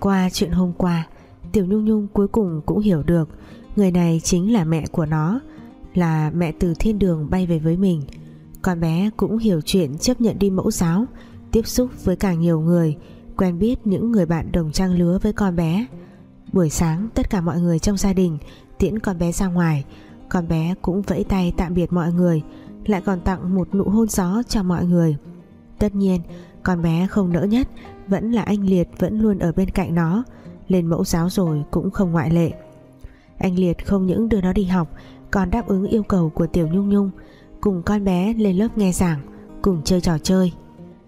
qua chuyện hôm qua, Tiểu Nhung Nhung cuối cùng cũng hiểu được Người này chính là mẹ của nó, Là mẹ từ thiên đường bay về với mình. Con bé cũng hiểu chuyện chấp nhận đi mẫu giáo, Tiếp xúc với càng nhiều người, Quen biết những người bạn đồng trang lứa với con bé. Buổi sáng, tất cả mọi người trong gia đình Tiễn con bé ra ngoài. Con bé cũng vẫy tay tạm biệt mọi người, Lại còn tặng một nụ hôn gió cho mọi người. Tất nhiên, con bé không nỡ nhất vẫn là anh Liệt vẫn luôn ở bên cạnh nó, Lên mẫu giáo rồi cũng không ngoại lệ. Anh Liệt không những đưa nó đi học, Còn đáp ứng yêu cầu của Tiểu Nhung Nhung, Cùng con bé lên lớp nghe giảng, Cùng chơi trò chơi.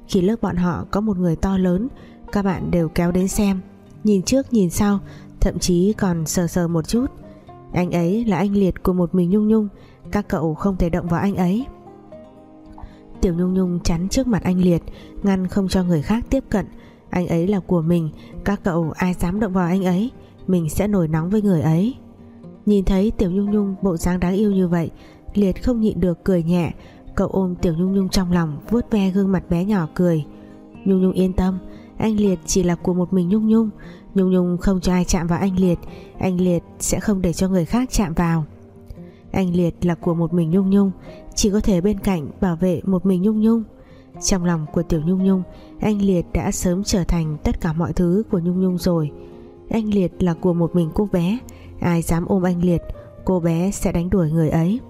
Khi lớp bọn họ có một người to lớn, Các bạn đều kéo đến xem, Nhìn trước nhìn sau, Thậm chí còn sờ sờ một chút. Anh ấy là anh Liệt của một mình Nhung Nhung, Các cậu không thể động vào anh ấy. Tiểu Nhung Nhung chắn trước mặt anh Liệt, Ngăn không cho người khác tiếp cận anh ấy là của mình. Các cậu ai dám động vào anh ấy, Mình sẽ nổi nóng với người ấy. Nhìn thấy Tiểu Nhung Nhung bộ dáng đáng yêu như vậy, Liệt không nhịn được cười nhẹ. Cậu ôm Tiểu Nhung Nhung trong lòng, vuốt ve gương mặt bé nhỏ cười. Nhung Nhung yên tâm, Anh Liệt chỉ là của một mình Nhung Nhung. Nhung Nhung không cho ai chạm vào anh Liệt Anh Liệt sẽ không để cho người khác chạm vào. Anh Liệt là của một mình Nhung Nhung, Chỉ có thể bên cạnh bảo vệ một mình Nhung Nhung. Trong lòng của Tiểu Nhung Nhung, Anh Liệt đã sớm trở thành tất cả mọi thứ của Nhung Nhung rồi. Anh Liệt là của một mình cô bé, Ai dám ôm anh Liệt, Cô bé sẽ đánh đuổi người ấy.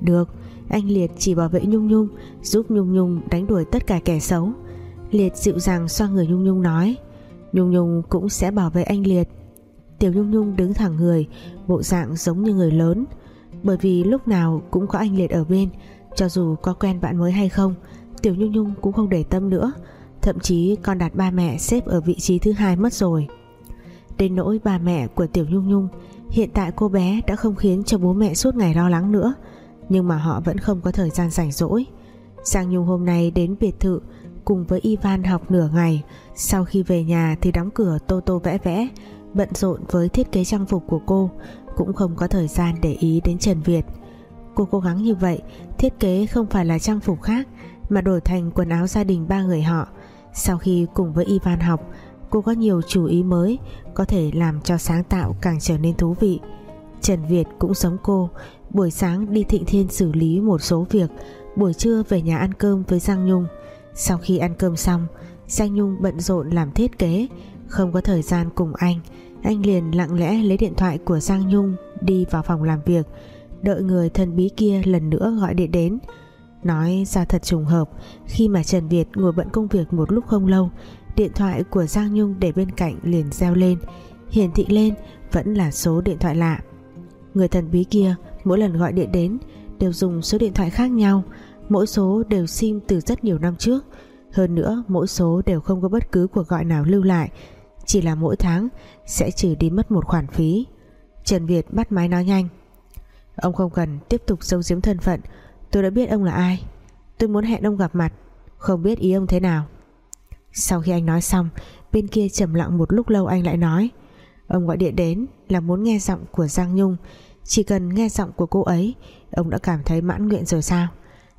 Được, Anh Liệt chỉ bảo vệ Nhung Nhung, Giúp Nhung Nhung đánh đuổi tất cả kẻ xấu. Liệt dịu dàng xoa người Nhung Nhung nói, Nhung Nhung cũng sẽ bảo vệ anh Liệt. Tiểu Nhung Nhung đứng thẳng người, Bộ dạng giống như người lớn. Bởi vì lúc nào cũng có anh Liệt ở bên, Cho dù có quen bạn mới hay không Tiểu Nhung Nhung cũng không để tâm nữa. Thậm chí còn đặt ba mẹ xếp ở vị trí thứ hai mất rồi. Đến nỗi ba mẹ của Tiểu Nhung Nhung, Hiện tại cô bé đã không khiến cho bố mẹ suốt ngày lo lắng nữa. Nhưng mà họ vẫn không có thời gian rảnh rỗi. Giang Nhung hôm nay đến biệt thự Cùng với Ivan học nửa ngày. Sau khi về nhà thì đóng cửa tô tô vẽ vẽ, Bận rộn với thiết kế trang phục của cô, Cũng không có thời gian để ý đến Trần Việt. Cô cố gắng như vậy, Thiết kế không phải là trang phục khác mà đổi thành quần áo gia đình ba người họ. Sau khi cùng với Ivan học, Cô có nhiều chủ ý mới, Có thể làm cho sáng tạo càng trở nên thú vị. Trần Việt cũng giống cô, Buổi sáng đi Thịnh Thiên xử lý một số việc, Buổi trưa về nhà ăn cơm với Giang Nhung. Sau khi ăn cơm xong, Giang Nhung bận rộn làm thiết kế. Không có thời gian cùng anh Anh liền lặng lẽ lấy điện thoại của Giang Nhung Đi vào phòng làm việc. Đợi người thần bí kia lần nữa gọi điện đến Nói ra thật trùng hợp, Khi mà Trần Việt ngồi bận công việc một lúc không lâu, Điện thoại của Giang Nhung để bên cạnh liền reo lên. Hiển thị lên, Vẫn là số điện thoại lạ. Người thần bí kia, mỗi lần gọi điện đến, Đều dùng số điện thoại khác nhau. Mỗi số đều sim từ rất nhiều năm trước. Hơn nữa, mỗi số đều không có bất cứ cuộc gọi nào lưu lại. Chỉ là mỗi tháng, Sẽ trừ đi mất một khoản phí. Trần Việt bắt máy nói nhanh. Ông không cần tiếp tục giấu giếm thân phận Tôi đã biết ông là ai. Tôi muốn hẹn ông gặp mặt. Không biết ý ông thế nào. Sau khi anh nói xong, Bên kia trầm lặng một lúc lâu anh lại nói, Ông gọi điện đến là muốn nghe giọng của Giang Nhung. Chỉ cần nghe giọng của cô ấy, Ông đã cảm thấy mãn nguyện rồi sao?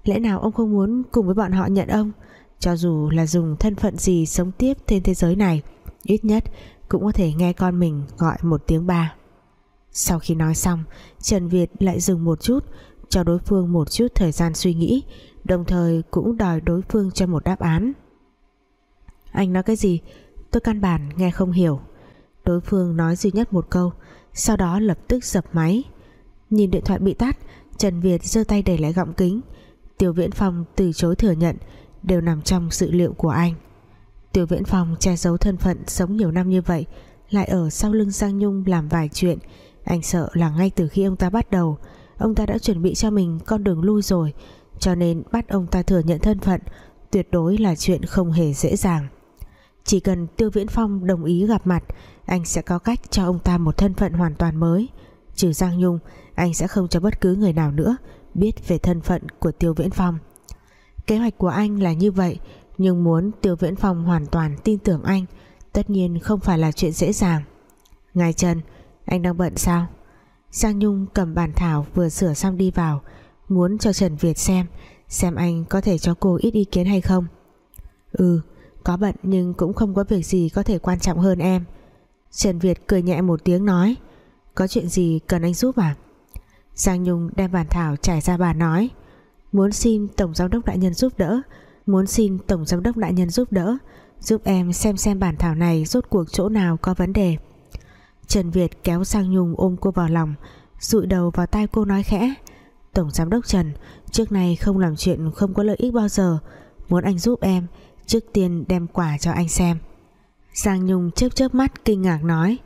Lẽ nào ông không muốn cùng với bọn họ nhận ông? Cho dù là dùng thân phận gì Sống tiếp trên thế giới này, Ít nhất cũng có thể nghe con mình Gọi một tiếng ba. Sau khi nói xong, Trần Việt lại dừng một chút cho đối phương một chút thời gian suy nghĩ, Đồng thời cũng đòi đối phương cho một đáp án. Anh nói cái gì? Tôi căn bản nghe không hiểu. Đối phương nói duy nhất một câu, Sau đó lập tức dập máy. Nhìn điện thoại bị tắt, Trần Việt giơ tay đẩy lại gọng kính. Tiểu Viễn Phong từ chối thừa nhận, Đều nằm trong sự liệu của anh. Tiểu Viễn Phong che giấu thân phận Sống nhiều năm như vậy, Lại ở sau lưng Giang Nhung làm vài chuyện. Anh sợ là ngay từ khi ông ta bắt đầu Ông ta đã chuẩn bị cho mình con đường lui rồi, Cho nên bắt ông ta thừa nhận thân phận, Tuyệt đối là chuyện không hề dễ dàng. Chỉ cần Tiêu Viễn Phong đồng ý gặp mặt, Anh sẽ có cách cho ông ta một thân phận hoàn toàn mới. Trừ Giang Nhung, Anh sẽ không cho bất cứ người nào nữa Biết về thân phận của Tiêu Viễn Phong. Kế hoạch của anh là như vậy, Nhưng muốn Tiêu Viễn Phong hoàn toàn tin tưởng anh, Tất nhiên không phải là chuyện dễ dàng. Ngài Trần, Anh đang bận sao? Giang Nhung cầm bản thảo vừa sửa xong đi vào, Muốn cho Trần Việt xem Xem anh có thể cho cô ít ý kiến hay không. Ừ có bận nhưng cũng không có việc gì có thể quan trọng hơn em. Trần Việt cười nhẹ một tiếng nói, Có chuyện gì cần anh giúp à? Giang Nhung đem bản thảo trải ra bàn nói, Muốn xin Tổng Giám đốc Đại Nhân giúp đỡ, Muốn xin Tổng Giám đốc Đại Nhân giúp đỡ, Giúp em xem xem bản thảo này Rốt cuộc chỗ nào có vấn đề. Trần Việt kéo Sang Nhung ôm cô vào lòng Rụi đầu vào tai cô nói khẽ, Tổng Giám đốc Trần, Trước này không làm chuyện không có lợi ích bao giờ. Muốn anh giúp em, Trước tiên đem quà cho anh xem. Giang Nhung chớp chớp mắt kinh ngạc nói,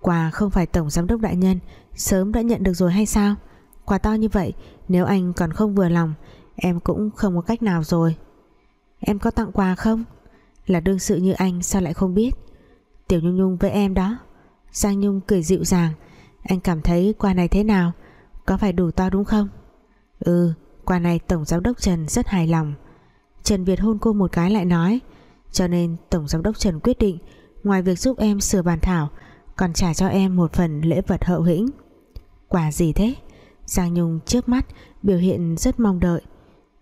Quà không phải Tổng Giám đốc Đại Nhân, Sớm đã nhận được rồi hay sao? Quà to như vậy, Nếu anh còn không vừa lòng, Em cũng không có cách nào rồi. Em có tặng quà không? Là đương sự như anh sao lại không biết? Tiểu Nhung Nhung với em đó. Giang Nhung cười dịu dàng. Anh cảm thấy quà này thế nào? Có phải đủ to đúng không? Ừ quà này Tổng Giám đốc Trần rất hài lòng. Trần Việt hôn cô một cái lại nói, Cho nên Tổng Giám đốc Trần quyết định, Ngoài việc giúp em sửa bàn thảo, Còn trả cho em một phần lễ vật hậu hĩnh. Quà gì thế? Giang Nhung trước mắt, Biểu hiện rất mong đợi.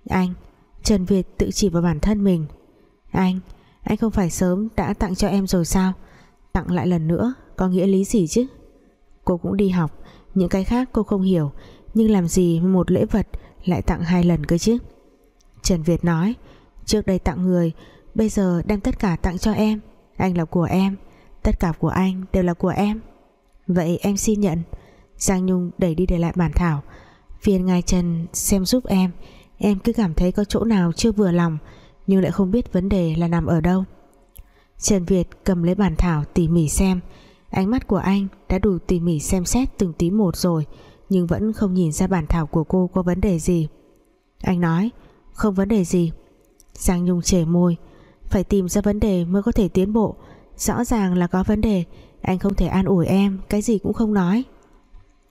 Anh, Trần Việt tự chỉ vào bản thân mình. Anh Anh không phải sớm đã tặng cho em rồi sao? Tặng lại lần nữa. Có nghĩa lý gì chứ? Cô cũng đi học, Những cái khác cô không hiểu, Nhưng làm gì một lễ vật lại tặng hai lần cơ chứ? Trần Việt nói, Trước đây tặng người, Bây giờ đem tất cả tặng cho em. Anh là của em, Tất cả của anh đều là của em. Vậy em xin nhận. Giang Nhung đẩy đi để lại bản thảo. Phiền ngài Trần xem giúp em. Em cứ cảm thấy có chỗ nào chưa vừa lòng, Nhưng lại không biết vấn đề là nằm ở đâu. Trần Việt cầm lấy bản thảo tỉ mỉ xem. Ánh mắt của anh đã đủ tỉ mỉ xem xét từng tí một rồi, Nhưng vẫn không nhìn ra bản thảo của cô có vấn đề gì. Anh nói, Không vấn đề gì. Giang Nhung chề môi, Phải tìm ra vấn đề mới có thể tiến bộ. Rõ ràng là có vấn đề, Anh không thể an ủi em, Cái gì cũng không nói.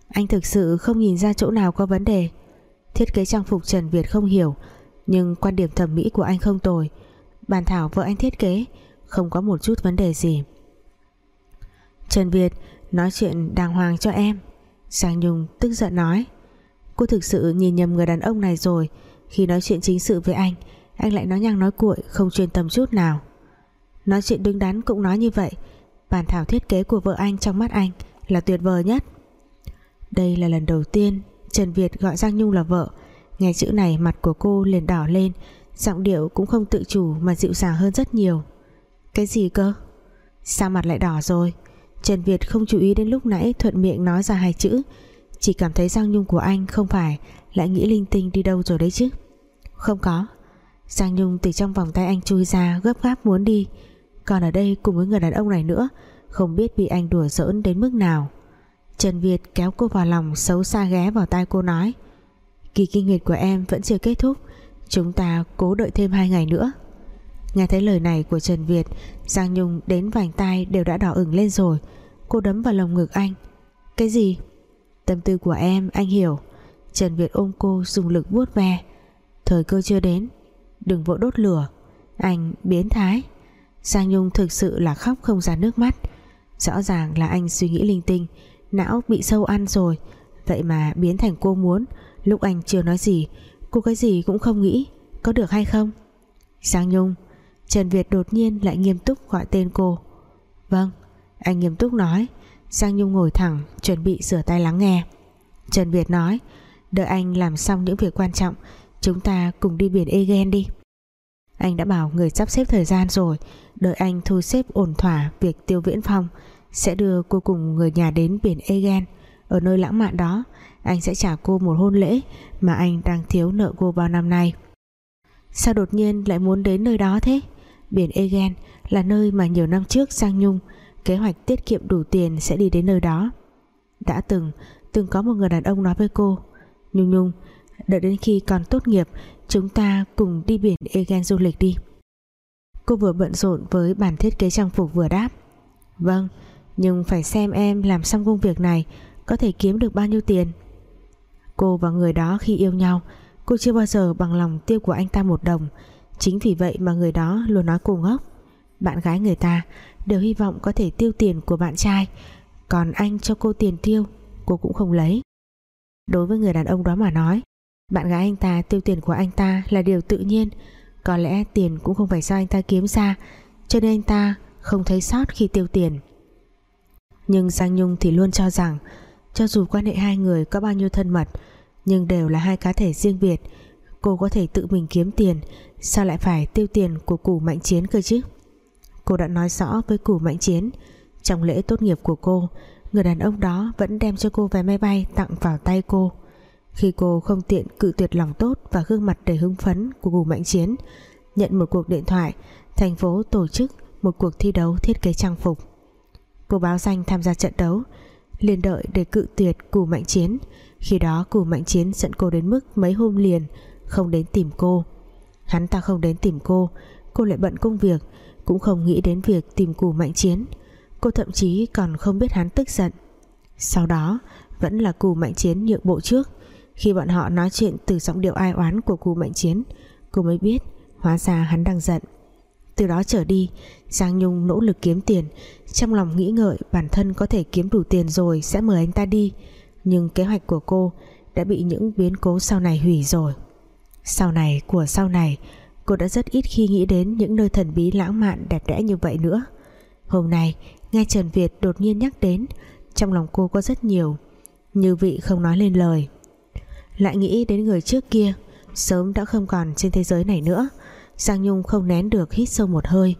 Anh thực sự không nhìn ra chỗ nào có vấn đề. Thiết kế trang phục Trần Việt không hiểu, Nhưng quan điểm thẩm mỹ của anh không tồi. Bàn thảo vợ anh thiết kế, Không có một chút vấn đề gì. Trần Việt Nói chuyện đàng hoàng cho em. Giang Nhung tức giận nói, Cô thực sự nhìn nhầm người đàn ông này rồi. Khi nói chuyện chính sự với anh Anh lại nói nhăng nói cuội, Không chuyên tâm chút nào. Nói chuyện đứng đắn cũng nói như vậy. Bản thảo thiết kế của vợ anh trong mắt anh Là tuyệt vời nhất. Đây là lần đầu tiên Trần Việt gọi Giang Nhung là vợ. Nghe chữ này, mặt của cô liền đỏ lên, Giọng điệu cũng không tự chủ Mà dịu dàng hơn rất nhiều. Cái gì cơ? Sao mặt lại đỏ rồi? Trần Việt không chú ý đến lúc nãy thuận miệng nói ra hai chữ. Chỉ cảm thấy Giang Nhung của anh không phải Lại nghĩ linh tinh đi đâu rồi đấy chứ. Không có. Giang Nhung từ trong vòng tay anh chui ra, Gấp gáp muốn đi. Còn ở đây cùng với người đàn ông này nữa, Không biết bị anh đùa giỡn đến mức nào. Trần Việt kéo cô vào lòng Xấu xa ghé vào tai cô nói, Kỳ kinh nguyệt của em vẫn chưa kết thúc, Chúng ta cố đợi thêm hai ngày nữa. Nghe thấy lời này của Trần Việt, Giang Nhung đến vành tai đều đã đỏ ửng lên rồi. Cô đấm vào lồng ngực anh. Cái gì? Tâm tư của em, anh hiểu. Trần Việt ôm cô dùng lực vuốt ve. Thời cơ chưa đến, Đừng vội đốt lửa. Anh biến thái. Giang Nhung thực sự là khóc không ra nước mắt. Rõ ràng là anh suy nghĩ linh tinh, Não bị sâu ăn rồi. Vậy mà biến thành cô muốn, Lúc anh chưa nói gì, Cô cái gì cũng không nghĩ, Có được hay không? Giang Nhung Trần Việt đột nhiên lại nghiêm túc gọi tên cô. Vâng Anh nghiêm túc nói. Giang Nhung ngồi thẳng, chuẩn bị sửa tay lắng nghe. Trần Việt nói, Đợi anh làm xong những việc quan trọng, Chúng ta cùng đi biển Egen đi. Anh đã bảo người sắp xếp thời gian rồi, Đợi anh thu xếp ổn thỏa Việc tiêu viễn phong, Sẽ đưa cô cùng người nhà đến biển Egen Ở nơi lãng mạn đó, Anh sẽ trả cô một hôn lễ Mà anh đang thiếu nợ cô bao năm nay. Sao đột nhiên lại muốn đến nơi đó thế? Biển Egen là nơi mà nhiều năm trước Giang Nhung, kế hoạch tiết kiệm đủ tiền sẽ đi đến nơi đó. Đã từng từng có một người đàn ông nói với cô, Nhung Nhung, đợi đến khi còn tốt nghiệp, chúng ta cùng đi biển Egen du lịch đi. Cô vừa bận rộn với bản thiết kế trang phục vừa đáp vâng nhưng phải xem em làm xong công việc này có thể kiếm được bao nhiêu tiền. Cô và người đó khi yêu nhau, cô chưa bao giờ bằng lòng tiêu của anh ta một đồng chính vì vậy mà người đó luôn nói cô ngốc. Bạn gái người ta đều hy vọng có thể tiêu tiền của bạn trai, còn anh cho cô tiền tiêu, cô cũng không lấy. Đối với người đàn ông đó mà nói, bạn gái anh ta tiêu tiền của anh ta là điều tự nhiên, có lẽ tiền cũng không phải do anh ta kiếm ra, cho nên anh ta không thấy sót khi tiêu tiền. Nhưng Giang Nhung thì luôn cho rằng, cho dù quan hệ hai người có bao nhiêu thân mật, nhưng đều là hai cá thể riêng biệt cô có thể tự mình kiếm tiền, sao lại phải tiêu tiền của củ mạnh chiến cơ chứ? Cô đã nói rõ với củ mạnh chiến, trong lễ tốt nghiệp của cô, người đàn ông đó vẫn đem cho cô vé máy bay tặng vào tay cô. Khi cô không tiện cự tuyệt lòng tốt và gương mặt đầy hưng phấn của củ mạnh chiến, nhận một cuộc điện thoại, thành phố tổ chức một cuộc thi đấu thiết kế trang phục. Cô báo danh tham gia trận đấu, liền đợi để cự tuyệt cù mạnh chiến. Khi đó cù mạnh chiến giận cô đến mức mấy hôm liền không đến tìm cô. Hắn ta không đến tìm cô cô lại bận công việc, cũng không nghĩ đến việc tìm cù mạnh chiến. Cô thậm chí còn không biết hắn tức giận. Sau đó, vẫn là cù mạnh chiến nhượng bộ trước. Khi bọn họ nói chuyện từ giọng điệu ai oán của cù mạnh chiến, cô mới biết hóa ra hắn đang giận. Từ đó trở đi, Giang Nhung nỗ lực kiếm tiền. Trong lòng nghĩ ngợi bản thân có thể kiếm đủ tiền rồi sẽ mời anh ta đi. Nhưng kế hoạch của cô đã bị những biến cố sau này hủy rồi sau này, của sau này, cô đã rất ít khi nghĩ đến những nơi thần bí lãng mạn đẹp đẽ như vậy nữa. Hôm nay, nghe Trần Việt đột nhiên nhắc đến, trong lòng cô có rất nhiều, như vị không nói lên lời. Lại nghĩ đến người trước kia, sớm đã không còn trên thế giới này nữa. Giang Nhung không nén được hít sâu một hơi,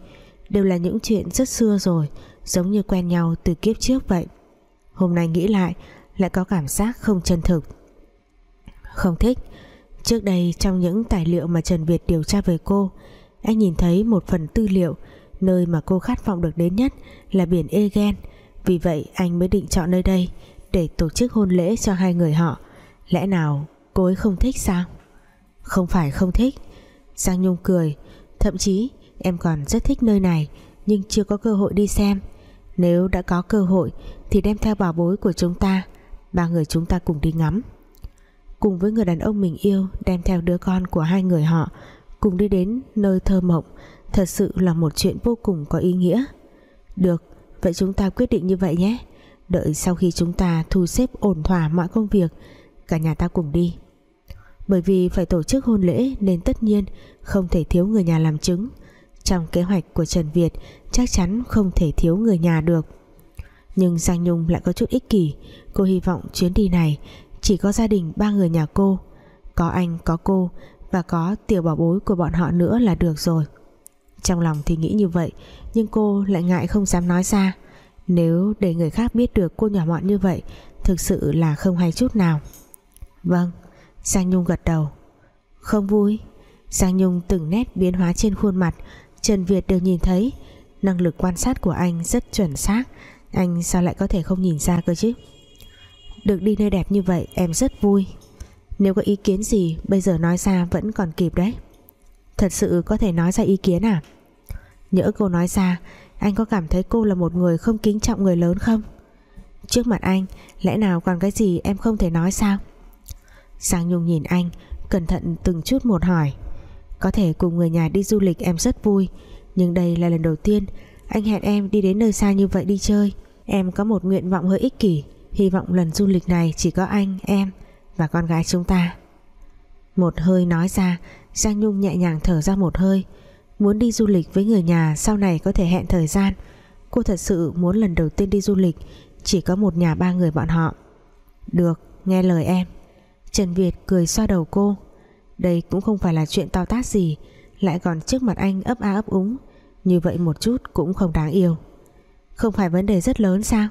đều là những chuyện rất xưa rồi, giống như quen nhau từ kiếp trước vậy. Hôm nay nghĩ lại lại có cảm giác không chân thực. Không thích trước đây, trong những tài liệu mà Trần Việt điều tra về cô, anh nhìn thấy một phần tư liệu, nơi mà cô khát vọng được đến nhất là biển Egen vì vậy, anh mới định chọn nơi đây để tổ chức hôn lễ cho hai người họ. Lẽ nào cô ấy không thích sao? Không phải không thích. Giang Nhung cười. Thậm chí, em còn rất thích nơi này, nhưng chưa có cơ hội đi xem. Nếu đã có cơ hội, thì đem theo bảo bối của chúng ta. Ba người chúng ta cùng đi ngắm cùng với người đàn ông mình yêu đem theo đứa con của hai người họ, cùng đi đến nơi thơ mộng, thật sự là một chuyện vô cùng có ý nghĩa. Được, vậy chúng ta quyết định như vậy nhé. Đợi sau khi chúng ta thu xếp ổn thỏa mọi công việc, cả nhà ta cùng đi. Bởi vì phải tổ chức hôn lễ nên tất nhiên không thể thiếu người nhà làm chứng. Trong kế hoạch của Trần Việt, chắc chắn không thể thiếu người nhà được. Nhưng Giang Nhung lại có chút ích kỷ. Cô hy vọng chuyến đi này chỉ có gia đình ba người nhà cô, có anh, có cô và có tiểu bảo bối của bọn họ nữa là được rồi. Trong lòng thì nghĩ như vậy, nhưng cô lại ngại không dám nói ra. Nếu để người khác biết được cô nhỏ mọn như vậy, thực sự là không hay chút nào. Vâng Giang Nhung gật đầu. Không vui. Giang Nhung từng nét biến hóa trên khuôn mặt. Trần Việt đều nhìn thấy. Năng lực quan sát của anh rất chuẩn xác. Anh sao lại có thể không nhìn ra cơ chứ? Được đi nơi đẹp như vậy, em rất vui. Nếu có ý kiến gì, bây giờ nói ra vẫn còn kịp đấy. Thật sự có thể nói ra ý kiến à? Nhỡ cô nói ra, anh có cảm thấy cô là một người không kính trọng người lớn không? Trước mặt anh, lẽ nào còn cái gì em không thể nói sao? Giang Nhung nhìn anh, cẩn thận từng chút một hỏi. Có thể cùng người nhà đi du lịch em rất vui, nhưng đây là lần đầu tiên anh hẹn em đi đến nơi xa như vậy đi chơi. Em có một nguyện vọng hơi ích kỷ hy vọng lần du lịch này chỉ có anh, em và con gái chúng ta. Một hơi nói ra, Giang Nhung nhẹ nhàng thở ra một hơi. Muốn đi du lịch với người nhà sau này có thể hẹn thời gian. Cô thật sự muốn lần đầu tiên đi du lịch, chỉ có một nhà ba người bọn họ. Được, nghe lời em. Trần Việt cười xoa đầu cô. Đây cũng không phải là chuyện to tát gì, lại còn trước mặt anh ấp a ấp úng. Như vậy một chút cũng không đáng yêu. Không phải vấn đề rất lớn sao?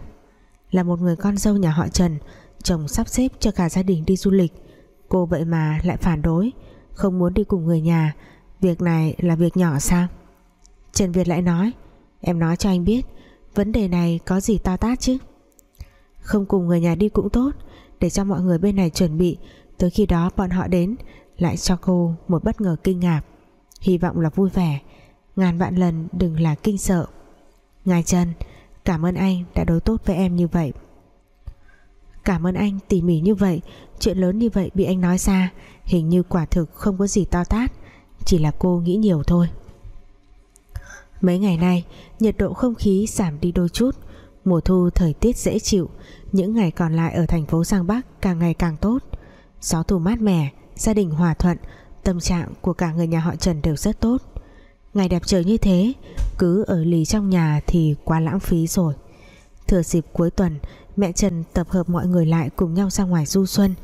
Là một người con dâu nhà họ Trần, chồng sắp xếp cho cả gia đình đi du lịch. Cô vậy mà lại phản đối, không muốn đi cùng người nhà. Việc này là việc nhỏ sao? Trần Việt lại nói, em nói cho anh biết, vấn đề này có gì to tát chứ? Không cùng người nhà đi cũng tốt, để cho mọi người bên này chuẩn bị. Tới khi đó bọn họ đến, lại cho cô một bất ngờ kinh ngạc. Hy vọng là vui vẻ. Ngàn vạn lần đừng là kinh sợ. Ngài Trần cảm ơn anh đã đối tốt với em như vậy. Cảm ơn anh tỉ mỉ như vậy, chuyện lớn như vậy bị anh nói ra, hình như quả thực không có gì to tát, chỉ là cô nghĩ nhiều thôi. Mấy ngày nay, nhiệt độ không khí giảm đi đôi chút, mùa thu thời tiết dễ chịu, những ngày còn lại ở thành phố Giang Bắc càng ngày càng tốt. Gió thu mát mẻ, gia đình hòa thuận, tâm trạng của cả người nhà họ Trần đều rất tốt ngày đẹp trời như thế, cứ ở lì trong nhà thì quá lãng phí rồi. Thừa dịp cuối tuần, Mẹ Trần tập hợp mọi người lại cùng nhau ra ngoài du xuân.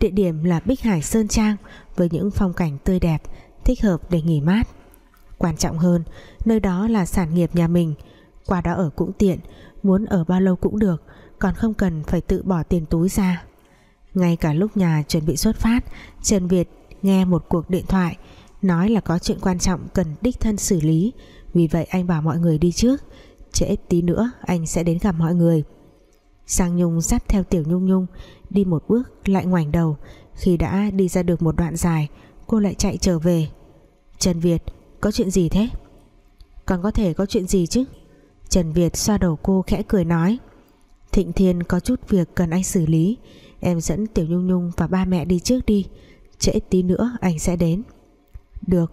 Địa điểm là Bích Hải Sơn Trang Với những phong cảnh tươi đẹp, Thích hợp để nghỉ mát. Quan trọng hơn, Nơi đó là sản nghiệp nhà mình. Qua đó ở cũng tiện, Muốn ở bao lâu cũng được, Còn không cần phải tự bỏ tiền túi ra. Ngay cả lúc nhà chuẩn bị xuất phát, Trần Việt nghe một cuộc điện thoại Nói là có chuyện quan trọng cần đích thân xử lý. Vì vậy anh bảo mọi người đi trước. Trễ tí nữa, anh sẽ đến gặp mọi người. Sang Nhung dắt theo Tiểu Nhung Nhung, Đi một bước lại ngoảnh đầu. Khi đã đi ra được một đoạn dài, Cô lại chạy trở về. Trần Việt, có chuyện gì thế? Còn có thể có chuyện gì chứ? Trần Việt xoa đầu cô khẽ cười nói. Thịnh Thiên có chút việc cần anh xử lý. Em dẫn Tiểu Nhung Nhung và ba mẹ đi trước đi. Trễ tí nữa anh sẽ đến. Được.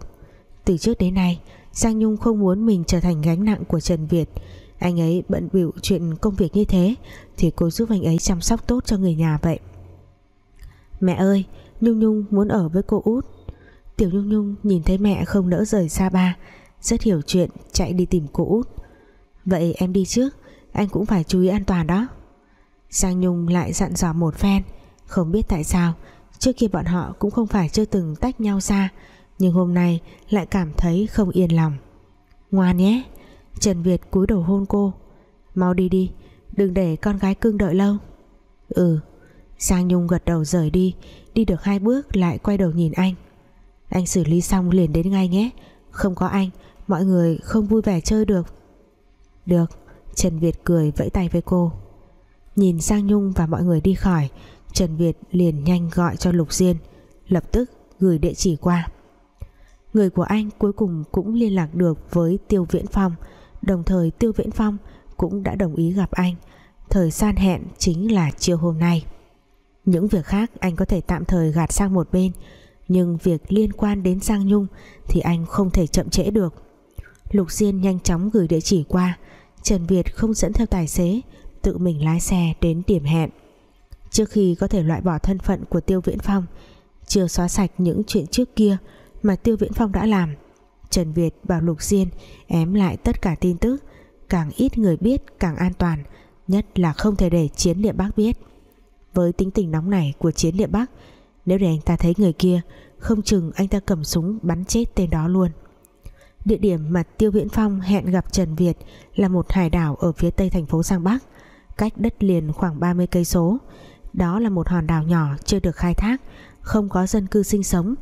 Từ trước đến nay, Giang Nhung không muốn mình trở thành gánh nặng của Trần Việt. Anh ấy bận bịu chuyện công việc như thế, Thì cô giúp anh ấy chăm sóc tốt cho người nhà vậy. Mẹ ơi, Nhung Nhung muốn ở với cô út. Tiểu Nhung Nhung nhìn thấy mẹ không nỡ rời xa ba, Rất hiểu chuyện, chạy đi tìm cô út. Vậy em đi trước, Anh cũng phải chú ý an toàn đó. Giang Nhung lại dặn dò một phen. Không biết tại sao, Trước khi bọn họ cũng không phải chưa từng tách nhau ra nhưng hôm nay lại cảm thấy không yên lòng. Ngoan nhé, Trần Việt cúi đầu hôn cô. Mau đi đi, Đừng để con gái cưng đợi lâu. Ừ Giang Nhung gật đầu rời đi Đi được hai bước lại quay đầu nhìn anh. Anh xử lý xong liền đến ngay nhé, Không có anh, Mọi người không vui vẻ chơi được. Được, Trần Việt cười vẫy tay với cô. Nhìn Giang Nhung và mọi người đi khỏi, Trần Việt liền nhanh gọi cho Lục Diên, Lập tức gửi địa chỉ qua. Người của anh cuối cùng cũng liên lạc được với Tiêu Viễn Phong. Đồng thời Tiêu Viễn Phong cũng đã đồng ý gặp anh. Thời gian hẹn chính là chiều hôm nay. Những việc khác anh có thể tạm thời gạt sang một bên, Nhưng việc liên quan đến Giang Nhung Thì anh không thể chậm trễ được. Lục Diên nhanh chóng gửi địa chỉ qua. Trần Việt không dẫn theo tài xế, Tự mình lái xe đến điểm hẹn. Trước khi có thể loại bỏ thân phận của Tiêu Viễn Phong, Chưa xóa sạch những chuyện trước kia mà Tiêu Viễn Phong đã làm Trần Việt bảo Lục Diên Ém lại tất cả tin tức Càng ít người biết càng an toàn Nhất là không thể để Chiến Địa Bắc biết Với tính tình nóng này của Chiến Địa Bắc Nếu để anh ta thấy người kia Không chừng anh ta cầm súng bắn chết tên đó luôn Địa điểm mà Tiêu Viễn Phong hẹn gặp Trần Việt là một hải đảo ở phía tây thành phố Giang Bắc, cách đất liền khoảng 30 cây số. Đó là một hòn đảo nhỏ chưa được khai thác, không có dân cư sinh sống.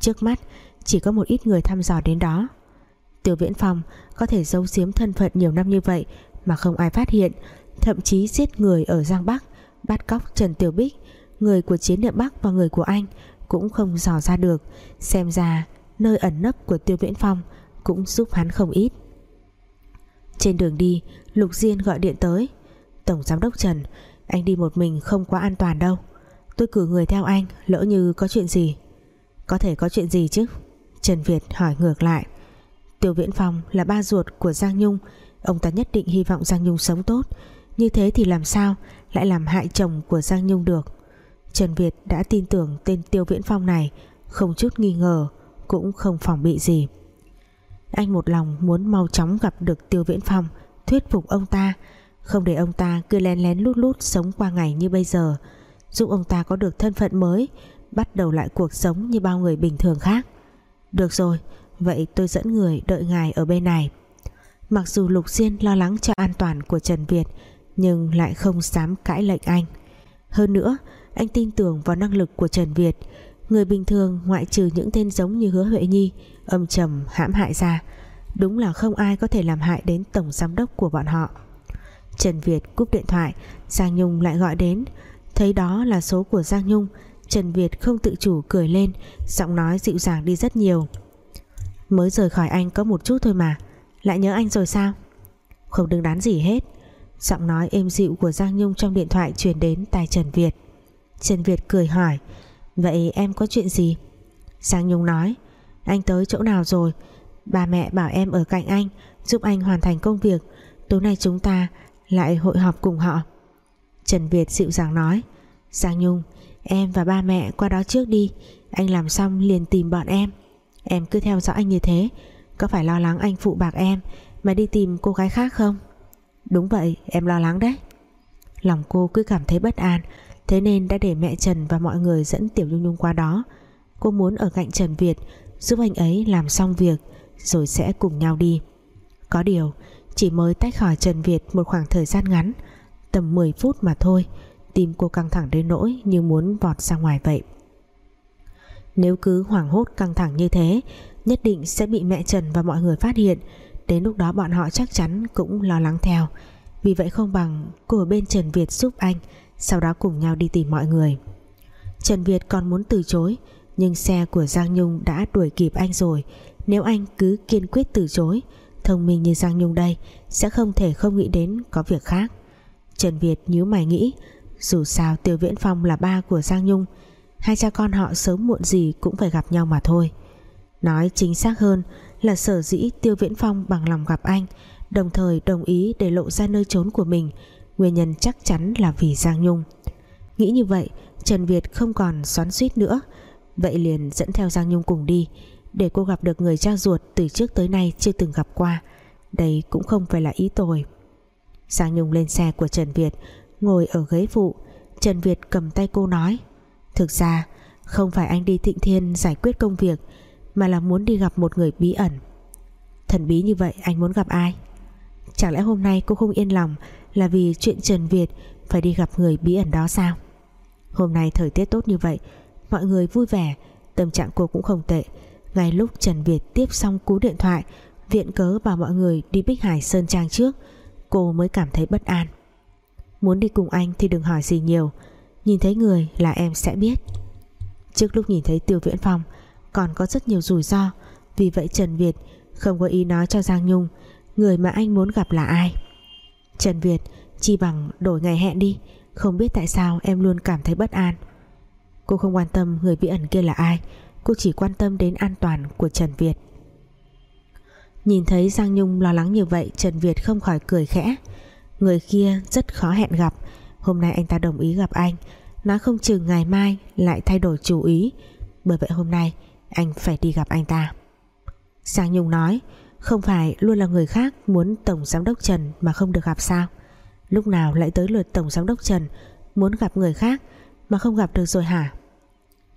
Trước mắt chỉ có một ít người thăm dò đến đó. Tiêu Viễn Phong có thể giấu giếm thân phận nhiều năm như vậy mà không ai phát hiện, thậm chí giết người ở Giang Bắc, bắt cóc Trần Tiểu Bích, người của chiến địa Bắc và người của anh cũng không dò ra được, xem ra nơi ẩn nấp của Tiêu Viễn Phong cũng giúp hắn không ít. Trên đường đi Lục Diên gọi điện tới. Tổng giám đốc Trần Anh đi một mình không quá an toàn đâu. Tôi cử người theo anh lỡ như có chuyện gì. Có thể có chuyện gì chứ? Trần Việt hỏi ngược lại. Tiêu Viễn Phong là ba ruột của Giang Nhung. Ông ta nhất định hy vọng Giang Nhung sống tốt. Như thế thì làm sao Lại làm hại chồng của Giang Nhung được? Trần Việt đã tin tưởng tên Tiêu Viễn Phong này, Không chút nghi ngờ, Cũng không phòng bị gì. Anh một lòng muốn mau chóng gặp được Tiêu Viễn Phong, Thuyết phục ông ta. Không để ông ta cứ lén lén lút lút Sống qua ngày như bây giờ. Giúp ông ta có được thân phận mới Bắt đầu lại cuộc sống như bao người bình thường khác. Được rồi, Vậy tôi dẫn người đợi ngài ở bên này. Mặc dù Lục Diên lo lắng cho an toàn của Trần Việt, Nhưng lại không dám cãi lệnh anh. Hơn nữa, Anh tin tưởng vào năng lực của Trần Việt. Người bình thường ngoại trừ những tên giống như hứa Huệ Nhi, Âm trầm, hãm hại ra, Đúng là không ai có thể làm hại đến tổng giám đốc của bọn họ. Trần Việt cúp điện thoại, Giang Nhung lại gọi đến. Thấy đó là số của Giang Nhung Trần Việt không tự chủ cười lên, Giọng nói dịu dàng đi rất nhiều. Mới rời khỏi anh có một chút thôi mà, Lại nhớ anh rồi sao? Không đứng đắn gì hết, Giọng nói êm dịu của Giang Nhung trong điện thoại truyền đến tai Trần Việt. Trần Việt cười hỏi, Vậy em có chuyện gì? Giang Nhung nói, Anh tới chỗ nào rồi? Bà mẹ bảo em ở cạnh anh, Giúp anh hoàn thành công việc. Tối nay chúng ta lại hội họp cùng họ. Trần Việt dịu dàng nói, Giang Nhung Em và ba mẹ qua đó trước đi. Anh làm xong liền tìm bọn em. Em cứ theo dõi anh như thế. Có phải lo lắng anh phụ bạc em Mà đi tìm cô gái khác không? Đúng vậy, em lo lắng đấy. Lòng cô cứ cảm thấy bất an, Thế nên đã để mẹ Trần và mọi người dẫn Tiểu Nhung Nhung qua đó. Cô muốn ở cạnh Trần Việt, Giúp anh ấy làm xong việc, Rồi sẽ cùng nhau đi. Có điều, chỉ mới tách khỏi Trần Việt Một khoảng thời gian ngắn, Tầm 10 phút mà thôi. Tim cô căng thẳng đến nỗi như muốn vọt ra ngoài vậy. Nếu cứ hoảng hốt căng thẳng như thế, Nhất định sẽ bị mẹ Trần và mọi người phát hiện. Đến lúc đó bọn họ chắc chắn cũng lo lắng theo. Vì vậy không bằng cô ở bên Trần Việt giúp anh, Sau đó cùng nhau đi tìm mọi người. Trần Việt còn muốn từ chối, Nhưng xe của Giang Nhung đã đuổi kịp anh rồi. Nếu anh cứ kiên quyết từ chối, Thông minh như Giang Nhung đây, Sẽ không thể không nghĩ đến có việc khác. Trần Việt nhíu mày nghĩ dù sao Tiêu Viễn Phong là ba của Giang Nhung, Hai cha con họ sớm muộn gì Cũng phải gặp nhau mà thôi. Nói chính xác hơn là sở dĩ Tiêu Viễn Phong bằng lòng gặp anh, Đồng thời đồng ý để lộ ra nơi trốn của mình, Nguyên nhân chắc chắn là vì Giang Nhung. Nghĩ như vậy, Trần Việt không còn xoắn suýt nữa. Vậy liền dẫn theo Giang Nhung cùng đi, Để cô gặp được người cha ruột Từ trước tới nay chưa từng gặp qua. Đây cũng không phải là ý tồi. Giang Nhung lên xe của Trần Việt Ngồi ở ghế phụ. Trần Việt cầm tay cô nói, Thực ra, không phải anh đi Thịnh Thiên giải quyết công việc, Mà là muốn đi gặp một người bí ẩn. Thần bí như vậy anh muốn gặp ai? Chẳng lẽ hôm nay cô không yên lòng Là vì chuyện Trần Việt Phải đi gặp người bí ẩn đó sao? Hôm nay thời tiết tốt như vậy, Mọi người vui vẻ, Tâm trạng cô cũng không tệ. Ngay lúc Trần Việt tiếp xong cú điện thoại, Viện cớ bảo mọi người đi Bích Hải Sơn Trang trước, Cô mới cảm thấy bất an. Muốn đi cùng anh thì đừng hỏi gì nhiều. Nhìn thấy người là em sẽ biết. Trước lúc nhìn thấy Tiêu Viễn Phong, Còn có rất nhiều rủi ro. Vì vậy Trần Việt không có ý nói cho Giang Nhung, Người mà anh muốn gặp là ai. Trần Việt Chi bằng đổi ngày hẹn đi, Không biết tại sao em luôn cảm thấy bất an. Cô không quan tâm người bí ẩn kia là ai, Cô chỉ quan tâm đến an toàn của Trần Việt. Nhìn thấy Giang Nhung lo lắng như vậy, Trần Việt không khỏi cười khẽ. Người kia rất khó hẹn gặp. Hôm nay anh ta đồng ý gặp anh. Nói không chừng ngày mai lại thay đổi chủ ý. Bởi vậy hôm nay, Anh phải đi gặp anh ta. Giang Nhung nói, Không phải luôn là người khác muốn Tổng Giám đốc Trần Mà không được gặp sao? Lúc nào lại tới lượt Tổng Giám đốc Trần Muốn gặp người khác mà không gặp được rồi hả?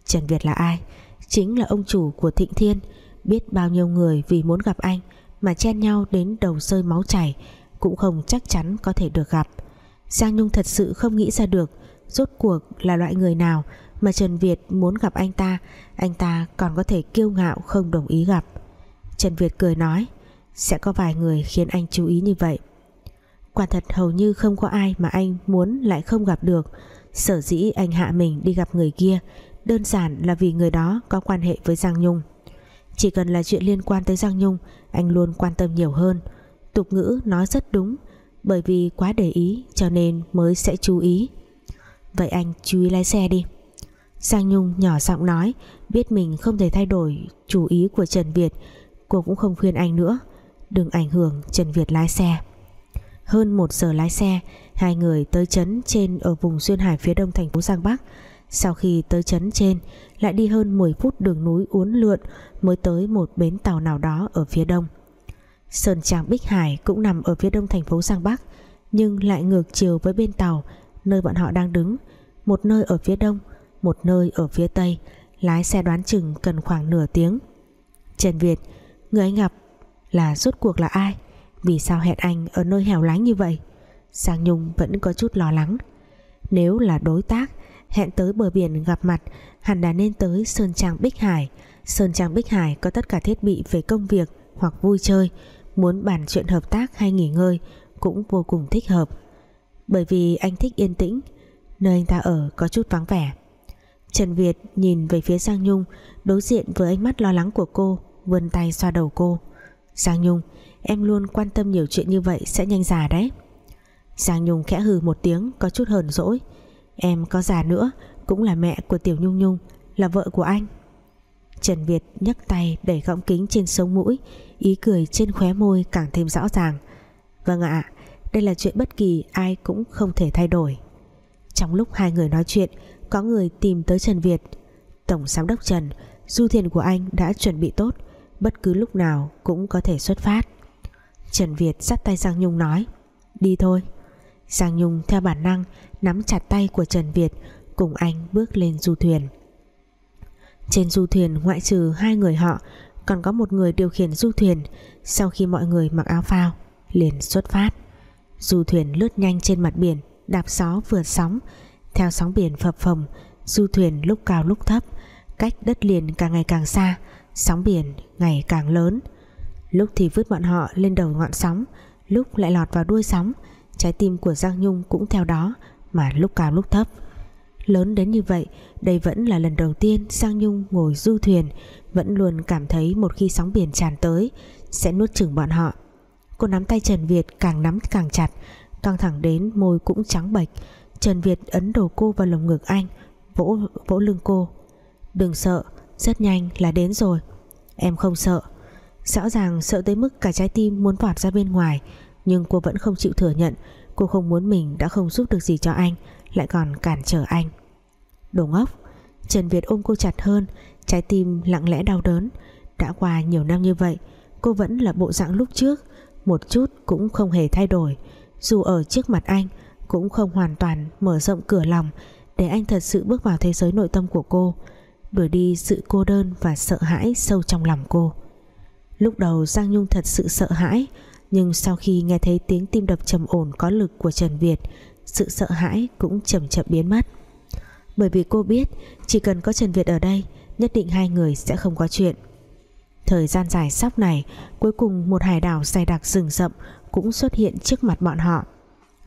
Trần Việt là ai? Chính là ông chủ của Thịnh Thiên. Biết bao nhiêu người vì muốn gặp anh Mà chen nhau đến đầu rơi máu chảy cũng không chắc chắn có thể được gặp. Giang Nhung thật sự không nghĩ ra được Rốt cuộc là loại người nào Mà Trần Việt muốn gặp anh ta Anh ta còn có thể kiêu ngạo không đồng ý gặp. Trần Việt cười nói, Sẽ có vài người khiến anh chú ý như vậy. Quả thật hầu như không có ai Mà anh muốn lại không gặp được. Sở dĩ anh hạ mình đi gặp người kia, Đơn giản là vì người đó có quan hệ với Giang Nhung. Chỉ cần là chuyện liên quan tới Giang Nhung, Anh luôn quan tâm nhiều hơn. Tục ngữ nói rất đúng, Bởi vì quá để ý cho nên mới sẽ chú ý. Vậy anh chú ý lái xe đi. Giang Nhung nhỏ giọng nói, Biết mình không thể thay đổi chủ ý của Trần Việt, Cô cũng không khuyên anh nữa. Đừng ảnh hưởng Trần Việt lái xe. Hơn một giờ lái xe, Hai người tới trấn trên ở vùng Duyên Hải phía đông thành phố Giang Bắc. Sau khi tới trấn trên, Lại đi hơn 10 phút đường núi uốn lượn Mới tới một bến tàu nào đó ở phía đông. Sơn Trang Bích Hải cũng nằm ở phía đông thành phố Giang Bắc, Nhưng lại ngược chiều với bên tàu, Nơi bọn họ đang đứng. Một nơi ở phía đông, Một nơi ở phía tây, Lái xe đoán chừng cần khoảng nửa tiếng. Trần Việt, Người anh gặp là rốt cuộc là ai? Vì sao hẹn anh ở nơi hẻo lánh như vậy? Giang Nhung vẫn có chút lo lắng. Nếu là đối tác, Hẹn tới bờ biển gặp mặt, Hẳn là nên tới Sơn Trang Bích Hải. Sơn Trang Bích Hải có tất cả thiết bị về công việc Hoặc vui chơi. Muốn bàn chuyện hợp tác hay nghỉ ngơi Cũng vô cùng thích hợp. Bởi vì anh thích yên tĩnh, Nơi anh ta ở có chút vắng vẻ. Trần Việt nhìn về phía Giang Nhung, Đối diện với ánh mắt lo lắng của cô, Vươn tay xoa đầu cô. Giang Nhung, Em luôn quan tâm nhiều chuyện như vậy sẽ nhanh già đấy. Giang Nhung khẽ hừ một tiếng, Có chút hờn dỗi. Em có già nữa, cũng là mẹ của Tiểu Nhung Nhung, Là vợ của anh. Trần Việt nhấc tay đẩy gọng kính trên sống mũi Ý cười trên khóe môi càng thêm rõ ràng. Vâng ạ, Đây là chuyện bất kỳ, ai cũng không thể thay đổi. Trong lúc hai người nói chuyện, Có người tìm tới Trần Việt. Tổng giám đốc Trần, Du thuyền của anh đã chuẩn bị tốt, Bất cứ lúc nào cũng có thể xuất phát. Trần Việt dắt tay Giang Nhung nói, Đi thôi. Giang Nhung theo bản năng Nắm chặt tay của Trần Việt, Cùng anh bước lên du thuyền. Trên du thuyền ngoại trừ hai người họ còn có một người điều khiển du thuyền. Sau khi mọi người mặc áo phao, Liền xuất phát. Du thuyền lướt nhanh trên mặt biển, Đạp gió vượt sóng. Theo sóng biển phập phồng, Du thuyền lúc cao lúc thấp, Cách đất liền càng ngày càng xa, Sóng biển ngày càng lớn. Lúc thì vứt bọn họ lên đầu ngọn sóng, Lúc lại lọt vào đuôi sóng. Trái tim của Giang Nhung cũng theo đó Mà lúc cao lúc thấp. Lớn đến như vậy Đây vẫn là lần đầu tiên Giang Nhung ngồi du thuyền Vẫn luôn cảm thấy một khi sóng biển tràn tới Sẽ nuốt chửng bọn họ. Cô nắm tay Trần Việt càng nắm càng chặt Căng thẳng đến môi cũng trắng bệch. Trần Việt ấn đầu cô vào lồng ngực anh Vỗ, vỗ lưng cô. Đừng sợ Rất nhanh là đến rồi. Em không sợ. Rõ ràng sợ tới mức cả trái tim muốn vọt ra bên ngoài Nhưng cô vẫn không chịu thừa nhận. Cô không muốn mình đã không giúp được gì cho anh. Lại còn cản trở anh. Đồ ngốc, Trần Việt ôm cô chặt hơn, Trái tim lặng lẽ đau đớn. Đã qua nhiều năm như vậy, Cô vẫn là bộ dạng lúc trước, Một chút cũng không hề thay đổi. Dù ở trước mặt anh, Cũng không hoàn toàn mở rộng cửa lòng Để anh thật sự bước vào thế giới nội tâm của cô, Đuổi đi sự cô đơn và sợ hãi sâu trong lòng cô. Lúc đầu Giang Nhung thật sự sợ hãi, Nhưng sau khi nghe thấy tiếng tim đập trầm ổn có lực của Trần Việt sự sợ hãi cũng chậm chậm biến mất. Bởi vì cô biết, Chỉ cần có Trần Việt ở đây, Nhất định hai người sẽ không có chuyện. Thời gian dài sắp này, Cuối cùng một hải đảo dày đặc rừng rậm Cũng xuất hiện trước mặt bọn họ.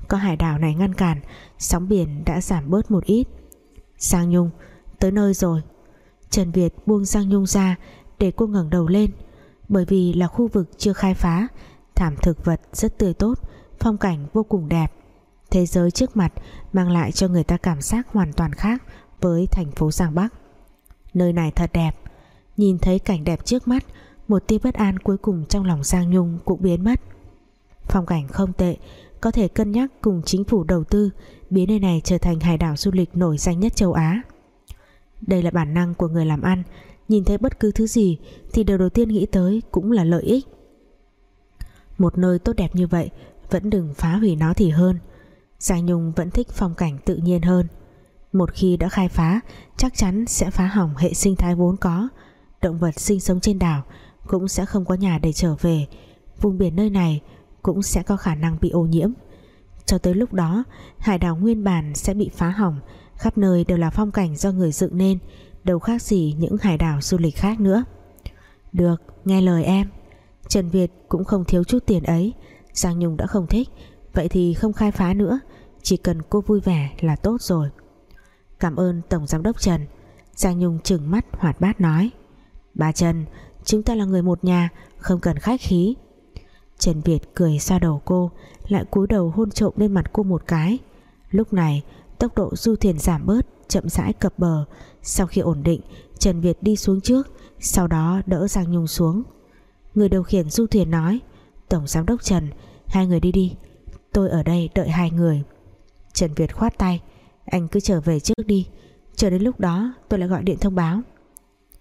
Có hải đảo này ngăn cản, Sóng biển đã giảm bớt một ít. Giang Nhung, Tới nơi rồi. Trần Việt buông Giang Nhung ra Để cô ngẩng đầu lên. Bởi vì là khu vực chưa khai phá, thảm thực vật rất tươi tốt, phong cảnh vô cùng đẹp thế giới trước mặt, mang lại cho người ta cảm giác hoàn toàn khác với thành phố Giang Bắc. Nơi này thật đẹp. Nhìn thấy cảnh đẹp trước mắt, một tia bất an cuối cùng trong lòng Giang Nhung cũng biến mất. Phong cảnh không tệ, có thể cân nhắc cùng chính phủ đầu tư, biến nơi này trở thành hải đảo du lịch nổi danh nhất châu Á. Đây là bản năng của người làm ăn, nhìn thấy bất cứ thứ gì thì điều đầu tiên nghĩ tới cũng là lợi ích. Một nơi tốt đẹp như vậy, vẫn đừng phá hủy nó thì hơn. Giang Nhung vẫn thích phong cảnh tự nhiên hơn. Một khi đã khai phá, chắc chắn sẽ phá hỏng hệ sinh thái vốn có. Động vật sinh sống trên đảo cũng sẽ không có nhà để trở về. Vùng biển nơi này cũng sẽ có khả năng bị ô nhiễm. Cho tới lúc đó, hải đảo nguyên bản sẽ bị phá hỏng. Khắp nơi đều là phong cảnh do người dựng nên, đâu khác gì những hải đảo du lịch khác nữa. Được, nghe lời em. Trần Việt cũng không thiếu chút tiền ấy. Giang Nhung đã không thích, Vậy thì không khai phá nữa. Chỉ cần cô vui vẻ là tốt rồi. Cảm ơn Tổng Giám đốc Trần. Giang Nhung trừng mắt, hoạt bát nói. Bà Trần, Chúng ta là người một nhà, Không cần khách khí. Trần Việt cười xa đầu cô, Lại cúi đầu hôn trộm lên mặt cô một cái. Lúc này, tốc độ du thuyền giảm bớt, chậm rãi cập bờ. Sau khi ổn định, Trần Việt đi xuống trước, sau đó đỡ Giang Nhung xuống. Người điều khiển du thuyền nói, Tổng Giám đốc Trần, hai người đi đi. Tôi ở đây đợi hai người. Trần Việt khoát tay. Anh cứ trở về trước đi. Chờ đến lúc đó, tôi lại gọi điện thông báo.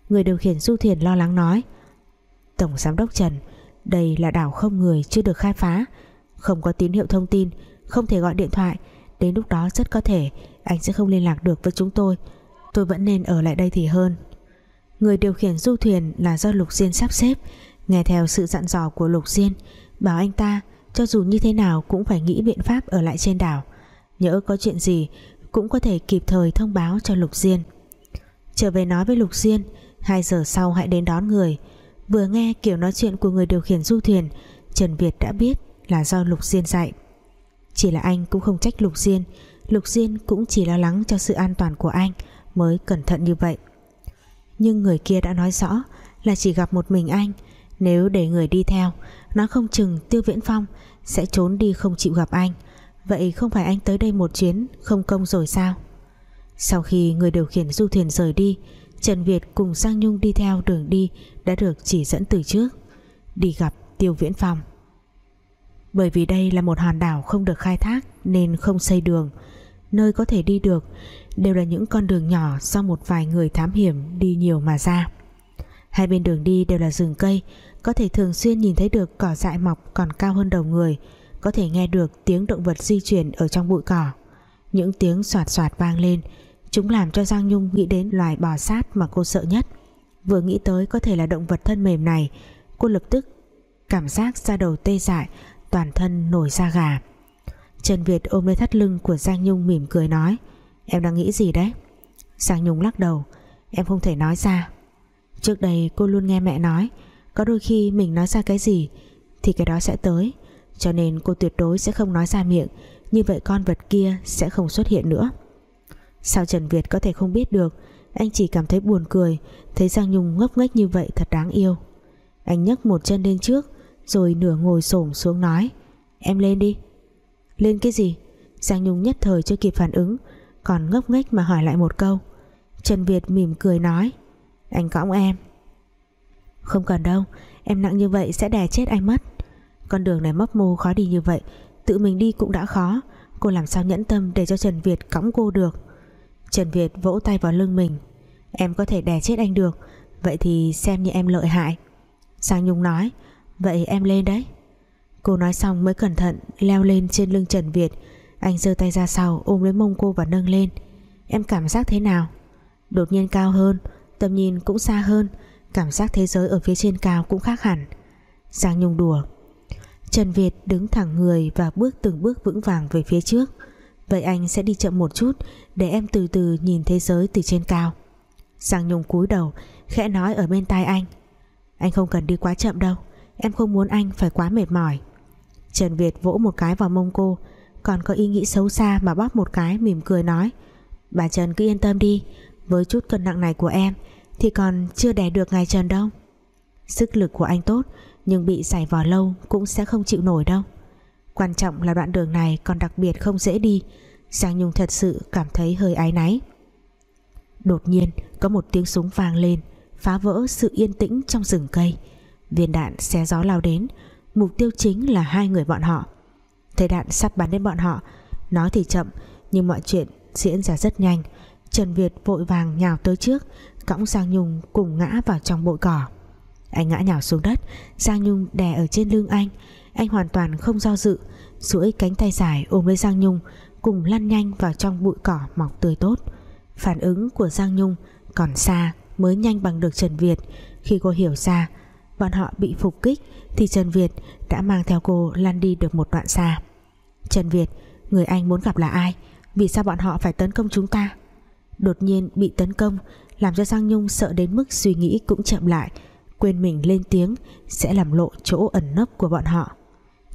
Người điều khiển du thuyền lo lắng nói, Tổng Giám đốc Trần, đây là đảo không người chưa được khai phá. Không có tín hiệu thông tin, không thể gọi điện thoại. Đến lúc đó rất có thể anh sẽ không liên lạc được với chúng tôi. Tôi vẫn nên ở lại đây thì hơn. Người điều khiển du thuyền là do Lục Diên sắp xếp, nghe theo sự dặn dò của Lục Diên, bảo anh ta, cho dù như thế nào cũng phải nghĩ biện pháp ở lại trên đảo nhỡ có chuyện gì, cũng có thể kịp thời thông báo cho Lục Diên. Trở về nói với Lục Diên, hai giờ sau hãy đến đón người. Vừa nghe kiểu nói chuyện của người điều khiển du thuyền, Trần Việt đã biết là do Lục Diên dạy. Chỉ là anh cũng không trách Lục Diên Lục Diên cũng chỉ lo lắng cho sự an toàn của anh mới cẩn thận như vậy. Nhưng người kia đã nói rõ là chỉ gặp một mình anh, nếu để người đi theo, nó không chừng Tiêu Viễn Phong sẽ trốn đi không chịu gặp anh vậy không phải anh tới đây một chuyến, không công rồi sao? Sau khi người điều khiển du thuyền rời đi, Trần Việt cùng Giang Nhung đi theo đường đi đã được chỉ dẫn từ trước. Đi gặp Tiêu Viễn Phong. Bởi vì đây là một hòn đảo không được khai thác nên không xây đường. Nơi có thể đi được đều là những con đường nhỏ do một vài người thám hiểm đi nhiều mà ra. Hai bên đường đi đều là rừng cây, có thể thường xuyên nhìn thấy được cỏ dại mọc còn cao hơn đầu người có thể nghe được tiếng động vật di chuyển ở trong bụi cỏ. Những tiếng soạt soạt vang lên, chúng làm cho Giang Nhung nghĩ đến loài bò sát mà cô sợ nhất. Vừa nghĩ tới có thể là động vật thân mềm này, cô lập tức cảm giác da đầu tê dại, toàn thân nổi da gà. Trần Việt ôm lấy thắt lưng của Giang Nhung mỉm cười nói, Em đang nghĩ gì đấy? Giang Nhung lắc đầu, Em không thể nói ra. Trước đây cô luôn nghe mẹ nói, Có đôi khi mình nói ra cái gì Thì cái đó sẽ tới. Cho nên cô tuyệt đối sẽ không nói ra miệng, Như vậy con vật kia sẽ không xuất hiện nữa. Sao Trần Việt có thể không biết được, Anh chỉ cảm thấy buồn cười, Thấy Giang Nhung ngốc nghếch như vậy thật đáng yêu. Anh nhấc một chân lên trước, Rồi nửa ngồi xổm xuống nói, Em lên đi. Lên cái gì? Giang Nhung nhất thời chưa kịp phản ứng, Còn ngốc nghếch mà hỏi lại một câu. Trần Việt mỉm cười nói, Anh cõng em. Không cần đâu, Em nặng như vậy sẽ đè chết anh mất. Con đường này mấp mô khó đi như vậy, Tự mình đi cũng đã khó. Cô làm sao nhẫn tâm để cho Trần Việt cõng cô được? Trần Việt vỗ tay vào lưng mình. Em có thể đè chết anh được, Vậy thì xem như em lợi hại. Sang Nhung nói, Vậy em lên đấy. Cô nói xong mới cẩn thận leo lên trên lưng Trần Việt. Anh giơ tay ra sau ôm lấy mông cô và nâng lên. Em cảm giác thế nào? Đột nhiên cao hơn, Tầm nhìn cũng xa hơn. Cảm giác thế giới ở phía trên cao cũng khác hẳn. Giang Nhung đùa Trần Việt đứng thẳng người và bước từng bước vững vàng về phía trước. Vậy anh sẽ đi chậm một chút Để em từ từ nhìn thế giới từ trên cao. Giang Nhung cúi đầu, Khẽ nói ở bên tai anh. Anh không cần đi quá chậm đâu, Em không muốn anh phải quá mệt mỏi. Trần Việt vỗ một cái vào mông cô, Còn có ý nghĩ xấu xa mà bóp một cái mỉm cười nói, Bà Trần cứ yên tâm đi, Với chút cân nặng này của em Thì còn chưa đè được ngài Trần đâu. Sức lực của anh tốt nhưng bị giải vò lâu cũng sẽ không chịu nổi đâu. Quan trọng là đoạn đường này còn đặc biệt không dễ đi. Giang Nhung thật sự cảm thấy hơi ái náy. Đột nhiên, có một tiếng súng vang lên, Phá vỡ sự yên tĩnh trong rừng cây. Viên đạn xé gió lao đến, Mục tiêu chính là hai người bọn họ. Thấy đạn sắp bắn đến bọn họ Nói thì chậm, Nhưng mọi chuyện diễn ra rất nhanh. Trần Việt vội vàng nhào tới trước, Cõng Giang Nhung cùng ngã vào trong bụi cỏ. Anh ngã nhào xuống đất, Giang Nhung đè ở trên lưng anh. Anh hoàn toàn không do dự, duỗi cánh tay dài ôm lấy Giang Nhung, Cùng lăn nhanh vào trong bụi cỏ mọc tươi tốt. Phản ứng của Giang Nhung còn xa mới nhanh bằng được Trần Việt. Khi cô hiểu ra bọn họ bị phục kích, thì Trần Việt đã mang theo cô lăn đi được một đoạn xa. Trần Việt, người anh muốn gặp là ai? Vì sao bọn họ phải tấn công chúng ta? Đột nhiên bị tấn công, làm cho Giang Nhung sợ đến mức suy nghĩ cũng chậm lại quên mình lên tiếng sẽ làm lộ chỗ ẩn nấp của bọn họ.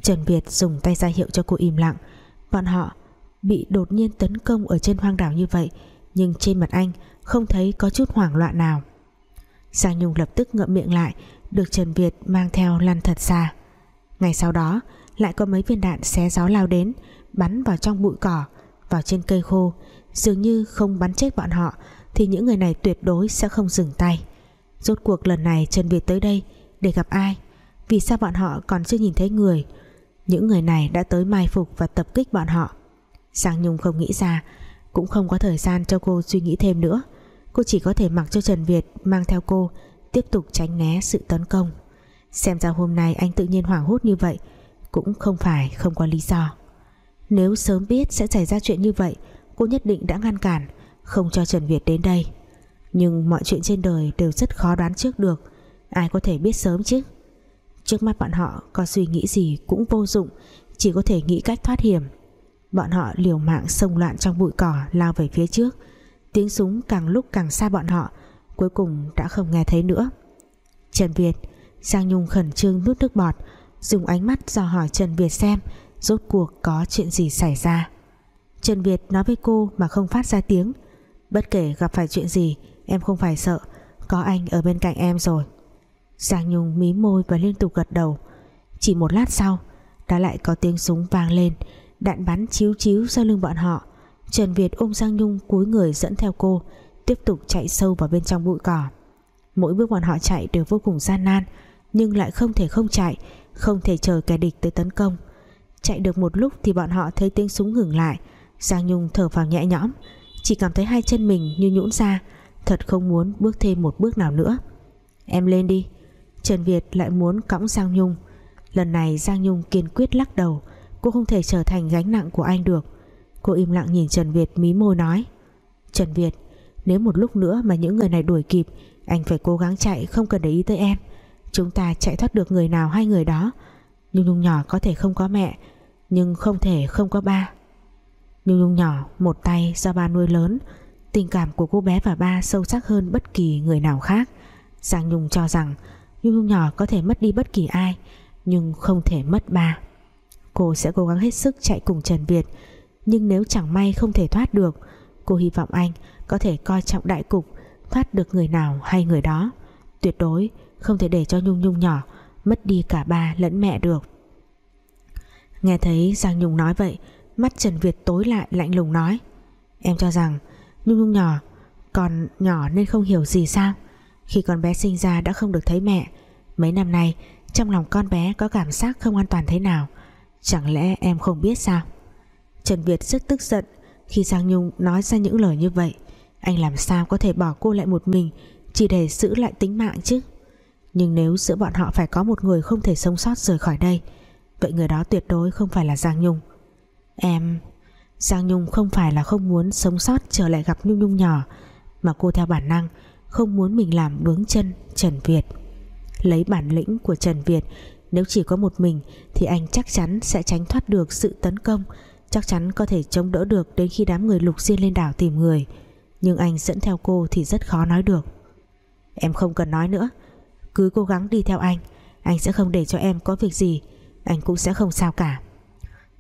Trần Việt dùng tay ra hiệu cho cô im lặng. Bọn họ bị đột nhiên tấn công ở trên hoang đảo như vậy, nhưng trên mặt anh không thấy có chút hoảng loạn nào. Giang Nhung lập tức ngậm miệng lại, được Trần Việt mang theo lăn thật xa. Ngày sau đó, lại có mấy viên đạn xé gió lao đến, bắn vào trong bụi cỏ, vào trên cây khô. Dường như không bắn chết bọn họ, thì những người này tuyệt đối sẽ không dừng tay rốt cuộc lần này Trần Việt tới đây để gặp ai? Vì sao bọn họ còn chưa nhìn thấy người? Những người này đã tới mai phục và tập kích bọn họ. Giang Nhung không nghĩ ra, cũng không có thời gian cho cô suy nghĩ thêm nữa. Cô chỉ có thể mặc cho Trần Việt mang theo cô, tiếp tục tránh né sự tấn công. Xem ra hôm nay anh tự nhiên hoảng hốt như vậy, cũng không phải không có lý do. Nếu sớm biết sẽ xảy ra chuyện như vậy, cô nhất định đã ngăn cản, không cho Trần Việt đến đây nhưng mọi chuyện trên đời đều rất khó đoán trước được. Ai có thể biết sớm chứ? Trước mắt bọn họ có suy nghĩ gì cũng vô dụng, chỉ có thể nghĩ cách thoát hiểm. Bọn họ liều mạng xông loạn trong bụi cỏ lao về phía trước. Tiếng súng càng lúc càng xa bọn họ, cuối cùng đã không nghe thấy nữa. Trần Việt, Giang Nhung khẩn trương nuốt nước bọt, dùng ánh mắt dò hỏi Trần Việt xem rốt cuộc có chuyện gì xảy ra. Trần Việt nói với cô mà không phát ra tiếng. Bất kể gặp phải chuyện gì em không phải sợ, có anh ở bên cạnh em rồi. Giang Nhung mí môi và liên tục gật đầu. Chỉ một lát sau, đã lại có tiếng súng vang lên, đạn bắn chiếu chiếu sau lưng bọn họ. Trần Việt ôm Giang Nhung cúi người dẫn theo cô, tiếp tục chạy sâu vào bên trong bụi cỏ. Mỗi bước bọn họ chạy đều vô cùng gian nan, nhưng lại không thể không chạy, không thể chờ kẻ địch tới tấn công. Chạy được một lúc thì bọn họ thấy tiếng súng ngừng lại. Giang Nhung thở vào nhẹ nhõm, chỉ cảm thấy hai chân mình như nhũn ra thật không muốn bước thêm một bước nào nữa. Em lên đi. Trần Việt lại muốn cõng Giang Nhung. Lần này Giang Nhung kiên quyết lắc đầu Cô không thể trở thành gánh nặng của anh được. Cô im lặng nhìn Trần Việt mí môi nói, Trần Việt, Nếu một lúc nữa mà những người này đuổi kịp, Anh phải cố gắng chạy, không cần để ý tới em. Chúng ta chạy thoát được người nào hay người đó. Nhung Nhung nhỏ có thể không có mẹ, Nhưng không thể không có ba. Nhung Nhung nhỏ một tay do ba nuôi lớn Tình cảm của cô bé và ba sâu sắc hơn bất kỳ người nào khác. Giang Nhung cho rằng, Nhung Nhung nhỏ có thể mất đi bất kỳ ai, Nhưng không thể mất ba. Cô sẽ cố gắng hết sức chạy cùng Trần Việt, Nhưng nếu chẳng may không thể thoát được, Cô hy vọng anh có thể coi trọng đại cục, Thoát được người nào hay người đó. Tuyệt đối không thể để cho Nhung Nhung nhỏ Mất đi cả ba lẫn mẹ được. Nghe thấy Giang Nhung nói vậy, Mắt Trần Việt tối lại lạnh lùng nói, Em cho rằng Nhung Nhung nhỏ, Còn nhỏ nên không hiểu gì sao? Khi con bé sinh ra đã không được thấy mẹ, Mấy năm nay Trong lòng con bé có cảm giác không an toàn thế nào? Chẳng lẽ em không biết sao? Trần Việt rất tức giận Khi Giang Nhung nói ra những lời như vậy. Anh làm sao có thể bỏ cô lại một mình Chỉ để giữ lại tính mạng chứ? Nhưng nếu giữa bọn họ phải có một người Không thể sống sót rời khỏi đây, Vậy người đó tuyệt đối không phải là Giang Nhung. Em Giang Nhung không phải là không muốn sống sót Trở lại gặp Nhung Nhung nhỏ, Mà cô theo bản năng Không muốn mình làm bướng chân Trần Việt. Lấy bản lĩnh của Trần Việt, Nếu chỉ có một mình Thì anh chắc chắn sẽ tránh thoát được sự tấn công, Chắc chắn có thể chống đỡ được Đến khi đám người lục diên lên đảo tìm người. Nhưng anh dẫn theo cô thì rất khó nói được. Em không cần nói nữa, Cứ cố gắng đi theo anh Anh sẽ không để cho em có việc gì, Anh cũng sẽ không sao cả.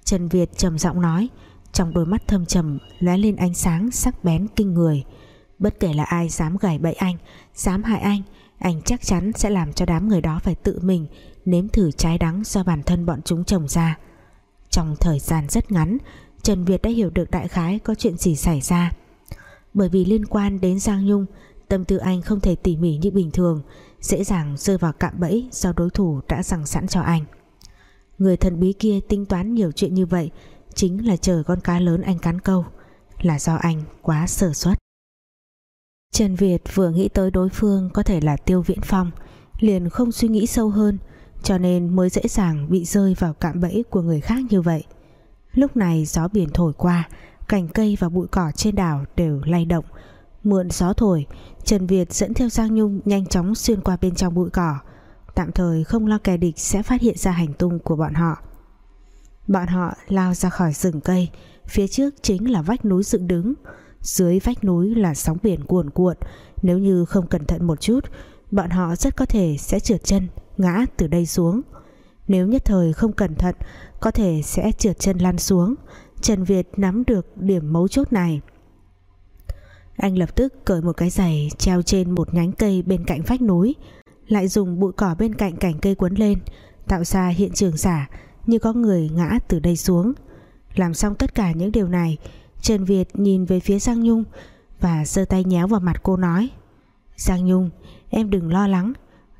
Trần Việt trầm giọng nói trong đôi mắt thâm trầm, lóe lên ánh sáng sắc bén kinh người. Bất kể là ai dám gài bẫy anh, dám hại anh anh chắc chắn sẽ làm cho đám người đó phải tự mình nếm thử trái đắng do bản thân bọn chúng trồng ra. Trong thời gian rất ngắn, Trần Việt đã hiểu được đại khái có chuyện gì xảy ra. Bởi vì liên quan đến Giang Nhung, tâm tư anh không thể tỉ mỉ như bình thường, dễ dàng rơi vào cạm bẫy do đối thủ đã rằng sẵn cho anh. Người thần bí kia tính toán nhiều chuyện như vậy chính là chờ con cá lớn anh cắn câu, là do anh quá sơ suất. Trần Việt vừa nghĩ tới đối phương có thể là Tiêu Viễn Phong, liền không suy nghĩ sâu hơn, cho nên mới dễ dàng bị rơi vào cạm bẫy của người khác như vậy. Lúc này gió biển thổi qua, cành cây và bụi cỏ trên đảo đều lay động. Mượn gió thổi, Trần Việt dẫn theo Giang Nhung nhanh chóng xuyên qua bên trong bụi cỏ. Tạm thời không lo kẻ địch sẽ phát hiện ra hành tung của bọn họ. Bọn họ lao ra khỏi rừng cây, Phía trước chính là vách núi dựng đứng. Dưới vách núi là sóng biển cuồn cuộn, Nếu như không cẩn thận một chút, Bọn họ rất có thể sẽ trượt chân, Ngã từ đây xuống. Nếu nhất thời không cẩn thận, Có thể sẽ trượt chân lăn xuống. Trần Việt nắm được điểm mấu chốt này. Anh lập tức cởi một cái giày Treo trên một nhánh cây bên cạnh vách núi, Lại dùng bụi cỏ bên cạnh cành cây quấn lên, Tạo ra hiện trường giả như có người ngã từ đây xuống. Làm xong tất cả những điều này, Trần Việt nhìn về phía Giang Nhung và giơ tay nhéo vào mặt cô nói, Giang Nhung, em đừng lo lắng,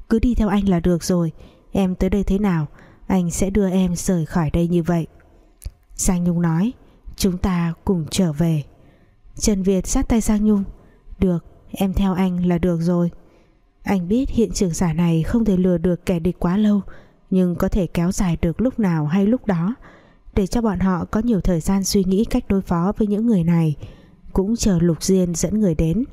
cứ đi theo anh là được rồi. Em tới đây thế nào, anh sẽ đưa em rời khỏi đây như vậy. Giang Nhung nói, chúng ta cùng trở về. Trần Việt sát tay Giang Nhung, được, em theo anh là được rồi. Anh biết hiện trường giả này không thể lừa được kẻ địch quá lâu nhưng có thể kéo dài được lúc nào hay lúc đó. Để cho bọn họ có nhiều thời gian suy nghĩ cách đối phó với những người này, cũng chờ Lục Diên dẫn người đến.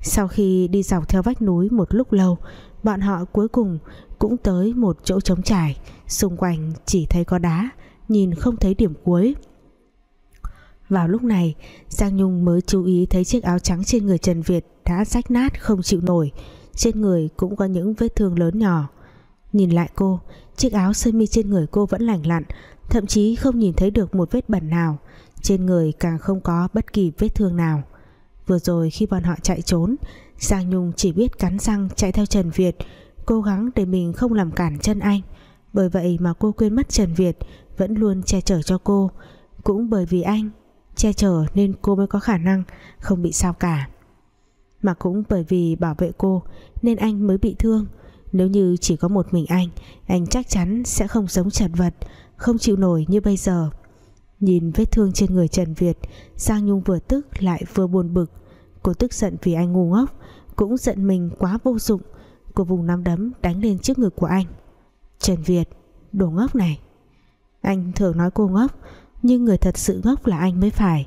Sau khi đi dọc theo vách núi một lúc lâu, bọn họ cuối cùng cũng tới một chỗ trống trải. Xung quanh chỉ thấy có đá, nhìn không thấy điểm cuối. Vào lúc này, Giang Nhung mới chú ý thấy chiếc áo trắng trên người Trần Việt đã rách nát không chịu nổi. Trên người cũng có những vết thương lớn nhỏ. Nhìn lại cô, Chiếc áo sơ mi trên người cô vẫn lành lặn, Thậm chí không nhìn thấy được một vết bẩn nào. Trên người càng không có bất kỳ vết thương nào. Vừa rồi khi bọn họ chạy trốn, Giang Nhung chỉ biết cắn răng chạy theo Trần Việt, Cố gắng để mình không làm cản chân anh. Bởi vậy mà cô quên mất Trần Việt, Vẫn luôn che chở cho cô. Cũng bởi vì anh, Che chở nên cô mới có khả năng Không bị sao cả. Mà cũng bởi vì bảo vệ cô, Nên anh mới bị thương nếu như chỉ có một mình anh Anh chắc chắn sẽ không sống chật vật, Không chịu nổi như bây giờ. Nhìn vết thương trên người Trần Việt, Giang Nhung vừa tức lại vừa buồn bực. Cô tức giận vì anh ngu ngốc, Cũng giận mình quá vô dụng. Cô vùng nắm đấm đánh lên trước ngực của anh. Trần Việt, Đồ ngốc này. Anh thường nói cô ngốc, Nhưng người thật sự ngốc là anh mới phải.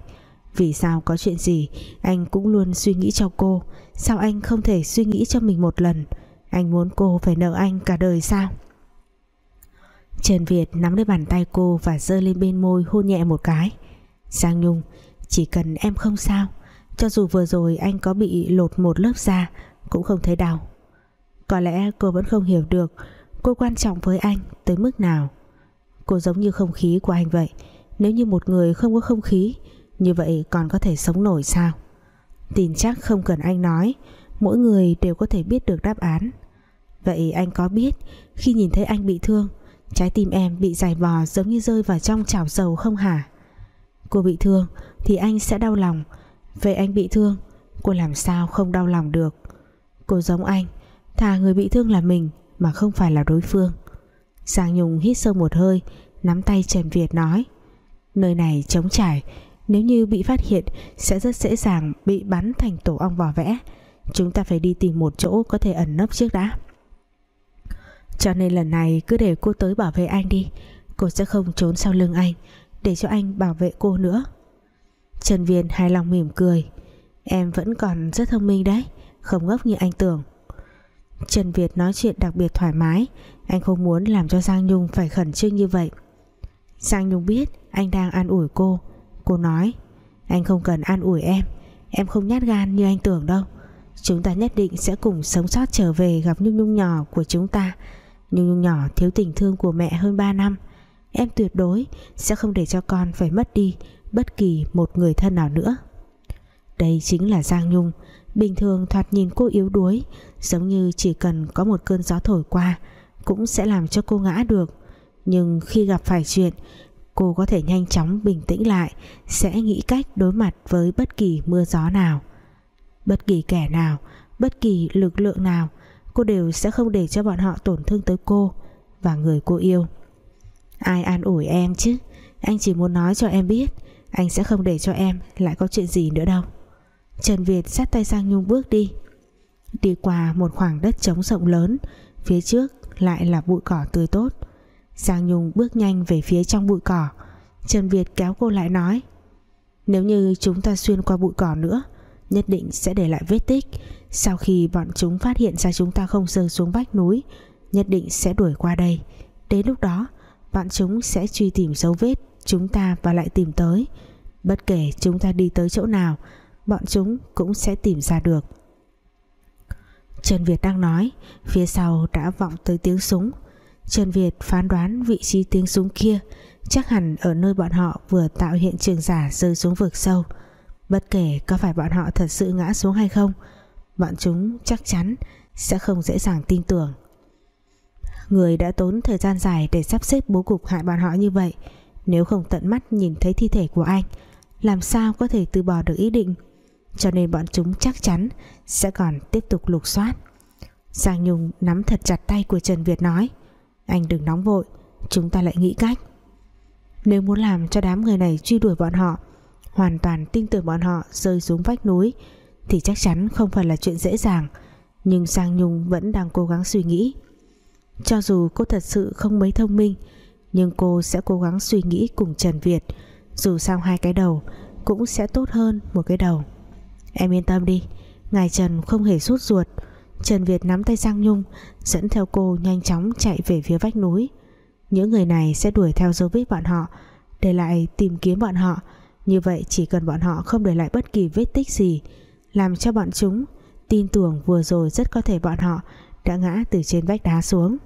Vì sao có chuyện gì, Anh cũng luôn suy nghĩ cho cô. Sao anh không thể suy nghĩ cho mình một lần? Anh muốn cô phải nợ anh cả đời sao? Trần Việt nắm lấy bàn tay cô Và giơ lên bên môi hôn nhẹ một cái. Giang Nhung, Chỉ cần em không sao, Cho dù vừa rồi anh có bị lột một lớp da, Cũng không thấy đau. Có lẽ cô vẫn không hiểu được Cô quan trọng với anh tới mức nào. Cô giống như không khí của anh vậy, Nếu như một người không có không khí, Như vậy còn có thể sống nổi sao? Tin chắc không cần anh nói, Mỗi người đều có thể biết được đáp án. Vậy anh có biết, Khi nhìn thấy anh bị thương, Trái tim em bị dài vò giống như rơi vào trong chảo dầu không hả? Cô bị thương Thì anh sẽ đau lòng. Vậy anh bị thương, Cô làm sao không đau lòng được? Cô giống anh, Thà người bị thương là mình Mà không phải là đối phương. Giang Nhung hít sâu một hơi, Nắm tay Trần Việt nói, Nơi này trống trải, Nếu như bị phát hiện Sẽ rất dễ dàng bị bắn thành tổ ong vỏ vẽ. Chúng ta phải đi tìm một chỗ Có thể ẩn nấp trước đã. Cho nên lần này cứ để cô tới bảo vệ anh đi. Cô sẽ không trốn sau lưng anh, Để cho anh bảo vệ cô nữa. Trần Viên hài lòng mỉm cười. Em vẫn còn rất thông minh đấy, Không ngốc như anh tưởng. Trần Việt nói chuyện đặc biệt thoải mái. Anh không muốn làm cho Giang Nhung phải khẩn trương như vậy. Giang Nhung biết anh đang an ủi cô. Cô nói, Anh không cần an ủi em. Em không nhát gan như anh tưởng đâu. Chúng ta nhất định sẽ cùng sống sót trở về Gặp Nhung Nhung nhỏ của chúng ta. Nhung Nhung nhỏ thiếu tình thương của mẹ hơn 3 năm, Em tuyệt đối Sẽ không để cho con phải mất đi Bất kỳ một người thân nào nữa. Đây chính là Giang Nhung, Bình thường thoạt nhìn cô yếu đuối, Giống như chỉ cần có một cơn gió thổi qua Cũng sẽ làm cho cô ngã được. Nhưng khi gặp phải chuyện, Cô có thể nhanh chóng bình tĩnh lại, Sẽ nghĩ cách đối mặt với bất kỳ mưa gió nào, Bất kỳ kẻ nào, Bất kỳ lực lượng nào Cô đều sẽ không để cho bọn họ tổn thương tới cô Và người cô yêu. Ai an ủi em chứ? Anh chỉ muốn nói cho em biết, Anh sẽ không để cho em lại có chuyện gì nữa đâu. Trần Việt sát tay sang Nhung bước đi. Đi qua một khoảng đất trống rộng lớn, Phía trước lại là bụi cỏ tươi tốt. Giang Nhung bước nhanh về phía trong bụi cỏ. Trần Việt kéo cô lại nói, Nếu như chúng ta xuyên qua bụi cỏ nữa, Nhất định sẽ để lại vết tích. Sau khi bọn chúng phát hiện ra chúng ta không rơi xuống vách núi, Nhất định sẽ đuổi qua đây. Đến lúc đó, Bọn chúng sẽ truy tìm dấu vết Chúng ta và lại tìm tới. Bất kể chúng ta đi tới chỗ nào, bọn chúng cũng sẽ tìm ra được. Trần Việt đang nói, phía sau đã vọng tới tiếng súng. Trần Việt phán đoán vị trí tiếng súng kia chắc hẳn ở nơi bọn họ vừa tạo hiện trường giả rơi xuống vực sâu. Bất kể có phải bọn họ thật sự ngã xuống hay không bọn chúng chắc chắn sẽ không dễ dàng tin tưởng. Người đã tốn thời gian dài để sắp xếp bố cục hại bọn họ như vậy, nếu không tận mắt nhìn thấy thi thể của anh, làm sao có thể từ bỏ được ý định? Cho nên bọn chúng chắc chắn sẽ còn tiếp tục lục soát. Giang Nhung nắm thật chặt tay của Trần Việt nói, anh đừng nóng vội, chúng ta lại nghĩ cách. Nếu muốn làm cho đám người này truy đuổi bọn họ, hoàn toàn tin tưởng bọn họ rơi xuống vách núi thì chắc chắn không phải là chuyện dễ dàng. Nhưng Giang Nhung vẫn đang cố gắng suy nghĩ. Cho dù cô thật sự không mấy thông minh, nhưng cô sẽ cố gắng suy nghĩ cùng Trần Việt. Dù sao hai cái đầu cũng sẽ tốt hơn một cái đầu. Em yên tâm đi, Ngài Trần không hề sốt ruột. Trần Việt nắm tay Giang Nhung, Dẫn theo cô nhanh chóng chạy về phía vách núi. Những người này sẽ đuổi theo dấu vết bọn họ, Để lại tìm kiếm bọn họ. Như vậy chỉ cần bọn họ không để lại bất kỳ vết tích gì làm cho bọn chúng Tin tưởng vừa rồi rất có thể bọn họ Đã ngã từ trên vách đá xuống.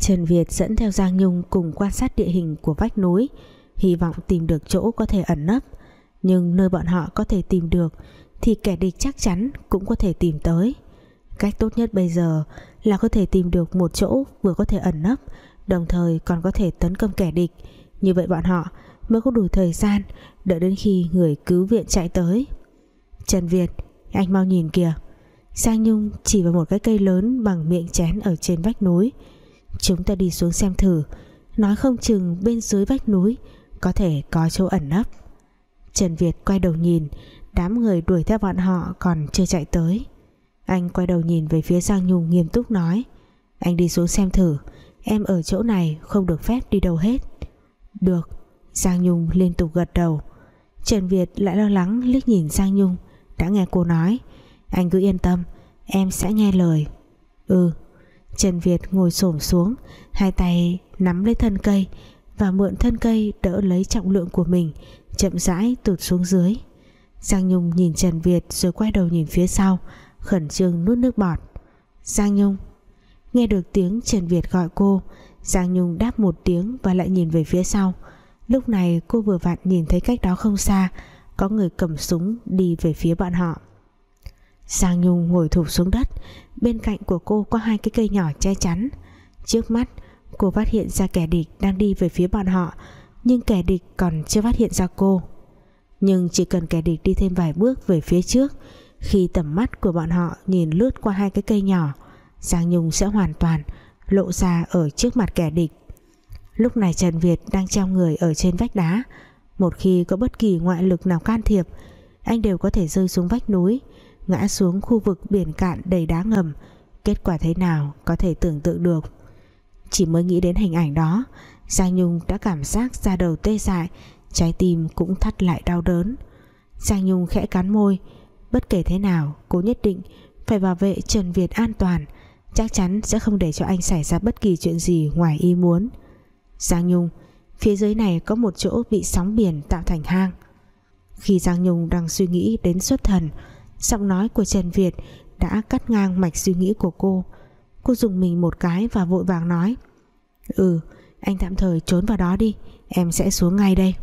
Trần Việt dẫn theo Giang Nhung cùng quan sát địa hình của vách núi, Hy vọng tìm được chỗ có thể ẩn nấp. Nhưng nơi bọn họ có thể tìm được thì kẻ địch chắc chắn cũng có thể tìm tới. Cách tốt nhất bây giờ là có thể tìm được một chỗ vừa có thể ẩn nấp, đồng thời còn có thể tấn công kẻ địch. Như vậy bọn họ mới có đủ thời gian đợi đến khi người cứu viện chạy tới. Trần Việt. Anh mau nhìn kìa. Giang Nhung chỉ vào một cái cây lớn bằng miệng chén ở trên vách núi. Chúng ta đi xuống xem thử. Nói không chừng bên dưới vách núi có thể có chỗ ẩn nấp. Trần Việt quay đầu nhìn. Đám người đuổi theo bọn họ còn chưa chạy tới. Anh quay đầu nhìn về phía Giang Nhung nghiêm túc nói. Anh đi xuống xem thử. Em ở chỗ này không được phép đi đâu hết. Được. Giang Nhung liên tục gật đầu. Trần Việt lại lo lắng liếc nhìn Giang Nhung. Đã nghe cô nói. Anh cứ yên tâm, Em sẽ nghe lời. Ừ. Trần Việt ngồi xổm xuống, Hai tay nắm lấy thân cây Và mượn thân cây đỡ lấy trọng lượng của mình, Chậm rãi tụt xuống dưới. Giang Nhung nhìn Trần Việt Rồi quay đầu nhìn phía sau, Khẩn trương nuốt nước bọt. Giang Nhung. Nghe được tiếng Trần Việt gọi cô, Giang Nhung đáp một tiếng và lại nhìn về phía sau. Lúc này cô vừa vặn nhìn thấy cách đó không xa có người cầm súng đi về phía bọn họ. Giang Nhung ngồi thụp xuống đất, Bên cạnh của cô có hai cái cây nhỏ che chắn. Trước mắt, cô phát hiện ra kẻ địch đang đi về phía bọn họ, Nhưng kẻ địch còn chưa phát hiện ra cô. Nhưng chỉ cần kẻ địch đi thêm vài bước về phía trước, Khi tầm mắt của bọn họ nhìn lướt qua hai cái cây nhỏ Giang Nhung sẽ hoàn toàn lộ ra ở trước mặt kẻ địch. Lúc này Trần Việt đang treo người ở trên vách đá một khi có bất kỳ ngoại lực nào can thiệp, Anh đều có thể rơi xuống vách núi, Ngã xuống khu vực biển cạn đầy đá ngầm. Kết quả thế nào có thể tưởng tượng được. Chỉ mới nghĩ đến hình ảnh đó, Giang Nhung đã cảm giác da đầu tê dại, Trái tim cũng thắt lại đau đớn. Giang Nhung khẽ cắn môi, Bất kể thế nào, cô nhất định Phải bảo vệ Trần Việt an toàn. Chắc chắn sẽ không để cho anh xảy ra bất kỳ chuyện gì ngoài ý muốn. Giang Nhung Phía dưới này có một chỗ bị sóng biển tạo thành hang. Khi Giang Nhung đang suy nghĩ đến xuất thần, Giọng nói của Trần Việt Đã cắt ngang mạch suy nghĩ của cô. Cô dùng mình một cái và vội vàng nói Ừ Anh tạm thời trốn vào đó đi, Em sẽ xuống ngay đây.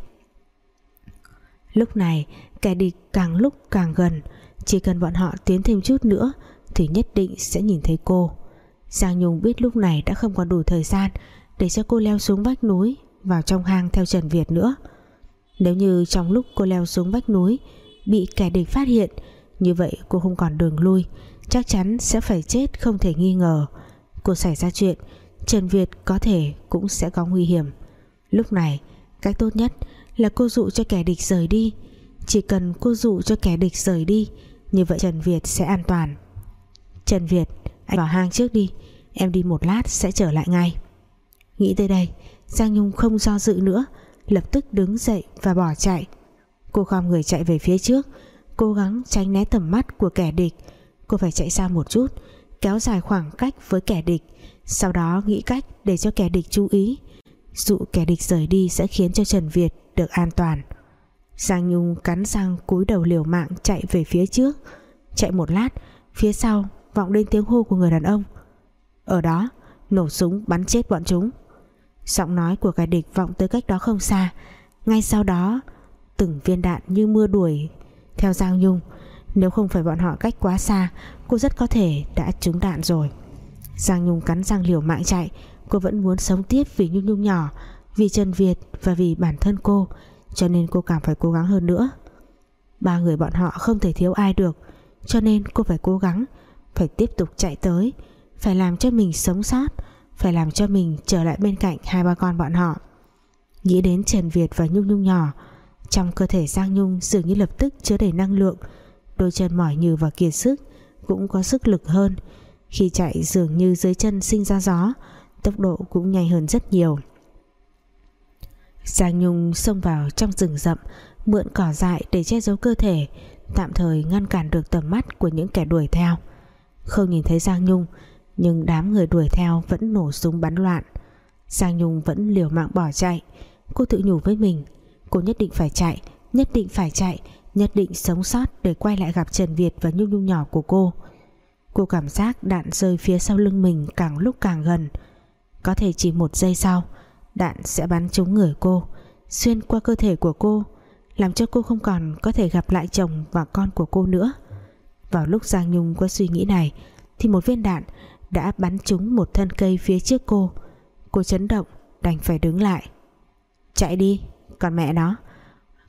Lúc này, kẻ địch càng lúc càng gần, Chỉ cần bọn họ tiến thêm chút nữa Thì nhất định sẽ nhìn thấy cô. Giang Nhung biết lúc này đã không còn đủ thời gian để cho cô leo xuống vách núi vào trong hang theo Trần Việt nữa. Nếu như trong lúc cô leo xuống vách núi, bị kẻ địch phát hiện, như vậy cô không còn đường lui, chắc chắn sẽ phải chết không thể nghi ngờ. Cô xảy ra chuyện, Trần Việt có thể cũng sẽ có nguy hiểm. Lúc này, cách tốt nhất là cô dụ cho kẻ địch rời đi. Chỉ cần cô dụ cho kẻ địch rời đi, như vậy Trần Việt sẽ an toàn. Trần Việt, anh vào hang trước đi, Em đi một lát sẽ trở lại ngay. Nghĩ tới đây Giang Nhung không do dự nữa, Lập tức đứng dậy và bỏ chạy. Cô gom người chạy về phía trước, Cố gắng tránh né tầm mắt của kẻ địch. Cô phải chạy xa một chút, Kéo dài khoảng cách với kẻ địch, Sau đó nghĩ cách để cho kẻ địch chú ý. Dụ kẻ địch rời đi Sẽ khiến cho Trần Việt được an toàn. Giang Nhung cắn răng cúi đầu liều mạng chạy về phía trước. Chạy một lát, Phía sau vọng lên tiếng hô của người đàn ông. Ở đó, nổ súng bắn chết bọn chúng giọng nói của kẻ địch vọng tới cách đó không xa. Ngay sau đó, từng viên đạn như mưa đuổi theo Giang Nhung. Nếu không phải bọn họ cách quá xa, cô rất có thể đã trúng đạn rồi. Giang Nhung cắn răng liều mạng chạy. Cô vẫn muốn sống tiếp vì Nhung Nhung nhỏ, vì Trần Việt và vì bản thân cô, cho nên cô càng phải cố gắng hơn nữa. Ba người bọn họ không thể thiếu ai được, cho nên cô phải cố gắng, phải tiếp tục chạy tới, phải làm cho mình sống sót phải làm cho mình trở lại bên cạnh hai ba con bọn họ. Nghĩ đến Trần Việt và Nhung Nhung nhỏ, trong cơ thể Giang Nhung dường như lập tức chứa đầy năng lượng, đôi chân mỏi nhừ và kiệt sức, cũng có sức lực hơn. Khi chạy dường như dưới chân sinh ra gió, tốc độ cũng nhanh hơn rất nhiều. Giang Nhung xông vào trong rừng rậm, mượn cỏ dại để che giấu cơ thể, tạm thời ngăn cản được tầm mắt của những kẻ đuổi theo. Không nhìn thấy Giang Nhung nhưng đám người đuổi theo vẫn nổ súng bắn loạn. Giang Nhung vẫn liều mạng bỏ chạy. Cô tự nhủ với mình, cô nhất định phải chạy, nhất định phải chạy, nhất định sống sót để quay lại gặp Trần Việt và Nhung Nhung nhỏ của cô. Cô cảm giác đạn rơi phía sau lưng mình càng lúc càng gần. Có thể chỉ một giây sau, đạn sẽ bắn trúng người cô, xuyên qua cơ thể của cô, làm cho cô không còn có thể gặp lại chồng và con của cô nữa. Vào lúc Giang Nhung có suy nghĩ này, thì một viên đạn đã bắn trúng một thân cây phía trước cô. Cô chấn động, đành phải đứng lại. Chạy đi, còn mẹ nó.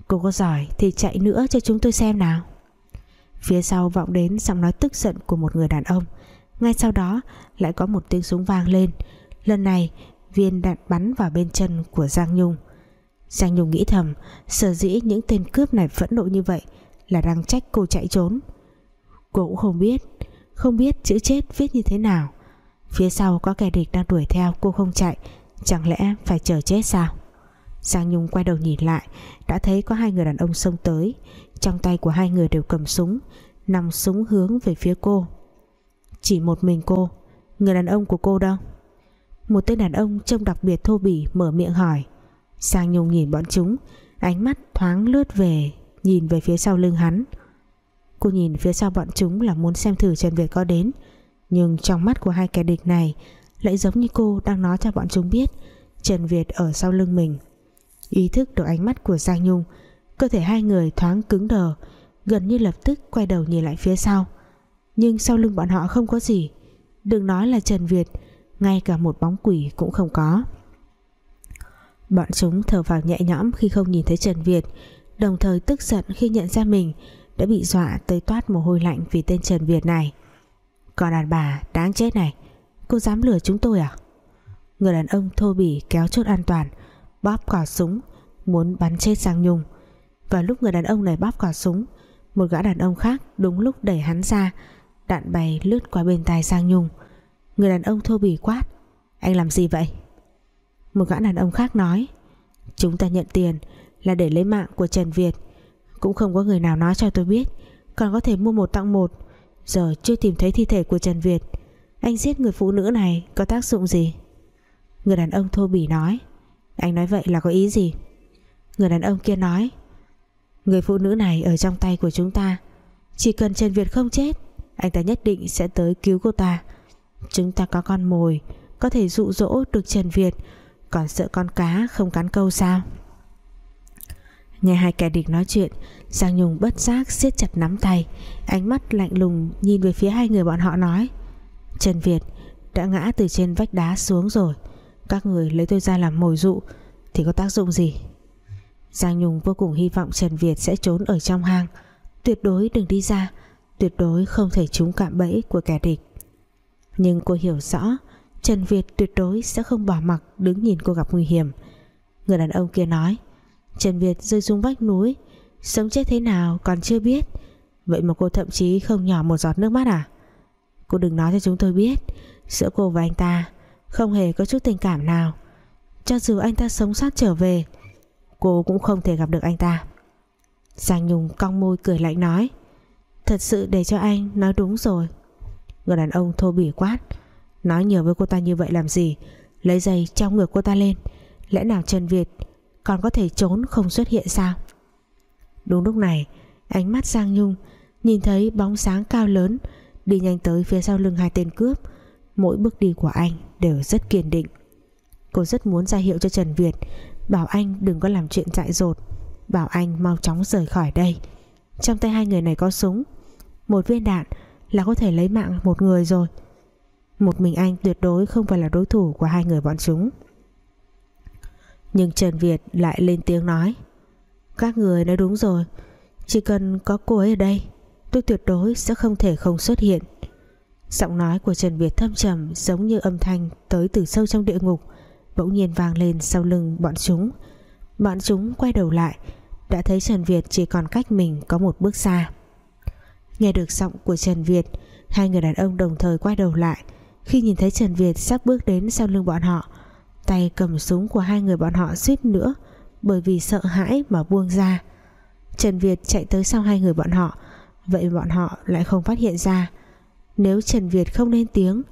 Cô có giỏi thì chạy nữa cho chúng tôi xem nào. Phía sau vọng đến giọng nói tức giận của một người đàn ông. Ngay sau đó, lại có một tiếng súng vang lên. Lần này, viên đạn bắn vào bên chân của Giang Nhung. Giang Nhung nghĩ thầm, sở dĩ những tên cướp này phẫn nộ như vậy là đang trách cô chạy trốn. Cô cũng không biết không biết chữ chết viết như thế nào. Phía sau có kẻ địch đang đuổi theo, Cô không chạy. Chẳng lẽ phải chờ chết sao? Giang Nhung quay đầu nhìn lại, Đã thấy có hai người đàn ông xông tới. Trong tay của hai người đều cầm súng, Nằm súng hướng về phía cô. Chỉ một mình cô, Người đàn ông của cô đâu? Một tên đàn ông trông đặc biệt thô bỉ Mở miệng hỏi. Giang Nhung nhìn bọn chúng, Ánh mắt thoáng lướt về, Nhìn về phía sau lưng hắn. Cô nhìn phía sau bọn chúng là muốn xem thử Trần Việt có đến. Nhưng trong mắt của hai kẻ địch này, Lại giống như cô đang nói cho bọn chúng biết, Trần Việt ở sau lưng mình. Ý thức được ánh mắt của Giang Nhung, Cơ thể hai người thoáng cứng đờ, Gần như lập tức quay đầu nhìn lại phía sau. Nhưng sau lưng bọn họ không có gì. Đừng nói là Trần Việt, Ngay cả một bóng quỷ cũng không có. Bọn chúng thở vào nhẹ nhõm khi không nhìn thấy Trần Việt, Đồng thời tức giận khi nhận ra mình Đã bị dọa tới toát mồ hôi lạnh Vì tên Trần Việt này. Còn đàn bà đáng chết này, Cô dám lừa chúng tôi à? Người đàn ông thô bỉ kéo chốt an toàn, Bóp cò súng, Muốn bắn chết Giang Nhung. Và lúc người đàn ông này bóp cò súng, Một gã đàn ông khác đúng lúc đẩy hắn ra, Đạn bay lướt qua bên tai Giang Nhung. Người đàn ông thô bỉ quát, Anh làm gì vậy? Một gã đàn ông khác nói, Chúng ta nhận tiền là để lấy mạng của Trần Việt. Cũng không có người nào nói cho tôi biết, Còn có thể mua một tặng một Giờ chưa tìm thấy thi thể của Trần Việt. Anh giết người phụ nữ này có tác dụng gì? Người đàn ông thô bỉ nói. Anh nói vậy là có ý gì? Người đàn ông kia nói. Người phụ nữ này ở trong tay của chúng ta. Chỉ cần Trần Việt không chết, Anh ta nhất định sẽ tới cứu cô ta. Chúng ta có con mồi, Có thể dụ dỗ được Trần Việt. Còn sợ con cá không cắn câu sao? Nghe hai kẻ địch nói chuyện Giang Nhung bất giác siết chặt nắm tay, Ánh mắt lạnh lùng nhìn về phía hai người bọn họ nói, Trần Việt, đã ngã từ trên vách đá xuống rồi. Các người lấy tôi ra làm mồi dụ, Thì có tác dụng gì? Giang Nhung vô cùng hy vọng Trần Việt sẽ trốn ở trong hang. Tuyệt đối đừng đi ra, Tuyệt đối không thể trúng cạm bẫy của kẻ địch. Nhưng cô hiểu rõ, Trần Việt tuyệt đối sẽ không bỏ mặc Đứng nhìn cô gặp nguy hiểm. Người đàn ông kia nói, Trần Việt rơi xuống vách núi Sống chết thế nào còn chưa biết. Vậy mà cô thậm chí không nhỏ một giọt nước mắt à? Cô đừng nói cho chúng tôi biết, Giữa cô và anh ta Không hề có chút tình cảm nào. Cho dù anh ta sống sót trở về, Cô cũng không thể gặp được anh ta. Giang Nhung cong môi cười lạnh nói, Thật sự để cho anh nói đúng rồi. Người đàn ông thô bỉ quát, Nói nhiều với cô ta như vậy làm gì? Lấy giày trong ngược cô ta lên, Lẽ nào Trần Việt còn có thể trốn không xuất hiện sao? Đúng lúc này, ánh mắt Giang Nhung nhìn thấy bóng sáng cao lớn đi nhanh tới phía sau lưng hai tên cướp. Mỗi bước đi của anh đều rất kiên định. Cô rất muốn ra hiệu cho Trần Việt, bảo anh đừng có làm chuyện dại dột, bảo anh mau chóng rời khỏi đây. Trong tay hai người này có súng, một viên đạn là có thể lấy mạng một người rồi. Một mình anh tuyệt đối không phải là đối thủ của hai người bọn chúng. Nhưng Trần Việt lại lên tiếng nói các người nói đúng rồi. Chỉ cần có cô ấy ở đây, Tôi tuyệt đối sẽ không thể không xuất hiện. Giọng nói của Trần Việt thâm trầm Giống như âm thanh tới từ sâu trong địa ngục, Bỗng nhiên vang lên sau lưng bọn chúng. Bọn chúng quay đầu lại, Đã thấy Trần Việt chỉ còn cách mình Có một bước xa. Nghe được giọng của Trần Việt, Hai người đàn ông đồng thời quay đầu lại. Khi nhìn thấy Trần Việt sắp bước đến sau lưng bọn họ, tay cầm súng của hai người bọn họ suýt nữa bởi vì sợ hãi mà buông ra. Trần Việt chạy tới sau hai người bọn họ, vậy bọn họ lại không phát hiện ra. Nếu Trần Việt không lên tiếng,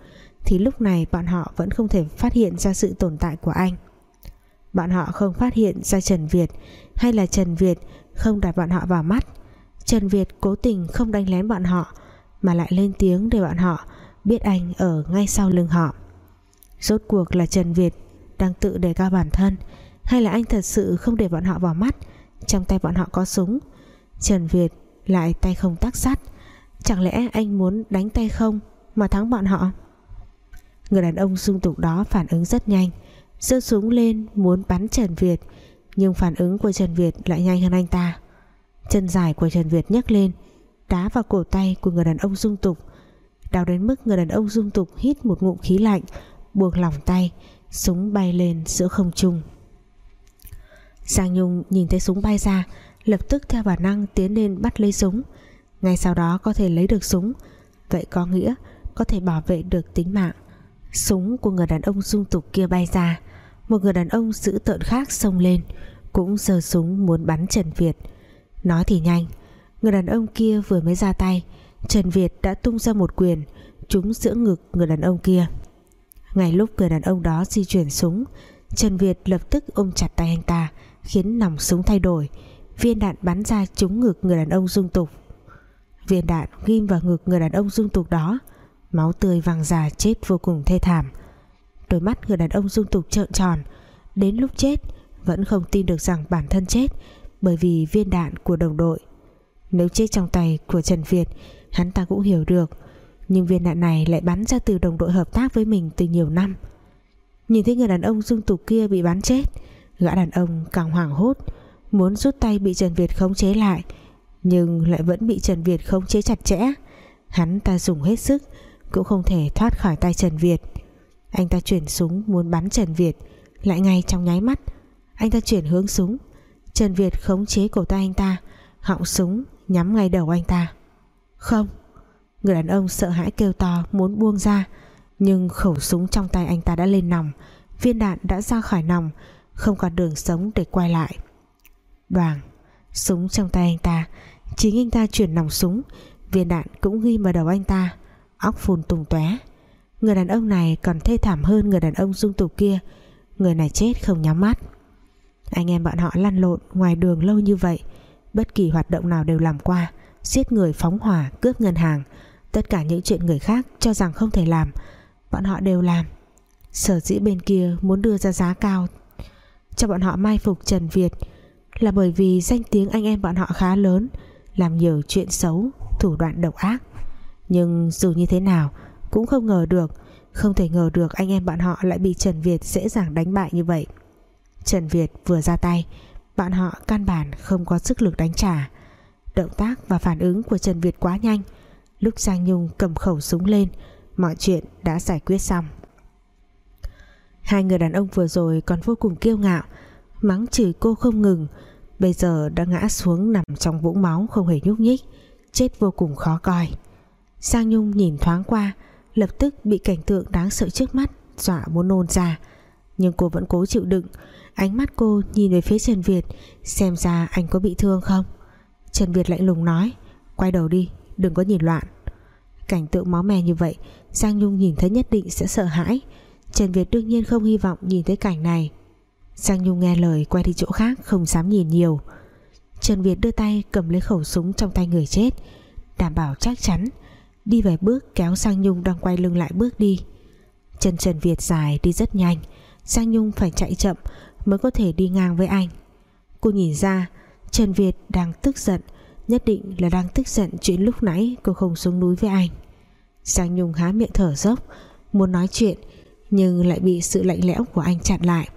thì lúc này bọn họ vẫn không thể phát hiện ra sự tồn tại của anh. Bọn họ không phát hiện ra Trần Việt hay là Trần Việt không đặt bọn họ vào mắt. Trần Việt cố tình không đánh lén bọn họ, mà lại lên tiếng để bọn họ biết anh ở ngay sau lưng họ. Rốt cuộc là Trần Việt đang tự đề cao bản thân hay là anh thật sự không để bọn họ vào mắt? Trong tay bọn họ có súng. Trần Việt lại tay không tác sắt chẳng lẽ anh muốn đánh tay không mà thắng bọn họ? Người đàn ông dung tục đó phản ứng rất nhanh. Giơ súng lên muốn bắn Trần Việt, nhưng phản ứng của Trần Việt lại nhanh hơn anh ta. Chân dài của Trần Việt nhấc lên, đá vào cổ tay của người đàn ông dung tục đau đến mức người đàn ông dung tục hít một ngụm khí lạnh buông lỏng tay, súng bay lên giữa không trung. Giang Nhung nhìn thấy súng bay ra, lập tức theo bản năng tiến lên bắt lấy súng. Ngay sau đó có thể lấy được súng. Vậy có nghĩa có thể bảo vệ được tính mạng. Súng của người đàn ông dung tục kia bay ra. Một người đàn ông dữ tợn khác xông lên, Cũng giơ súng muốn bắn Trần Việt. Nói thì nhanh, Người đàn ông kia vừa mới ra tay, Trần Việt đã tung ra một quyền, Trúng giữa ngực người đàn ông kia. Ngay lúc người đàn ông đó di chuyển súng, Trần Việt lập tức ôm chặt tay anh ta Khiến nòng súng thay đổi. Viên đạn bắn ra trúng ngực người đàn ông dung tục. Viên đạn ghim vào ngực người đàn ông dung tục đó. Máu tươi vàng già chết vô cùng thê thảm. Đôi mắt người đàn ông dung tục trợn tròn. Đến lúc chết, Vẫn không tin được rằng bản thân chết, Bởi vì viên đạn của đồng đội. Nếu chết trong tay của Trần Việt, Hắn ta cũng hiểu được. Nhưng viên đạn này lại bắn ra từ đồng đội hợp tác với mình từ nhiều năm. Nhìn thấy người đàn ông dung tục kia bị bắn chết Gã đàn ông càng hoảng hốt, Muốn rút tay bị Trần Việt khống chế lại, Nhưng lại vẫn bị Trần Việt khống chế chặt chẽ. Hắn ta dùng hết sức, Cũng không thể thoát khỏi tay Trần Việt. Anh ta chuyển súng muốn bắn Trần Việt, Lại ngay trong nháy mắt, Anh ta chuyển hướng súng. Trần Việt khống chế cổ tay anh ta, Họng súng nhắm ngay đầu anh ta. Không! Người đàn ông sợ hãi kêu to muốn buông ra, Nhưng khẩu súng trong tay anh ta đã lên nòng, Viên đạn đã ra khỏi nòng không còn đường sống để quay lại. Đoàn Súng trong tay anh ta. Chính anh ta chuyển nòng súng, Viên đạn cũng ghi vào đầu anh ta. Óc phun tung tóe. Người đàn ông này còn thê thảm hơn người đàn ông dung tục kia. Người này chết không nhắm mắt. Anh em bọn họ lăn lộn ngoài đường lâu như vậy. Bất kỳ hoạt động nào đều làm qua. Giết người, phóng hỏa, cướp ngân hàng. Tất cả những chuyện người khác cho rằng không thể làm, Bọn họ đều làm. Sở dĩ bên kia muốn đưa ra giá cao cho bọn họ mai phục Trần Việt Là bởi vì danh tiếng anh em bọn họ khá lớn, Làm nhiều chuyện xấu, Thủ đoạn độc ác. Nhưng dù như thế nào, Cũng không ngờ được, Không thể ngờ được anh em bọn họ lại bị Trần Việt dễ dàng đánh bại như vậy. Trần Việt vừa ra tay, Bọn họ căn bản không có sức lực đánh trả. Động tác và phản ứng của Trần Việt quá nhanh, Lúc Giang Nhung cầm khẩu súng lên, Mọi chuyện đã giải quyết xong. Hai người đàn ông vừa rồi còn vô cùng kiêu ngạo, Mắng chửi cô không ngừng, Bây giờ đã ngã xuống nằm trong vũng máu Không hề nhúc nhích, Chết vô cùng khó coi. Giang Nhung nhìn thoáng qua, Lập tức bị cảnh tượng đáng sợ trước mắt Dọa muốn nôn ra. Nhưng cô vẫn cố chịu đựng, Ánh mắt cô nhìn về phía Trần Việt, Xem ra anh có bị thương không? Trần Việt lạnh lùng nói, Quay đầu đi, đừng có nhìn loạn. Cảnh tượng máu me như vậy Giang Nhung nhìn thấy nhất định sẽ sợ hãi Trần Việt đương nhiên không hy vọng nhìn thấy cảnh này. Giang Nhung nghe lời quay đi chỗ khác, Không dám nhìn nhiều. Trần Việt đưa tay cầm lấy khẩu súng trong tay người chết, Đảm bảo chắc chắn, Đi vài bước kéo Giang Nhung đang quay lưng lại bước đi. Chân Trần Việt dài đi rất nhanh, Giang Nhung phải chạy chậm Mới có thể đi ngang với anh. Cô nhìn ra, Trần Việt đang tức giận, Nhất định là đang tức giận chuyện lúc nãy Cô không xuống núi với anh. Giang Nhung há miệng thở dốc, Muốn nói chuyện nhưng lại bị sự lạnh lẽo của anh chặn lại.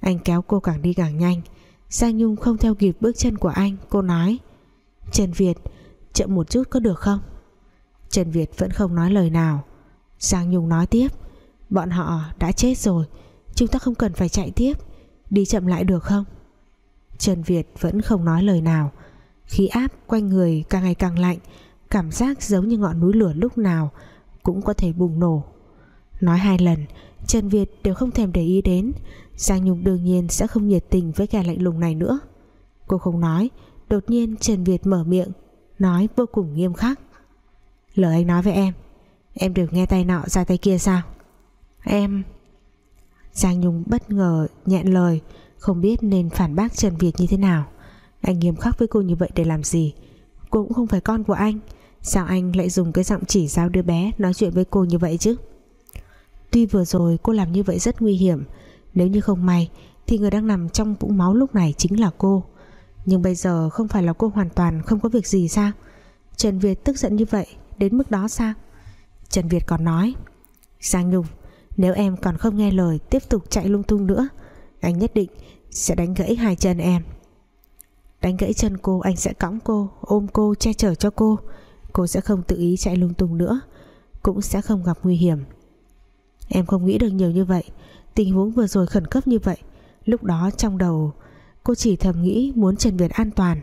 Anh kéo cô càng đi càng nhanh. Giang Nhung không theo kịp bước chân của anh, Cô nói, Trần Việt, chậm một chút có được không? Trần Việt vẫn không nói lời nào. Giang Nhung nói tiếp, Bọn họ đã chết rồi, Chúng ta không cần phải chạy tiếp. Đi chậm lại được không? Trần Việt vẫn không nói lời nào. Khí áp quanh người càng ngày càng lạnh, Cảm giác giống như ngọn núi lửa lúc nào Cũng có thể bùng nổ. Nói hai lần. Trần Việt đều không thèm để ý đến. Giang Nhung đương nhiên sẽ không nhiệt tình với kẻ lạnh lùng này nữa. Cô không nói, Đột nhiên Trần Việt mở miệng, Nói vô cùng nghiêm khắc. Lời anh nói với em Em được nghe tay nọ ra tay kia sao? Em Giang Nhung bất ngờ nhẹn lời, Không biết nên phản bác Trần Việt như thế nào. Anh nghiêm khắc với cô như vậy để làm gì? Cô cũng không phải con của anh. Sao anh lại dùng cái giọng chỉ giao đứa bé Nói chuyện với cô như vậy chứ? Tuy vừa rồi cô làm như vậy rất nguy hiểm, Nếu như không may Thì người đang nằm trong vũng máu lúc này chính là cô. Nhưng bây giờ không phải là cô hoàn toàn Không có việc gì sao? Trần Việt tức giận như vậy, Đến mức đó sao? Trần Việt còn nói, Giang Nhung, nếu em còn không nghe lời Tiếp tục chạy lung tung nữa, Anh nhất định sẽ đánh gãy hai chân em. Đánh gãy chân cô, Anh sẽ cõng cô, Ôm cô, che chở cho cô. Cô sẽ không tự ý chạy lung tung nữa, Cũng sẽ không gặp nguy hiểm. Em không nghĩ được nhiều như vậy. Tình huống vừa rồi khẩn cấp như vậy. Lúc đó trong đầu, Cô chỉ thầm nghĩ muốn Trần Việt an toàn.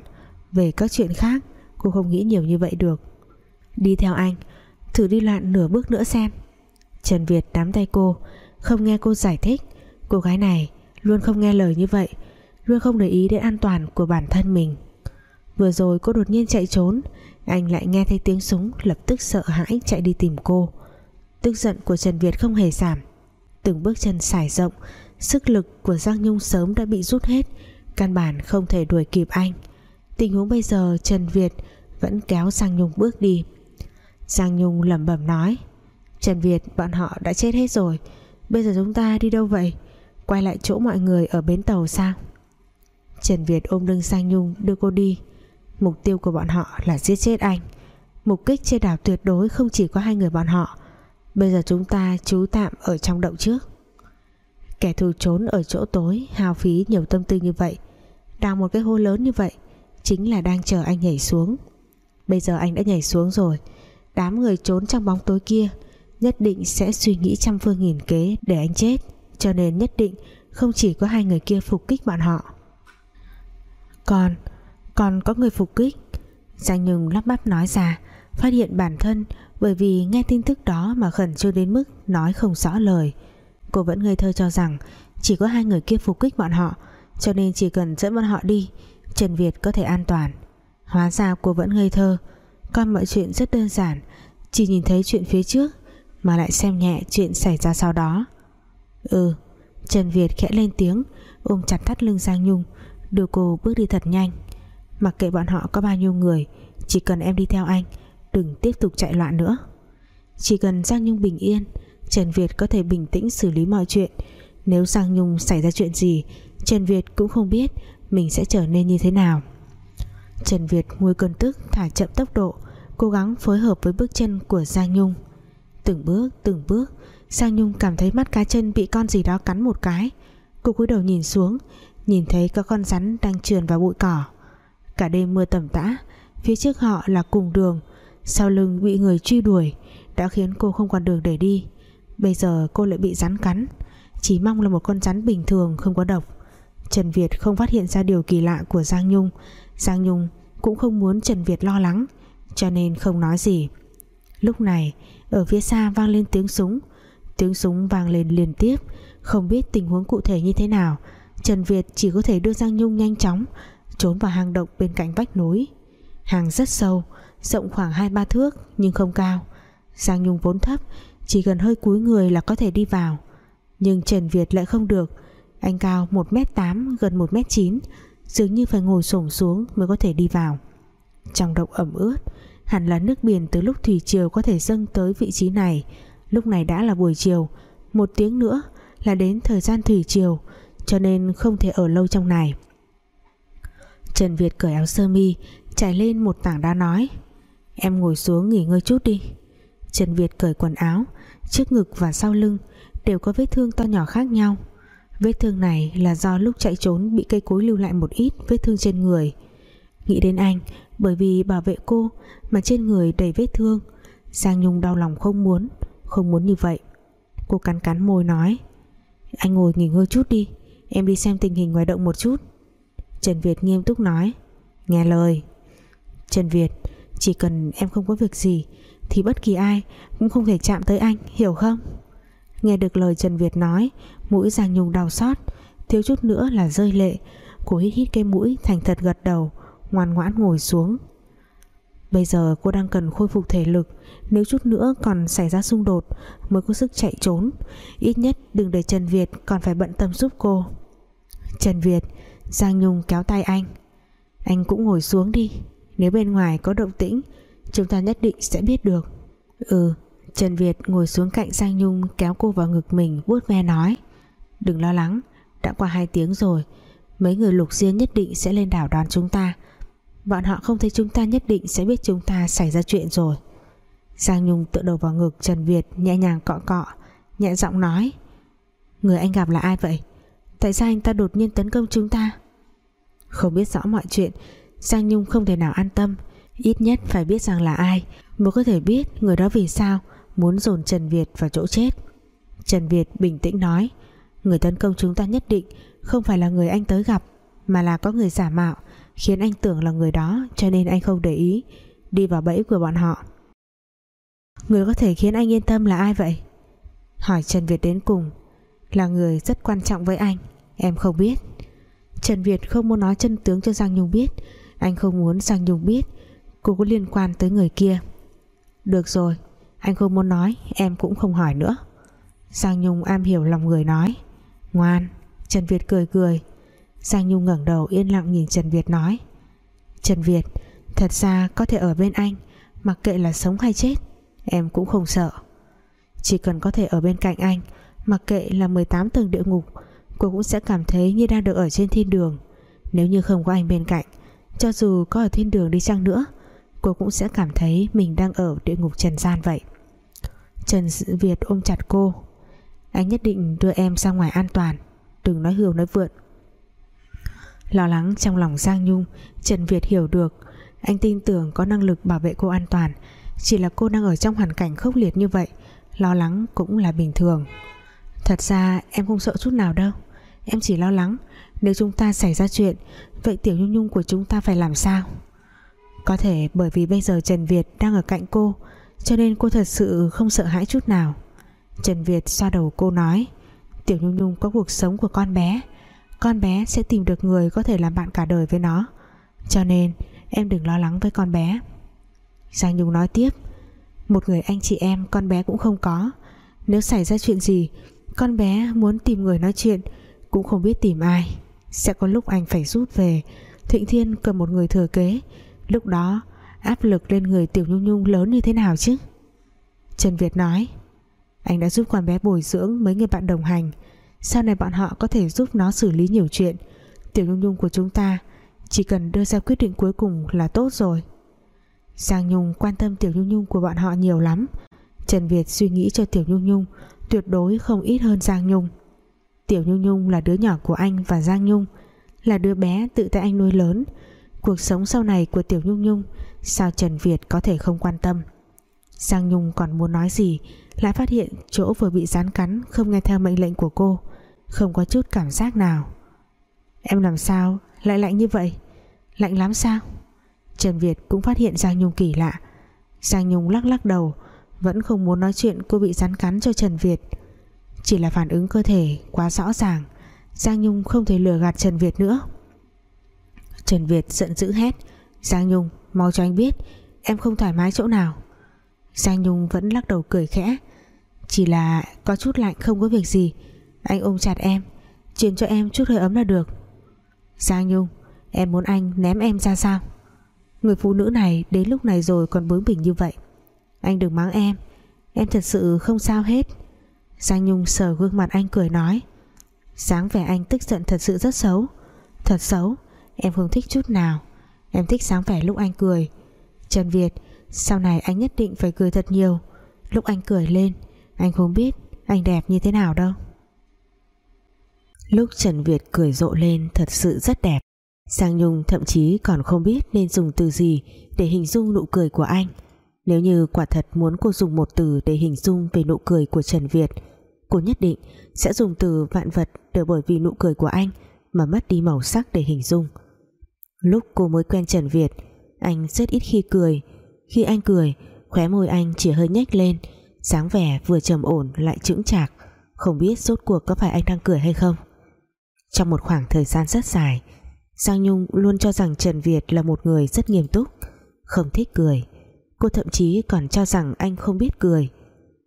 Về các chuyện khác, Cô không nghĩ nhiều như vậy được. Đi theo anh, Thử đi loạn nửa bước nữa xem. Trần Việt nắm tay cô, Không nghe cô giải thích. Cô gái này luôn không nghe lời như vậy, Luôn không để ý đến an toàn của bản thân mình. Vừa rồi cô đột nhiên chạy trốn, Anh lại nghe thấy tiếng súng, Lập tức sợ hãi chạy đi tìm cô. Tức giận của Trần Việt không hề giảm. Từng bước chân sải rộng, Sức lực của Giang Nhung sớm đã bị rút hết, Căn bản không thể đuổi kịp anh. Tình huống bây giờ, Trần Việt Vẫn kéo Giang Nhung bước đi. Giang Nhung lẩm bẩm nói, Trần Việt, bọn họ đã chết hết rồi. Bây giờ chúng ta đi đâu vậy? Quay lại chỗ mọi người ở bến tàu sao? Trần Việt ôm lưng Giang Nhung, đưa cô đi. Mục tiêu của bọn họ là giết chết anh. Mục kích trên đảo tuyệt đối không chỉ có hai người bọn họ. Bây giờ chúng ta trú tạm ở trong động trước. Kẻ thù trốn ở chỗ tối Hào phí nhiều tâm tư như vậy, Đào một cái hố lớn như vậy, Chính là đang chờ anh nhảy xuống. Bây giờ anh đã nhảy xuống rồi. Đám người trốn trong bóng tối kia Nhất định sẽ suy nghĩ trăm phương nghìn kế Để anh chết, Cho nên nhất định không chỉ có hai người kia phục kích bọn họ. Còn Còn có người phục kích. Giang Nhung lắp bắp nói ra, Phát hiện bản thân bởi vì nghe tin tức đó mà khẩn trương đến mức Nói không rõ lời. Cô vẫn ngây thơ cho rằng Chỉ có hai người kia phục kích bọn họ, Cho nên chỉ cần dẫn bọn họ đi, Trần Việt có thể an toàn. Hóa ra cô vẫn ngây thơ. Coi mọi chuyện rất đơn giản, Chỉ nhìn thấy chuyện phía trước Mà lại xem nhẹ chuyện xảy ra sau đó. Ừ Trần Việt khẽ lên tiếng, Ôm chặt thắt lưng Giang Nhung, Đưa cô bước đi thật nhanh. Mặc kệ bọn họ có bao nhiêu người, Chỉ cần em đi theo anh Đừng tiếp tục chạy loạn nữa. Chỉ cần Giang Nhung bình yên, Trần Việt có thể bình tĩnh xử lý mọi chuyện. Nếu Giang Nhung xảy ra chuyện gì, Trần Việt cũng không biết Mình sẽ trở nên như thế nào. Trần Việt nguôi cơn tức thả chậm tốc độ, Cố gắng phối hợp với bước chân của Giang Nhung. Từng bước từng bước, Giang Nhung cảm thấy mắt cá chân bị con gì đó cắn một cái. Cô cúi đầu nhìn xuống, Nhìn thấy có con rắn đang trườn vào bụi cỏ. Cả đêm mưa tầm tã, Phía trước họ là cùng đường sau lưng bị người truy đuổi Đã khiến cô không còn đường để đi. Bây giờ cô lại bị rắn cắn. Chỉ mong là một con rắn bình thường không có độc. Trần Việt không phát hiện ra điều kỳ lạ của Giang Nhung. Giang Nhung cũng không muốn Trần Việt lo lắng, Cho nên không nói gì. Lúc này, ở phía xa vang lên tiếng súng. Tiếng súng vang lên liên tiếp. Không biết tình huống cụ thể như thế nào, Trần Việt chỉ có thể đưa Giang Nhung nhanh chóng Trốn vào hang động bên cạnh vách núi. Hàng rất sâu Rộng khoảng 2-3 thước, nhưng không cao. Giang Nhung vốn thấp, Chỉ cần hơi cúi người là có thể đi vào. Nhưng Trần Việt lại không được. Anh cao 1m8 gần 1m9 Dường như phải ngồi xổm xuống mới có thể đi vào. Trong động ẩm ướt, Hẳn là nước biển từ lúc thủy triều có thể dâng tới vị trí này. Lúc này đã là buổi chiều, Một tiếng nữa là đến thời gian thủy triều, Cho nên không thể ở lâu trong này. Trần Việt cởi áo sơ mi Chạy lên một tảng đá nói Em ngồi xuống nghỉ ngơi chút đi. Trần Việt cởi quần áo, Trước ngực và sau lưng Đều có vết thương to nhỏ khác nhau. Vết thương này là do lúc chạy trốn Bị cây cối lưu lại một ít vết thương trên người. Nghĩ đến anh, Bởi vì bảo vệ cô Mà trên người đầy vết thương, Giang Nhung đau lòng không muốn Không muốn như vậy. Cô cắn cắn môi nói, Anh ngồi nghỉ ngơi chút đi, Em đi xem tình hình ngoài động một chút. Trần Việt nghiêm túc nói, Nghe lời. Trần Việt chỉ cần em không có việc gì, Thì bất kỳ ai cũng không thể chạm tới anh, Hiểu không? Nghe được lời Trần Việt nói, Mũi Giang Nhung đau xót, Thiếu chút nữa là rơi lệ. Cô hít hít cái mũi, thành thật gật đầu, Ngoan ngoãn ngồi xuống. Bây giờ cô đang cần khôi phục thể lực, Nếu chút nữa còn xảy ra xung đột Mới có sức chạy trốn. Ít nhất đừng để Trần Việt còn phải bận tâm giúp cô. Trần Việt, Giang Nhung kéo tay anh. Anh cũng ngồi xuống đi. Nếu bên ngoài có động tĩnh, Chúng ta nhất định sẽ biết được. Ừ Trần Việt ngồi xuống cạnh Giang Nhung Kéo cô vào ngực mình, vuốt ve nói, Đừng lo lắng, Đã qua 2 tiếng rồi, Mấy người lục diên nhất định sẽ lên đảo đón chúng ta. Bọn họ không thấy chúng ta nhất định Sẽ biết chúng ta xảy ra chuyện rồi. Giang Nhung tựa đầu vào ngực Trần Việt Nhẹ nhàng cọ cọ, Nhẹ giọng nói, Người anh gặp là ai vậy? Tại sao anh ta đột nhiên tấn công chúng ta? Không biết rõ mọi chuyện Giang Nhung không thể nào an tâm. Ít nhất phải biết rằng là ai Mới có thể biết người đó vì sao Muốn dồn Trần Việt vào chỗ chết. Trần Việt bình tĩnh nói, Người tấn công chúng ta nhất định Không phải là người anh tới gặp, Mà là có người giả mạo, Khiến anh tưởng là người đó, Cho nên anh không để ý, Đi vào bẫy của bọn họ. Người có thể khiến anh yên tâm là ai vậy? hỏi Trần Việt đến cùng. Là người rất quan trọng với anh, em không biết. Trần Việt không muốn nói chân tướng cho Giang Nhung biết anh không muốn Giang Nhung biết cô có liên quan tới người kia. Được rồi, anh không muốn nói, em cũng không hỏi nữa. Giang Nhung am hiểu lòng người nói. Ngoan, Trần Việt cười cười. Giang Nhung ngẩng đầu yên lặng nhìn Trần Việt nói. Trần Việt, Thật ra có thể ở bên anh, Mặc kệ là sống hay chết, Em cũng không sợ. Chỉ cần có thể ở bên cạnh anh, Mặc kệ là 18 tầng địa ngục, Cô cũng sẽ cảm thấy như đang được ở trên thiên đường. Nếu như không có anh bên cạnh cho dù có ở thiên đường đi chăng nữa, Cô cũng sẽ cảm thấy mình đang ở địa ngục trần gian vậy. Trần Việt ôm chặt cô. Anh nhất định đưa em ra ngoài an toàn, Đừng nói hưu nói vượn. Lo lắng trong lòng Giang Nhung, Trần Việt hiểu được. Anh tin tưởng có năng lực bảo vệ cô an toàn. Chỉ là cô đang ở trong hoàn cảnh khốc liệt như vậy, Lo lắng cũng là bình thường. Thật ra em không sợ chút nào đâu. Em chỉ lo lắng nếu chúng ta xảy ra chuyện, Vậy Tiểu Nhung Nhung của chúng ta phải làm sao? Có thể bởi vì bây giờ Trần Việt đang ở cạnh cô, Cho nên cô thật sự không sợ hãi chút nào. Trần Việt xoa đầu cô nói, Tiểu Nhung Nhung có cuộc sống của con bé. Con bé sẽ tìm được người có thể làm bạn cả đời với nó. Cho nên, em đừng lo lắng với con bé. Giang Nhung nói tiếp, Một người anh chị em, con bé cũng không có. Nếu xảy ra chuyện gì, Con bé muốn tìm người nói chuyện, Cũng không biết tìm ai. Sẽ có lúc anh phải rút về. Thịnh Thiên cần một người thừa kế. Lúc đó, áp lực lên người Tiểu Nhung Nhung lớn như thế nào chứ? Trần Việt nói, anh đã giúp con bé bồi dưỡng mấy người bạn đồng hành. Sau này bọn họ có thể giúp nó xử lý nhiều chuyện. Tiểu Nhung Nhung của chúng ta Chỉ cần đưa ra quyết định cuối cùng là tốt rồi. Giang Nhung quan tâm Tiểu Nhung Nhung của bọn họ nhiều lắm. Trần Việt suy nghĩ cho Tiểu Nhung Nhung Tuyệt đối không ít hơn Giang Nhung. Tiểu Nhung Nhung là đứa nhỏ của anh và Giang Nhung, Là đứa bé tự tay anh nuôi lớn. Cuộc sống sau này của Tiểu Nhung Nhung, Sao Trần Việt có thể không quan tâm? Giang Nhung còn muốn nói gì, lại phát hiện chỗ vừa bị rán cắn, không nghe theo mệnh lệnh của cô, không có chút cảm giác nào. Em làm sao lại lạnh như vậy? Lạnh lắm sao? Trần Việt cũng phát hiện Giang Nhung kỳ lạ. Giang Nhung lắc lắc đầu, vẫn không muốn nói chuyện cô bị rắn cắn cho Trần Việt chỉ là phản ứng cơ thể quá rõ ràng, Giang Nhung không thể lừa gạt Trần Việt nữa. Trần Việt giận dữ hét, Giang Nhung, mau cho anh biết, em không thoải mái chỗ nào. Giang Nhung vẫn lắc đầu cười khẽ, Chỉ là có chút lạnh không có việc gì, Anh ôm chặt em, Truyền cho em chút hơi ấm là được. Giang Nhung, Em muốn anh ném em ra sao? Người phụ nữ này đến lúc này rồi còn bướng bỉnh như vậy. Anh đừng mắng em Em thật sự không sao hết. Giang Nhung sờ gương mặt anh cười nói. Sáng vẻ anh tức giận thật sự rất xấu. Thật xấu? Em không thích chút nào. Em thích sáng vẻ lúc anh cười. Trần Việt, sau này anh nhất định phải cười thật nhiều. Lúc anh cười lên, Anh không biết anh đẹp như thế nào đâu. Lúc Trần Việt cười rộ lên Thật sự rất đẹp. Giang Nhung thậm chí còn không biết Nên dùng từ gì để hình dung nụ cười của anh. Nếu như quả thật muốn cô dùng một từ Để hình dung về nụ cười của Trần Việt Cô nhất định sẽ dùng từ vạn vật Để bởi vì nụ cười của anh Mà mất đi màu sắc để hình dung. Lúc cô mới quen Trần Việt, Anh rất ít khi cười. Khi anh cười, Khóe môi anh chỉ hơi nhếch lên, sáng vẻ vừa trầm ổn lại chững chạc. Không biết rốt cuộc có phải anh đang cười hay không? Trong một khoảng thời gian rất dài, Giang Nhung luôn cho rằng Trần Việt là một người rất nghiêm túc, Không thích cười. Cô thậm chí còn cho rằng anh không biết cười.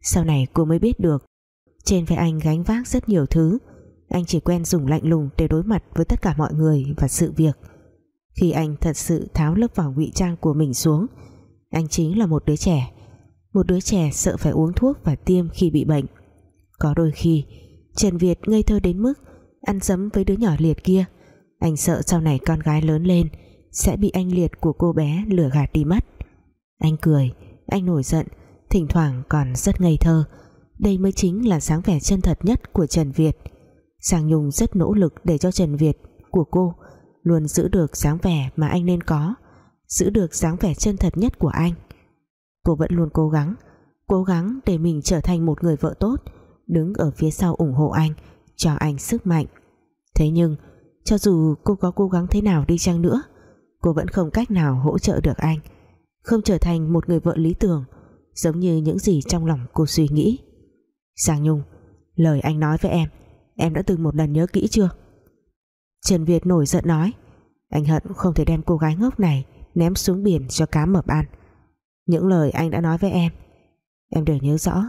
Sau này cô mới biết được trên vai anh gánh vác rất nhiều thứ. Anh chỉ quen dùng lạnh lùng để đối mặt với tất cả mọi người và sự việc. Khi anh thật sự tháo lớp vỏ ngụy trang của mình xuống, anh chính là một đứa trẻ. Một đứa trẻ sợ phải uống thuốc và tiêm khi bị bệnh. Có đôi khi, Trần Việt ngây thơ đến mức ăn dấm với đứa nhỏ liệt kia. Anh sợ sau này con gái lớn lên sẽ bị anh liệt của cô bé lừa gạt đi mất. Anh cười, anh nổi giận, thỉnh thoảng còn rất ngây thơ đây mới chính là sáng vẻ chân thật nhất của Trần Việt. Giang Nhung rất nỗ lực để cho Trần Việt, của cô, luôn giữ được dáng vẻ mà anh nên có, giữ được dáng vẻ chân thật nhất của anh. Cô vẫn luôn cố gắng cố gắng để mình trở thành một người vợ tốt, đứng ở phía sau ủng hộ anh, cho anh sức mạnh. Thế nhưng, cho dù cô có cố gắng thế nào đi chăng nữa, cô vẫn không cách nào hỗ trợ được anh, không trở thành một người vợ lý tưởng, giống như những gì trong lòng cô suy nghĩ. Giang Nhung, Lời anh nói với em Em đã từng một lần nhớ kỹ chưa? Trần Việt nổi giận nói, Anh hận không thể đem cô gái ngốc này Ném xuống biển cho cá mập ăn. Những lời anh đã nói với em Em đều nhớ rõ,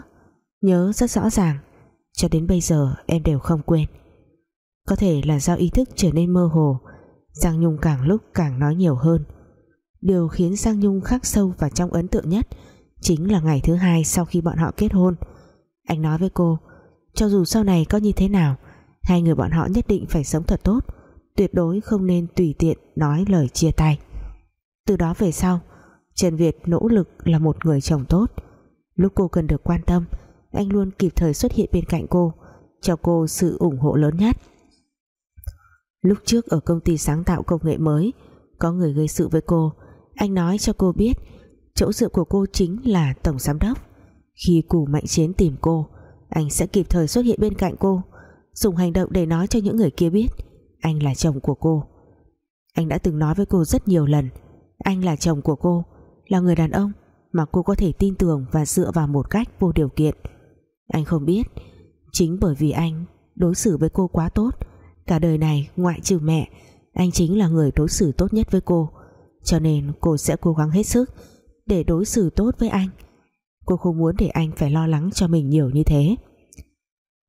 Nhớ rất rõ ràng, Cho đến bây giờ em đều không quên. Có thể là do ý thức trở nên mơ hồ, Giang Nhung càng lúc càng nói nhiều hơn. Điều khiến Giang Nhung khắc sâu và trong ấn tượng nhất Chính là ngày thứ hai sau khi bọn họ kết hôn. Anh nói với cô, Cho dù sau này có như thế nào, Hai người bọn họ nhất định phải sống thật tốt, Tuyệt đối không nên tùy tiện nói lời chia tay. Từ đó về sau, Trần Việt nỗ lực là một người chồng tốt. Lúc cô cần được quan tâm, Anh luôn kịp thời xuất hiện bên cạnh cô, Cho cô sự ủng hộ lớn nhất. Lúc trước ở công ty sáng tạo công nghệ mới, Có người gây sự với cô. Anh nói cho cô biết, Chỗ dựa của cô chính là tổng giám đốc. Khi cù mạnh chiến tìm cô, Anh sẽ kịp thời xuất hiện bên cạnh cô, Dùng hành động để nói cho những người kia biết, Anh là chồng của cô. Anh đã từng nói với cô rất nhiều lần, Anh là chồng của cô, Là người đàn ông mà cô có thể tin tưởng và dựa vào một cách vô điều kiện. Anh không biết, chính bởi vì anh đối xử với cô quá tốt, cả đời này ngoại trừ mẹ, anh chính là người đối xử tốt nhất với cô, cho nên cô sẽ cố gắng hết sức để đối xử tốt với anh cô không muốn để anh phải lo lắng cho mình nhiều như thế.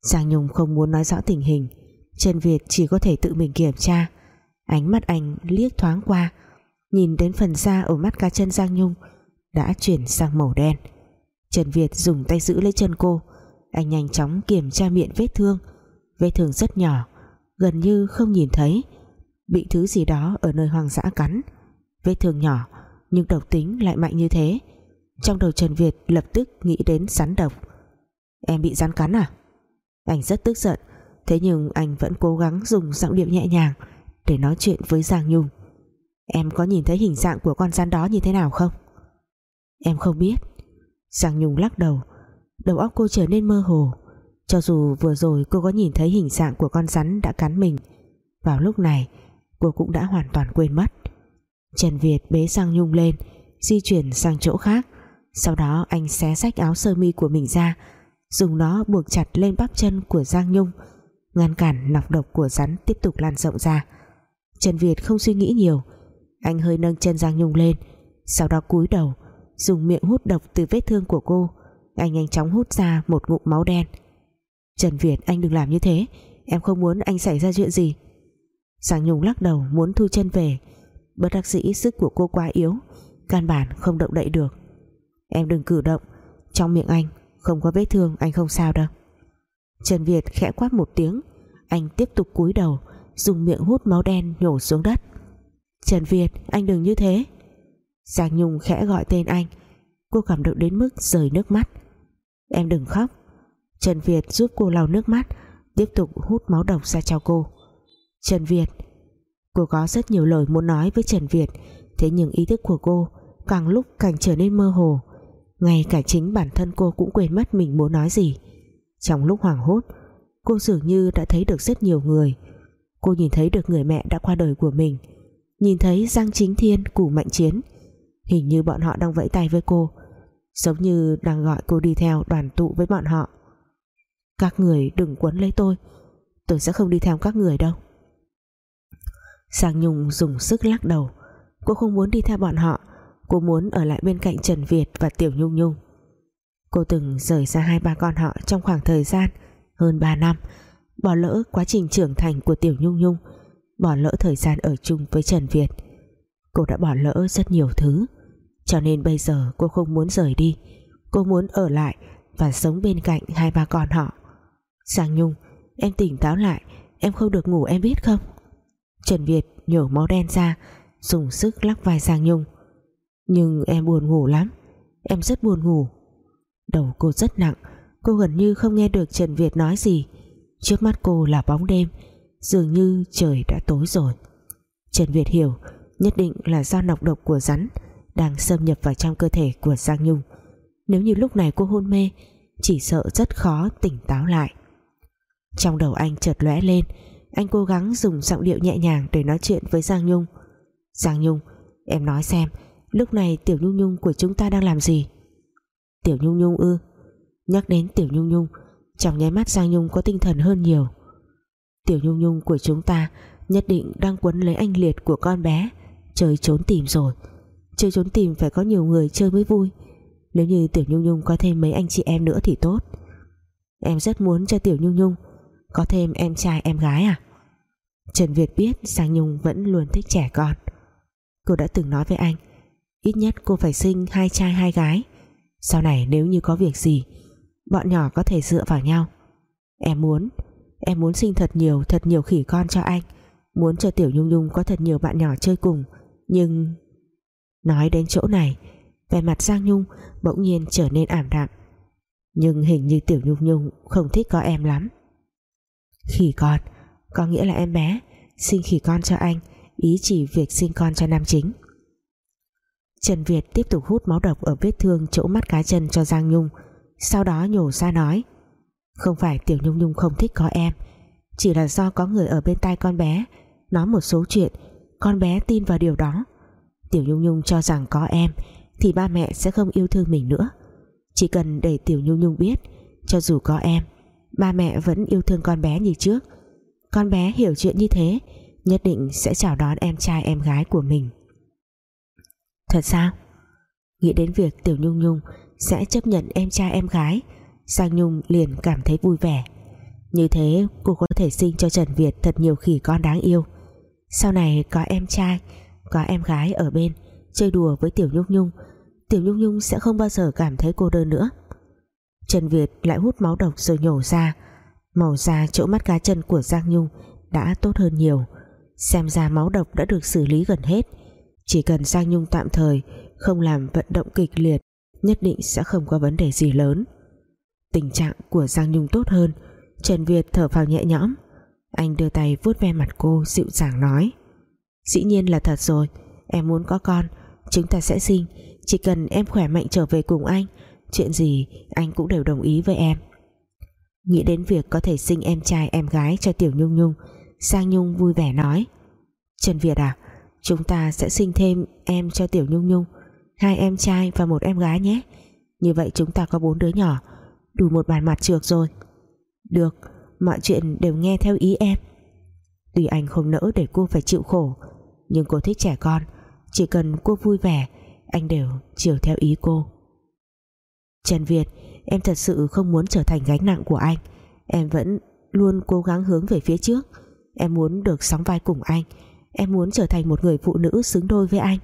Giang Nhung không muốn nói rõ tình hình. Trần Việt chỉ có thể tự mình kiểm tra. Ánh mắt anh liếc thoáng qua, Nhìn đến phần da ở mắt cá chân Giang Nhung đã chuyển sang màu đen. Trần Việt dùng tay giữ lấy chân cô. Anh nhanh chóng kiểm tra miệng vết thương. Vết thương rất nhỏ, gần như không nhìn thấy. Bị thứ gì đó ở nơi hoang dã cắn. Vết thương nhỏ, nhưng độc tính lại mạnh như thế trong đầu Trần Việt lập tức nghĩ đến rắn độc. Em bị rắn cắn à? Anh rất tức giận, thế nhưng anh vẫn cố gắng dùng giọng điệu nhẹ nhàng để nói chuyện với Giang Nhung. Em có nhìn thấy hình dạng của con rắn đó như thế nào không? Em không biết. Giang Nhung lắc đầu. Đầu óc cô trở nên mơ hồ. Cho dù vừa rồi cô có nhìn thấy hình dạng của con rắn đã cắn mình, Vào lúc này Cô cũng đã hoàn toàn quên mất. Trần Việt bế Giang Nhung lên, Di chuyển sang chỗ khác. Sau đó anh xé rách áo sơ mi của mình ra, Dùng nó buộc chặt lên bắp chân của Giang Nhung. Ngăn cản nọc độc của rắn tiếp tục lan rộng ra. Trần Việt không suy nghĩ nhiều, Anh hơi nâng chân Giang Nhung lên, Sau đó cúi đầu, dùng miệng hút độc từ vết thương của cô. Anh nhanh chóng hút ra một ngụm máu đen. Trần Việt, anh đừng làm như thế, em không muốn anh xảy ra chuyện gì. Giang Nhung lắc đầu muốn thu chân về. Bất đắc dĩ sức của cô quá yếu, căn bản không động đậy được em đừng cử động. Trong miệng anh, không có vết thương, anh không sao đâu. Trần Việt khẽ quát một tiếng. Anh tiếp tục cúi đầu, dùng miệng hút máu đen nhổ xuống đất. Trần Việt, anh đừng như thế. Giang Nhung khẽ gọi tên anh. Cô cảm động đến mức rời nước mắt. Em đừng khóc. Trần Việt giúp cô lau nước mắt, Tiếp tục hút máu độc ra cho cô. Trần Việt, Cô có rất nhiều lời muốn nói với Trần Việt, Thế nhưng ý thức của cô Càng lúc càng trở nên mơ hồ. Ngay cả chính bản thân cô cũng quên mất Mình muốn nói gì. Trong lúc hoảng hốt, Cô dường như đã thấy được rất nhiều người. Cô nhìn thấy được người mẹ đã qua đời của mình. Nhìn thấy Giang Chính Thiên, Củ Mạnh Chiến. Hình như bọn họ đang vẫy tay với cô, Giống như đang gọi cô đi theo đoàn tụ với bọn họ. Các người đừng quấn lấy tôi Tôi sẽ không đi theo các người đâu. Giang Nhung dùng sức lắc đầu. Cô không muốn đi theo bọn họ Cô muốn ở lại bên cạnh Trần Việt và Tiểu Nhung Nhung. Cô từng rời xa hai ba con họ trong khoảng thời gian hơn 3 năm, Bỏ lỡ quá trình trưởng thành của Tiểu Nhung Nhung, Bỏ lỡ thời gian ở chung với Trần Việt. Cô đã bỏ lỡ rất nhiều thứ, cho nên bây giờ cô không muốn rời đi. Cô muốn ở lại Và sống bên cạnh hai ba con họ. Giang Nhung, Em tỉnh táo lại, Em không được ngủ em biết không? Trần Việt nhổ máu đen ra, Dùng sức lắc vai Giang Nhung. Nhưng em buồn ngủ lắm. Em rất buồn ngủ. Đầu cô rất nặng. Cô gần như không nghe được Trần Việt nói gì. Trước mắt cô là bóng đêm. Dường như trời đã tối rồi. Trần Việt hiểu, Nhất định là do nọc độc của rắn đang xâm nhập vào trong cơ thể của Giang Nhung. Nếu như lúc này cô hôn mê, chỉ sợ rất khó tỉnh táo lại. Trong đầu anh chợt lóe lên, anh cố gắng dùng giọng điệu nhẹ nhàng để nói chuyện với Giang Nhung. Giang Nhung, em nói xem lúc này Tiểu Nhung Nhung của chúng ta đang làm gì? Tiểu Nhung Nhung ư? Nhắc đến Tiểu Nhung Nhung, Trong nháy mắt Giang Nhung có tinh thần hơn nhiều. Tiểu Nhung Nhung của chúng ta Nhất định đang quấn lấy anh liệt của con bé, Chơi trốn tìm rồi. Chơi trốn tìm phải có nhiều người chơi mới vui. Nếu như Tiểu Nhung Nhung có thêm mấy anh chị em nữa thì tốt. Em rất muốn cho Tiểu Nhung Nhung Có thêm em trai, em gái à? Trần Việt biết Giang Nhung vẫn luôn thích trẻ con. Cô đã từng nói với anh Ít nhất cô phải sinh hai trai hai gái. Sau này nếu như có việc gì, Bọn nhỏ có thể dựa vào nhau. Em muốn Em muốn sinh thật nhiều thật nhiều khỉ con cho anh. Muốn cho Tiểu Nhung Nhung có thật nhiều bạn nhỏ chơi cùng. Nhưng, Nói đến chỗ này, vẻ mặt Giang Nhung bỗng nhiên trở nên ảm đạm. Nhưng hình như Tiểu Nhung Nhung Không thích có em lắm. Khỉ con, Có nghĩa là em bé, Sinh khỉ con cho anh, Ý chỉ việc sinh con cho nam chính. Trần Việt tiếp tục hút máu độc Ở vết thương chỗ mắt cá chân cho Giang Nhung, Sau đó nhổ ra nói, Không phải Tiểu Nhung Nhung không thích có em, Chỉ là do có người ở bên tai con bé, Nói một số chuyện, Con bé tin vào điều đó. Tiểu Nhung Nhung cho rằng có em Thì ba mẹ sẽ không yêu thương mình nữa. Chỉ cần để Tiểu Nhung Nhung biết, Cho dù có em, Ba mẹ vẫn yêu thương con bé như trước. Con bé hiểu chuyện như thế, Nhất định sẽ chào đón em trai em gái của mình. Thật sao? Nghĩ đến việc Tiểu Nhung Nhung Sẽ chấp nhận em trai em gái, giang Nhung liền cảm thấy vui vẻ. Như thế cô có thể sinh cho Trần Việt Thật nhiều khỉ con đáng yêu. Sau này có em trai, Có em gái ở bên, Chơi đùa với Tiểu Nhung Nhung, Tiểu Nhung Nhung sẽ không bao giờ cảm thấy cô đơn nữa. Trần Việt lại hút máu độc rồi nhổ ra. Màu da chỗ mắt cá chân của Giang Nhung Đã tốt hơn nhiều. Xem ra máu độc đã được xử lý gần hết. Chỉ cần Giang Nhung tạm thời, Không làm vận động kịch liệt, Nhất định sẽ không có vấn đề gì lớn. Tình trạng của Giang Nhung tốt hơn, Trần Việt thở vào nhẹ nhõm. Anh đưa tay vuốt ve mặt cô, Dịu dàng nói, Dĩ nhiên là thật rồi, Em muốn có con, Chúng ta sẽ sinh, Chỉ cần em khỏe mạnh trở về cùng anh, Chuyện gì anh cũng đều đồng ý với em. Nghĩ đến việc có thể sinh em trai, em gái cho Tiểu Nhung Nhung, giang Nhung vui vẻ nói, Trần Việt à Chúng ta sẽ sinh thêm em cho Tiểu Nhung Nhung. Hai em trai và một em gái nhé. Như vậy chúng ta có bốn đứa nhỏ. Đủ một bàn mặt trược rồi. Được, Mọi chuyện đều nghe theo ý em. Tuy anh không nỡ để cô phải chịu khổ, Nhưng cô thích trẻ con. Chỉ cần cô vui vẻ, Anh đều chiều theo ý cô. Trần Việt, Em thật sự không muốn trở thành gánh nặng của anh. Em vẫn luôn cố gắng hướng về phía trước. Em muốn được sóng vai cùng anh. Em muốn trở thành một người phụ nữ xứng đôi với anh.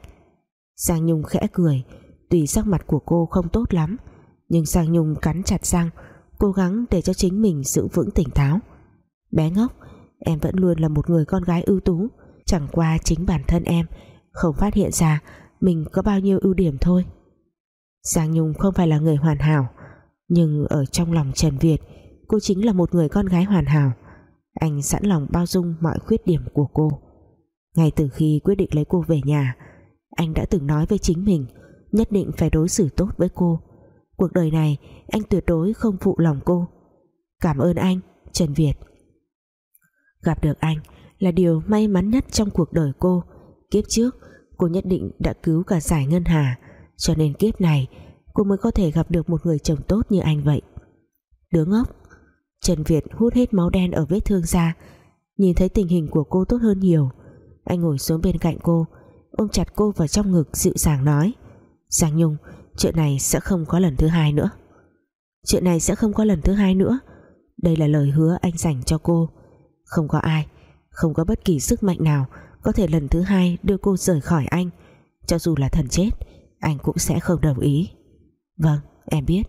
Giang Nhung khẽ cười Tuy sắc mặt của cô không tốt lắm. Nhưng Giang Nhung cắn chặt răng, Cố gắng để cho chính mình giữ vững tỉnh táo. Bé ngốc, Em vẫn luôn là một người con gái ưu tú. Chẳng qua chính bản thân em Không phát hiện ra Mình có bao nhiêu ưu điểm thôi. Giang Nhung không phải là người hoàn hảo, Nhưng ở trong lòng Trần Việt, Cô chính là một người con gái hoàn hảo. Anh sẵn lòng bao dung mọi khuyết điểm của cô. Ngay từ khi quyết định lấy cô về nhà, Anh đã từng nói với chính mình Nhất định phải đối xử tốt với cô. Cuộc đời này, Anh tuyệt đối không phụ lòng cô. Cảm ơn anh, Trần Việt. Gặp được anh Là điều may mắn nhất trong cuộc đời cô. Kiếp trước, cô nhất định đã cứu cả giải ngân hà, Cho nên kiếp này, Cô mới có thể gặp được một người chồng tốt như anh vậy. Đứa ngốc, Trần Việt hút hết máu đen ở vết thương ra, Nhìn thấy tình hình của cô tốt hơn nhiều. Anh ngồi xuống bên cạnh cô Ôm chặt cô vào trong ngực, dịu dàng nói. Giang Nhung, Chuyện này sẽ không có lần thứ hai nữa. Chuyện này sẽ không có lần thứ hai nữa. Đây là lời hứa anh dành cho cô. Không có ai, Không có bất kỳ sức mạnh nào Có thể lần thứ hai đưa cô rời khỏi anh. Cho dù là thần chết, Anh cũng sẽ không đồng ý. Vâng em biết.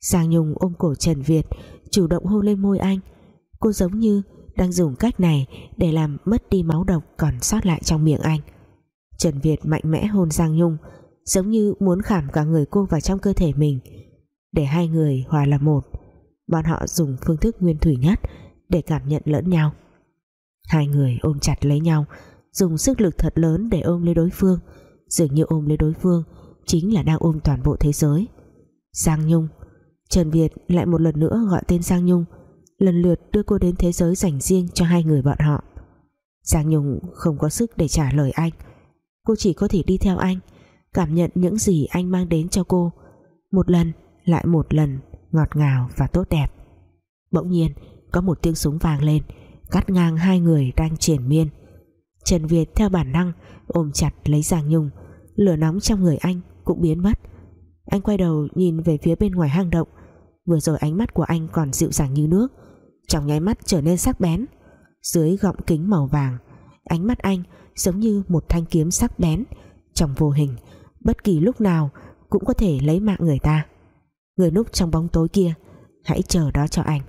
Giang Nhung ôm cổ Trần Việt, chủ động hôn lên môi anh. Cô giống như đang dùng cách này để làm mất đi máu độc còn sót lại trong miệng anh. Trần Việt mạnh mẽ hôn Giang Nhung, giống như muốn khảm cả người cô vào trong cơ thể mình, để hai người hòa là một. Bọn họ dùng phương thức nguyên thủy nhất để cảm nhận lẫn nhau. Hai người ôm chặt lấy nhau, dùng sức lực thật lớn để ôm lấy đối phương, dường như ôm lấy đối phương chính là đang ôm toàn bộ thế giới. Giang Nhung, Trần Việt lại một lần nữa gọi tên Giang Nhung lần lượt đưa cô đến thế giới dành riêng cho hai người bọn họ. Giang Nhung không có sức để trả lời anh. Cô chỉ có thể đi theo anh, cảm nhận những gì anh mang đến cho cô. Một lần, lại một lần, ngọt ngào và tốt đẹp. Bỗng nhiên, có một tiếng súng vang lên, cắt ngang hai người đang triển miên. Trần Việt theo bản năng ôm chặt lấy Giang Nhung, lửa nóng trong người anh cũng biến mất. Anh quay đầu nhìn về phía bên ngoài hang động, vừa rồi ánh mắt của anh còn dịu dàng như nước trong nháy mắt trở nên sắc bén. Dưới gọng kính màu vàng, ánh mắt anh giống như một thanh kiếm sắc bén. Trong vô hình, bất kỳ lúc nào cũng có thể lấy mạng người ta. Người núp trong bóng tối kia, hãy chờ đó cho anh.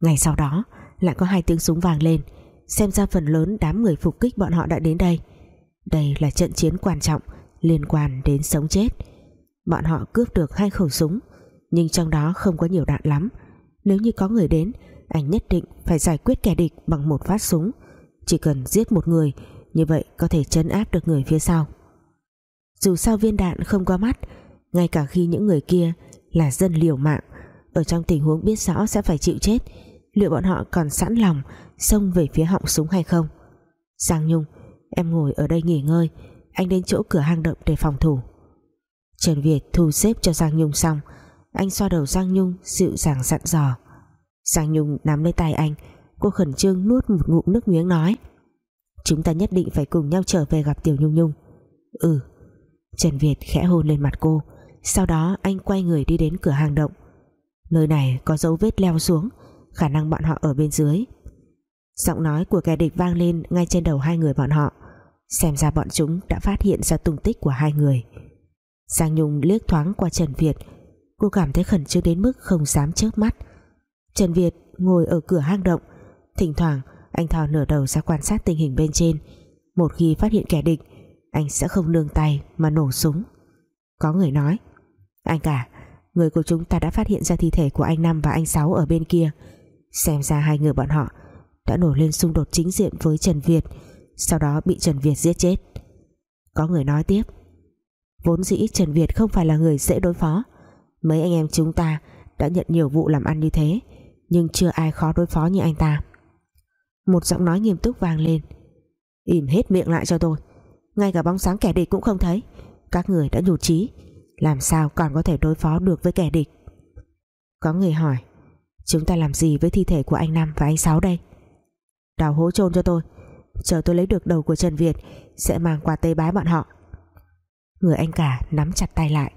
Ngày sau đó, lại có hai tiếng súng vang lên, xem ra phần lớn đám người phục kích bọn họ đã đến đây. Đây là trận chiến quan trọng liên quan đến sống chết. Bọn họ cướp được hai khẩu súng, nhưng trong đó không có nhiều đạn lắm nếu như có người đến, anh nhất định phải giải quyết kẻ địch bằng một phát súng. Chỉ cần giết một người, như vậy có thể chấn áp được người phía sau. Dù sao viên đạn không qua mắt, ngay cả khi những người kia là dân liều mạng, ở trong tình huống biết rõ sẽ phải chịu chết, liệu bọn họ còn sẵn lòng xông về phía họng súng hay không? Giang Nhung, em ngồi ở đây nghỉ ngơi, anh đến chỗ cửa hang động để phòng thủ. Trần Việt thu xếp cho Giang Nhung xong anh xoa đầu Giang Nhung, dịu dàng dặn dò. Giang Nhung nắm lấy tay anh, cô khẩn trương nuốt một ngụm nước miếng nói. Chúng ta nhất định phải cùng nhau trở về gặp Tiểu Nhung Nhung. Ừ. Trần Việt khẽ hôn lên mặt cô. Sau đó anh quay người đi đến cửa hang động. Nơi này có dấu vết leo xuống, khả năng bọn họ ở bên dưới. Giọng nói của kẻ địch vang lên ngay trên đầu hai người bọn họ. Xem ra bọn chúng đã phát hiện ra tung tích của hai người. Giang Nhung liếc thoáng qua Trần Việt cô cảm thấy khẩn trương đến mức không dám chớp mắt. Trần Việt ngồi ở cửa hang động. Thỉnh thoảng, anh thò nửa đầu ra quan sát tình hình bên trên. Một khi phát hiện kẻ địch, anh sẽ không nương tay mà nổ súng. Có người nói, anh cả, người của chúng ta đã phát hiện ra thi thể của anh Năm và anh Sáu ở bên kia. Xem ra hai người bọn họ đã nổi lên xung đột chính diện với Trần Việt, sau đó bị Trần Việt giết chết. Có người nói tiếp, vốn dĩ Trần Việt không phải là người dễ đối phó mấy anh em chúng ta đã nhận nhiều vụ làm ăn như thế, nhưng chưa ai khó đối phó như anh ta. Một giọng nói nghiêm túc vang lên. Im hết miệng lại cho tôi. Ngay cả bóng sáng kẻ địch cũng không thấy. Các người đã nhụt chí, làm sao còn có thể đối phó được với kẻ địch? Có người hỏi, chúng ta làm gì với thi thể của anh Năm và anh Sáu đây? Đào hố chôn cho tôi. Chờ tôi lấy được đầu của Trần Việt, sẽ mang qua tây bái bọn họ. Người anh cả nắm chặt tay lại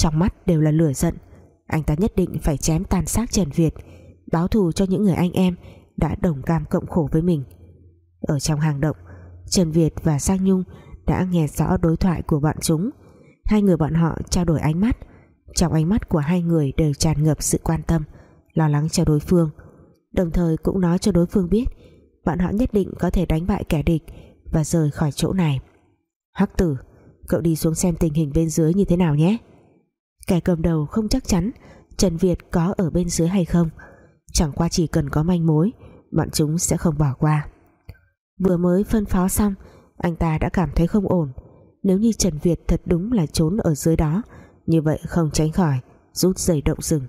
trong mắt đều là lửa giận. Anh ta nhất định phải chém tàn xác Trần Việt, báo thù cho những người anh em đã đồng cam cộng khổ với mình. Ở trong hang động, Trần Việt và Sang Nhung đã nghe rõ đối thoại của bọn chúng. Hai người bọn họ trao đổi ánh mắt. Trong ánh mắt của hai người đều tràn ngập sự quan tâm, lo lắng cho đối phương. Đồng thời cũng nói cho đối phương biết, bọn họ nhất định có thể đánh bại kẻ địch và rời khỏi chỗ này. Hắc tử, cậu đi xuống xem tình hình bên dưới như thế nào nhé kẻ cầm đầu không chắc chắn Trần Việt có ở bên dưới hay không. Chẳng qua chỉ cần có manh mối, bọn chúng sẽ không bỏ qua. Vừa mới phân phó xong, anh ta đã cảm thấy không ổn. Nếu như Trần Việt thật đúng là trốn ở dưới đó, như vậy không tránh khỏi, rút dây động rừng.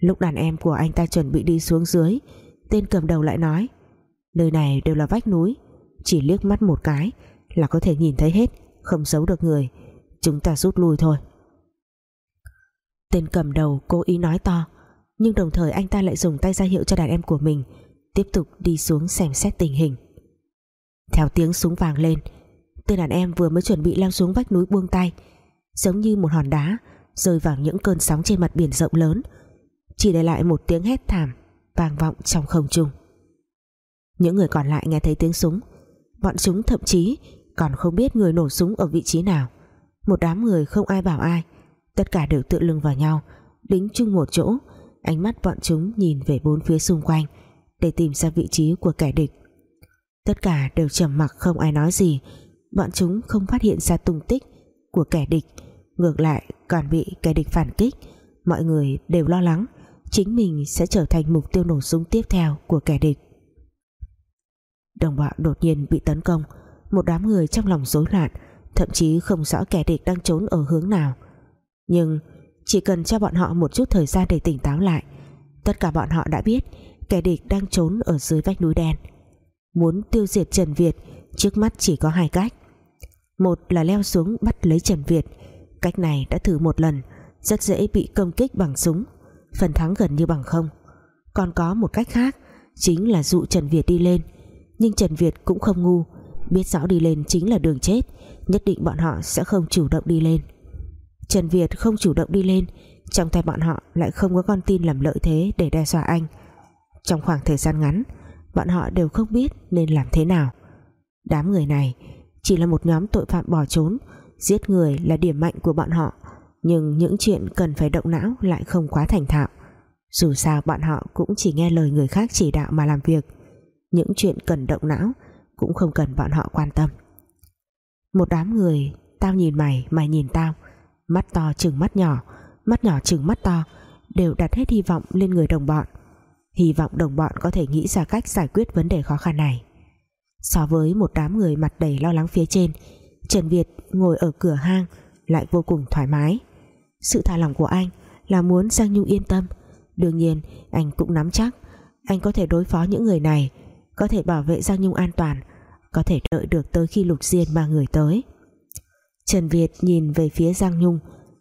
Lúc đàn em của anh ta chuẩn bị đi xuống dưới, tên cầm đầu lại nói, nơi này đều là vách núi, chỉ liếc mắt một cái là có thể nhìn thấy hết, không giấu được người. Chúng ta rút lui thôi tên cầm đầu cố ý nói to. Nhưng đồng thời anh ta lại dùng tay ra hiệu cho đàn em của mình, tiếp tục đi xuống xem xét tình hình. Theo tiếng súng vàng lên, tên đàn em vừa mới chuẩn bị leo xuống vách núi buông tay, giống như một hòn đá, rơi vào những cơn sóng trên mặt biển rộng lớn, chỉ để lại một tiếng hét thảm vang vọng trong không trung. Những người còn lại nghe thấy tiếng súng, bọn chúng thậm chí còn không biết người nổ súng ở vị trí nào. Một đám người không ai bảo ai tất cả đều tựa lưng vào nhau đính chung một chỗ. Ánh mắt bọn chúng nhìn về bốn phía xung quanh, để tìm ra vị trí của kẻ địch. Tất cả đều trầm mặc không ai nói gì. Bọn chúng không phát hiện ra tung tích của kẻ địch, ngược lại còn bị kẻ địch phản kích. Mọi người đều lo lắng, chính mình sẽ trở thành mục tiêu nổ súng tiếp theo của kẻ địch. Đồng bọn đột nhiên bị tấn công, một đám người trong lòng rối loạn, thậm chí không rõ kẻ địch đang trốn ở hướng nào nhưng chỉ cần cho bọn họ một chút thời gian để tỉnh táo lại, tất cả bọn họ đã biết kẻ địch đang trốn ở dưới vách núi đen. Muốn tiêu diệt Trần Việt, trước mắt chỉ có hai cách. Một là leo xuống bắt lấy Trần Việt, cách này đã thử một lần, rất dễ bị công kích bằng súng, phần thắng gần như bằng không. Còn có một cách khác, chính là dụ Trần Việt đi lên, nhưng Trần Việt cũng không ngu, biết rõ đi lên chính là đường chết, nhất định bọn họ sẽ không chủ động đi lên. Trần Việt không chủ động đi lên, trong tay bọn họ lại không có con tin làm lợi thế để đe dọa anh. Trong khoảng thời gian ngắn, bọn họ đều không biết nên làm thế nào. Đám người này chỉ là một nhóm tội phạm bỏ trốn, giết người là điểm mạnh của bọn họ, nhưng những chuyện cần phải động não lại không quá thành thạo. Dù sao bọn họ cũng chỉ nghe lời người khác chỉ đạo mà làm việc. Những chuyện cần động não cũng không cần bọn họ quan tâm. Một đám người tao nhìn mày mày nhìn tao mắt to chừng mắt nhỏ mắt nhỏ chừng mắt to, đều đặt hết hy vọng lên người đồng bọn. Hy vọng đồng bọn có thể nghĩ ra cách giải quyết vấn đề khó khăn này. So với một đám người mặt đầy lo lắng phía trên, Trần Việt ngồi ở cửa hang lại vô cùng thoải mái. Sự thả lỏng của anh là muốn Giang Nhung yên tâm. Đương nhiên, anh cũng nắm chắc, anh có thể đối phó những người này, có thể bảo vệ Giang Nhung an toàn, có thể đợi được tới khi Lục Diên ba người tới. Trần Việt nhìn về phía Giang Nhung,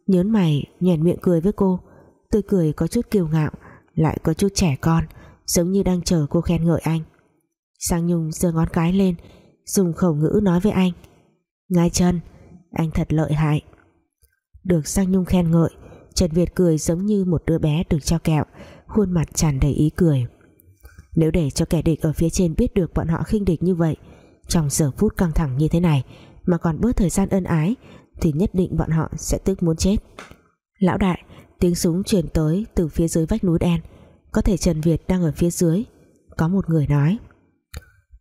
nhớn mày, nhoẻn miệng cười với cô. Tươi cười có chút kiêu ngạo, lại có chút trẻ con, giống như đang chờ cô khen ngợi anh. Giang Nhung giơ ngón cái lên, dùng khẩu ngữ nói với anh. Ngay chân anh thật lợi hại. Được Giang Nhung khen ngợi, Trần Việt cười giống như một đứa bé được cho kẹo, khuôn mặt tràn đầy ý cười. Nếu để cho kẻ địch ở phía trên biết được bọn họ khinh địch như vậy, trong giờ phút căng thẳng như thế này mà còn bớt thời gian ân ái, thì nhất định bọn họ sẽ tức muốn chết. Lão đại, tiếng súng truyền tới từ phía dưới vách núi đen. Có thể Trần Việt đang ở phía dưới. Có một người nói.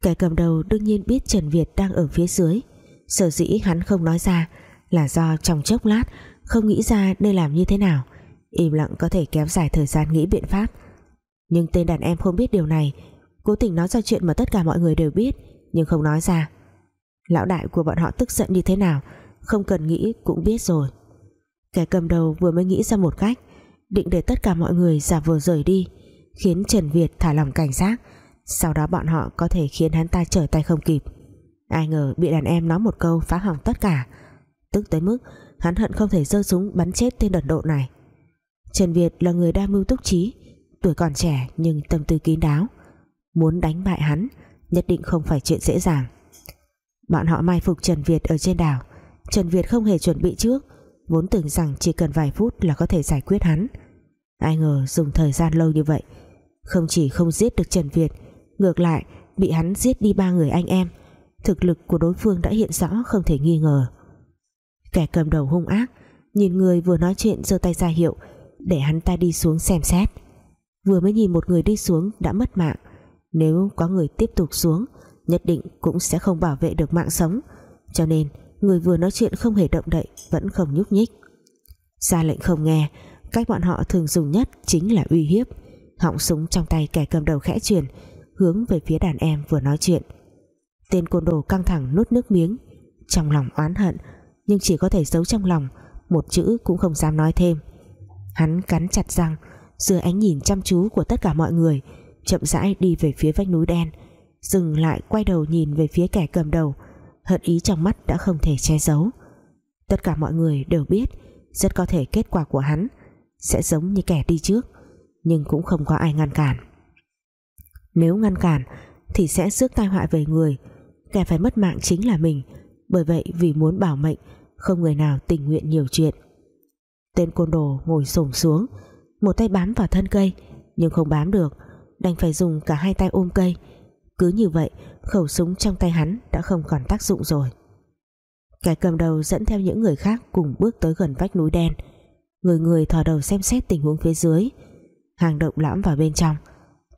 Kẻ cầm đầu đương nhiên biết Trần Việt đang ở phía dưới. Sở dĩ hắn không nói ra là do trong chốc lát không nghĩ ra nên làm như thế nào. Im lặng có thể kéo dài thời gian nghĩ biện pháp. Nhưng tên đàn em không biết điều này. Cố tình nói ra chuyện mà tất cả mọi người đều biết, nhưng không nói ra lão đại của bọn họ tức giận như thế nào, không cần nghĩ cũng biết rồi. Kẻ cầm đầu vừa mới nghĩ ra một cách, định để tất cả mọi người giả vờ rời đi, khiến Trần Việt thả lòng cảnh giác. Sau đó bọn họ có thể khiến hắn ta trở tay không kịp. Ai ngờ bị đàn em nói một câu phá hỏng tất cả. Tức tới mức, hắn hận không thể giơ súng bắn chết tên đần độ này. Trần Việt là người đa mưu túc trí, tuổi còn trẻ nhưng tâm tư kín đáo. Muốn đánh bại hắn, nhất định không phải chuyện dễ dàng bọn họ mai phục Trần Việt ở trên đảo. Trần Việt không hề chuẩn bị trước, vốn tưởng rằng chỉ cần vài phút là có thể giải quyết hắn. Ai ngờ dùng thời gian lâu như vậy, không chỉ không giết được Trần Việt, ngược lại bị hắn giết đi ba người anh em, thực lực của đối phương đã hiện rõ không thể nghi ngờ. Kẻ cầm đầu hung ác, nhìn người vừa nói chuyện giơ tay ra hiệu, để hắn ta đi xuống xem xét. Vừa mới nhìn một người đi xuống đã mất mạng. Nếu có người tiếp tục xuống nhất định cũng sẽ không bảo vệ được mạng sống. Cho nên, người vừa nói chuyện không hề động đậy, vẫn không nhúc nhích. Ra lệnh không nghe, cách bọn họ thường dùng nhất chính là uy hiếp. Họng súng trong tay kẻ cầm đầu khẽ truyền, hướng về phía đàn em vừa nói chuyện. Tên côn đồ căng thẳng nuốt nước miếng. Trong lòng oán hận, nhưng chỉ có thể giấu trong lòng, một chữ cũng không dám nói thêm. Hắn cắn chặt răng, dưới ánh nhìn chăm chú của tất cả mọi người, chậm rãi đi về phía vách núi đen dừng lại quay đầu nhìn về phía kẻ cầm đầu. Hận ý trong mắt đã không thể che giấu. Tất cả mọi người đều biết rất có thể kết quả của hắn sẽ giống như kẻ đi trước, nhưng cũng không có ai ngăn cản. Nếu ngăn cản thì sẽ rước tai họa về người. Kẻ phải mất mạng chính là mình. Bởi vậy vì muốn bảo mệnh, không người nào tình nguyện nhiều chuyện. Tên côn đồ ngồi xổm xuống, một tay bám vào thân cây, nhưng không bám được, đành phải dùng cả hai tay ôm cây cứ như vậy, khẩu súng trong tay hắn đã không còn tác dụng rồi. Kẻ cầm đầu dẫn theo những người khác cùng bước tới gần vách núi đen. Người người thò đầu xem xét tình huống phía dưới. Hàng động lõm vào bên trong.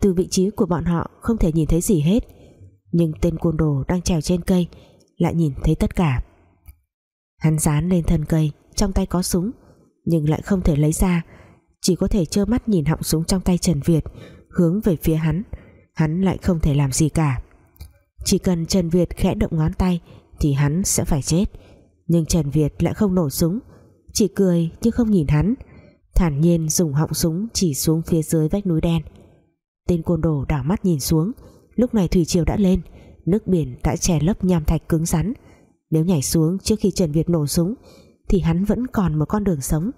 Từ vị trí của bọn họ không thể nhìn thấy gì hết. Nhưng tên côn đồ đang trèo trên cây, lại nhìn thấy tất cả. Hắn dán lên thân cây, trong tay có súng, nhưng lại không thể lấy ra. Chỉ có thể trơ mắt nhìn họng súng trong tay Trần Việt, hướng về phía hắn hắn lại không thể làm gì cả. Chỉ cần Trần Việt khẽ động ngón tay, thì hắn sẽ phải chết. Nhưng Trần Việt lại không nổ súng, chỉ cười nhưng không nhìn hắn. Thản nhiên dùng họng súng chỉ xuống phía dưới vách núi đen. Tên côn đồ đảo mắt nhìn xuống. Lúc này thủy triều đã lên, nước biển đã che lấp nham thạch cứng rắn. Nếu nhảy xuống trước khi Trần Việt nổ súng, thì hắn vẫn còn một con đường sống.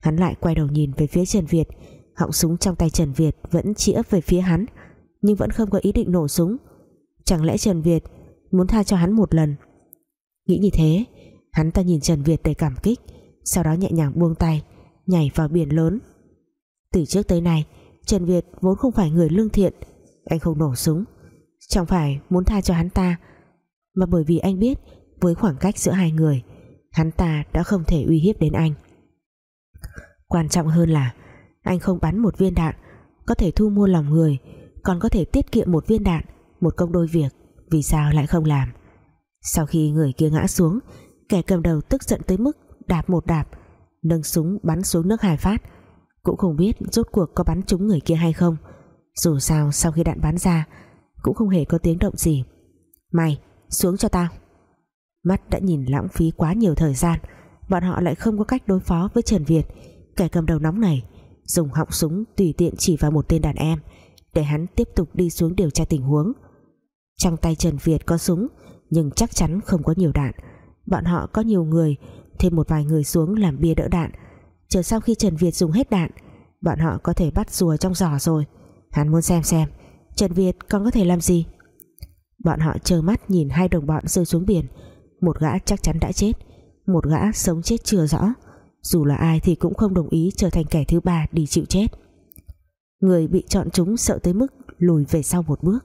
Hắn lại quay đầu nhìn về phía Trần Việt. Họng súng trong tay Trần Việt vẫn chĩa về phía hắn nhưng vẫn không có ý định nổ súng. Chẳng lẽ Trần Việt muốn tha cho hắn một lần? Nghĩ như thế, hắn ta nhìn Trần Việt đầy cảm kích, sau đó nhẹ nhàng buông tay, nhảy vào biển lớn. Từ trước tới nay, Trần Việt vốn không phải người lương thiện, anh không nổ súng, chẳng phải muốn tha cho hắn ta. Mà bởi vì anh biết, với khoảng cách giữa hai người, hắn ta đã không thể uy hiếp đến anh. Quan trọng hơn là, anh không bắn một viên đạn có thể thu mua lòng người còn có thể tiết kiệm một viên đạn, một công đôi việc. Vì sao lại không làm? Sau khi người kia ngã xuống, kẻ cầm đầu tức giận tới mức đạp một đạp, nâng súng bắn xuống nước hải phát. Cũng không biết rốt cuộc có bắn trúng người kia hay không. Dù sao, sau khi đạn bắn ra, cũng không hề có tiếng động gì. Mày, xuống cho tao. Mắt đã nhìn lãng phí quá nhiều thời gian, bọn họ lại không có cách đối phó với Trần Việt. Kẻ cầm đầu nóng này, dùng họng súng tùy tiện chỉ vào một tên đàn em để hắn tiếp tục đi xuống điều tra tình huống. Trong tay Trần Việt có súng, nhưng chắc chắn không có nhiều đạn. Bọn họ có nhiều người, thêm một vài người xuống làm bia đỡ đạn. Chờ sau khi Trần Việt dùng hết đạn, bọn họ có thể bắt rùa trong giỏ rồi. Hắn muốn xem xem, Trần Việt còn có thể làm gì? Bọn họ trơ mắt nhìn hai đồng bọn rơi xuống biển. Một gã chắc chắn đã chết, một gã sống chết chưa rõ. Dù là ai thì cũng không đồng ý trở thành kẻ thứ ba đi chịu chết người bị chọn chúng sợ tới mức lùi về sau một bước.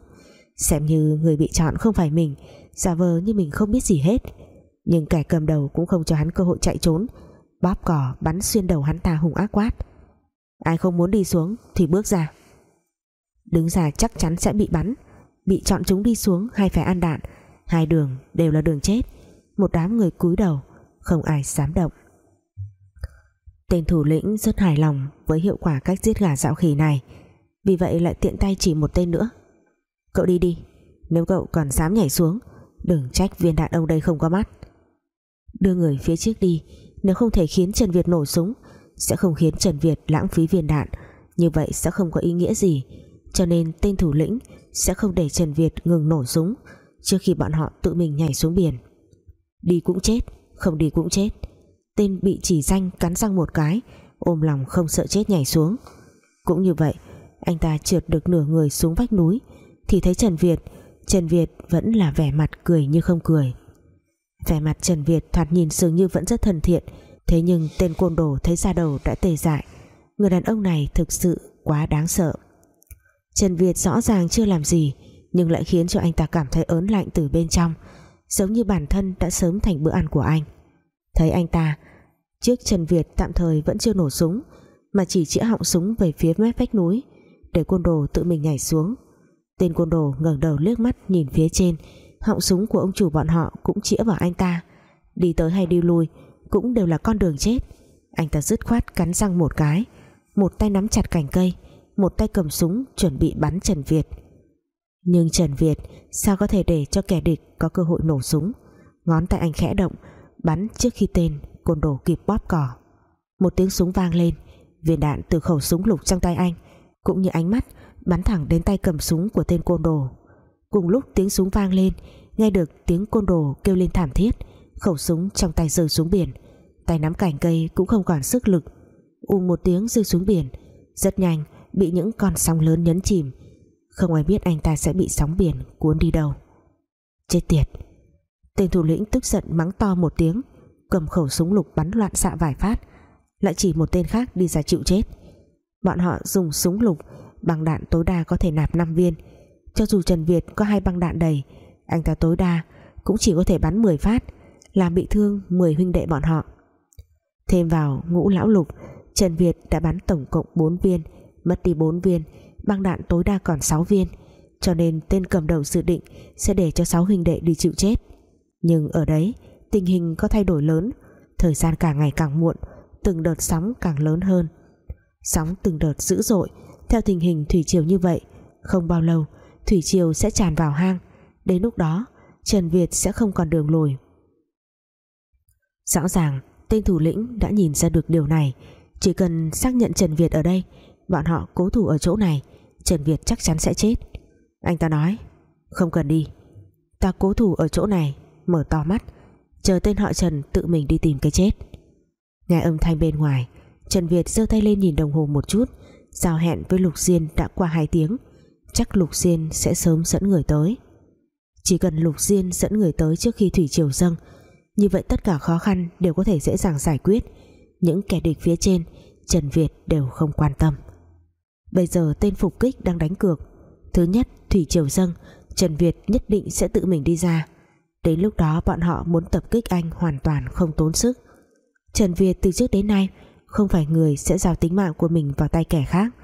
Xem như người bị chọn không phải mình, giả vờ như mình không biết gì hết. Nhưng kẻ cầm đầu cũng không cho hắn cơ hội chạy trốn. Bóp cỏ bắn xuyên đầu hắn ta hùng ác quát. Ai không muốn đi xuống thì bước ra. Đứng ra chắc chắn sẽ bị bắn. Bị chọn chúng đi xuống hay phải ăn đạn, hai đường đều là đường chết. Một đám người cúi đầu, không ai dám động tên thủ lĩnh rất hài lòng với hiệu quả cách giết gà dạo khỉ này. Vì vậy lại tiện tay chỉ một tên nữa. Cậu đi đi, nếu cậu còn dám nhảy xuống, đừng trách viên đạn ông đây không có mắt. Đưa người phía trước đi, nếu không thể khiến Trần Việt nổ súng, sẽ không khiến Trần Việt lãng phí viên đạn. Như vậy sẽ không có ý nghĩa gì, cho nên tên thủ lĩnh sẽ không để Trần Việt ngừng nổ súng trước khi bọn họ tự mình nhảy xuống biển. Đi cũng chết, không đi cũng chết tên bị chỉ danh cắn răng một cái, ôm lòng không sợ chết nhảy xuống. Cũng như vậy, anh ta trượt được nửa người xuống vách núi, thì thấy Trần Việt Trần Việt vẫn là vẻ mặt cười như không cười. Vẻ mặt Trần Việt thoạt nhìn dường như vẫn rất thân thiện, thế nhưng tên côn đồ thấy ra đầu đã tê dại. Người đàn ông này thực sự quá đáng sợ. Trần Việt rõ ràng chưa làm gì, nhưng lại khiến cho anh ta cảm thấy ớn lạnh từ bên trong, giống như bản thân đã sớm thành bữa ăn của anh thấy anh ta. Trước Trần Việt tạm thời vẫn chưa nổ súng, mà chỉ chĩa họng súng về phía mép vách núi, để côn đồ tự mình nhảy xuống. Tên côn đồ ngẩng đầu liếc mắt nhìn phía trên, họng súng của ông chủ bọn họ cũng chĩa vào anh ta. Đi tới hay đi lui cũng đều là con đường chết. Anh ta dứt khoát cắn răng một cái, một tay nắm chặt cành cây, một tay cầm súng chuẩn bị bắn Trần Việt. Nhưng Trần Việt sao có thể để cho kẻ địch có cơ hội nổ súng? Ngón tay anh khẽ động bắn trước khi tên, côn đồ kịp bóp cỏ một tiếng súng vang lên, viên đạn từ khẩu súng lục trong tay anh, cũng như ánh mắt bắn thẳng đến tay cầm súng của tên côn đồ. Cùng lúc tiếng súng vang lên, nghe được tiếng côn đồ kêu lên thảm thiết, khẩu súng trong tay rơi xuống biển. Tay nắm cành cây cũng không còn sức lực. U một tiếng rơi xuống biển, rất nhanh bị những con sóng lớn nhấn chìm. Không ai biết anh ta sẽ bị sóng biển cuốn đi đâu. Chết tiệt! Tên thủ lĩnh tức giận mắng to một tiếng, cầm khẩu súng lục bắn loạn xạ vài phát, lại chỉ một tên khác đi ra chịu chết. Bọn họ dùng súng lục bằng đạn tối đa có thể nạp 5 viên. Cho dù Trần Việt có hai băng đạn đầy, anh ta tối đa cũng chỉ có thể bắn 10 phát, làm bị thương 10 huynh đệ bọn họ. Thêm vào ngũ lão lục, Trần Việt đã bắn tổng cộng 4 viên, mất đi 4 viên, băng đạn tối đa còn 6 viên, cho nên tên cầm đầu dự định sẽ để cho 6 huynh đệ đi chịu chết nhưng ở đấy, tình hình có thay đổi lớn. Thời gian càng ngày càng muộn, từng đợt sóng càng lớn hơn. Sóng từng đợt dữ dội, theo tình hình thủy triều như vậy, không bao lâu, thủy triều sẽ tràn vào hang. Đến lúc đó, Trần Việt sẽ không còn đường lùi. Rõ ràng, tên thủ lĩnh đã nhìn ra được điều này. Chỉ cần xác nhận Trần Việt ở đây, bọn họ cố thủ ở chỗ này, Trần Việt chắc chắn sẽ chết. Anh ta nói, không cần đi. Ta cố thủ ở chỗ này mở to mắt, chờ tên họ Trần tự mình đi tìm cái chết. Nghe âm thanh bên ngoài, Trần Việt giơ tay lên nhìn đồng hồ một chút, Giao hẹn với Lục Diên đã qua 2 tiếng, Chắc Lục Diên sẽ sớm dẫn người tới. Chỉ cần Lục Diên dẫn người tới trước khi thủy triều dâng, Như vậy tất cả khó khăn đều có thể dễ dàng giải quyết. Những kẻ địch phía trên, Trần Việt đều không quan tâm. Bây giờ tên phục kích đang đánh cược. Thứ nhất, Thủy Triều dâng, Trần Việt nhất định sẽ tự mình đi ra. Đến lúc đó bọn họ muốn tập kích anh Hoàn toàn không tốn sức. Trần Việt từ trước đến nay Không phải người sẽ giao tính mạng của mình vào tay kẻ khác.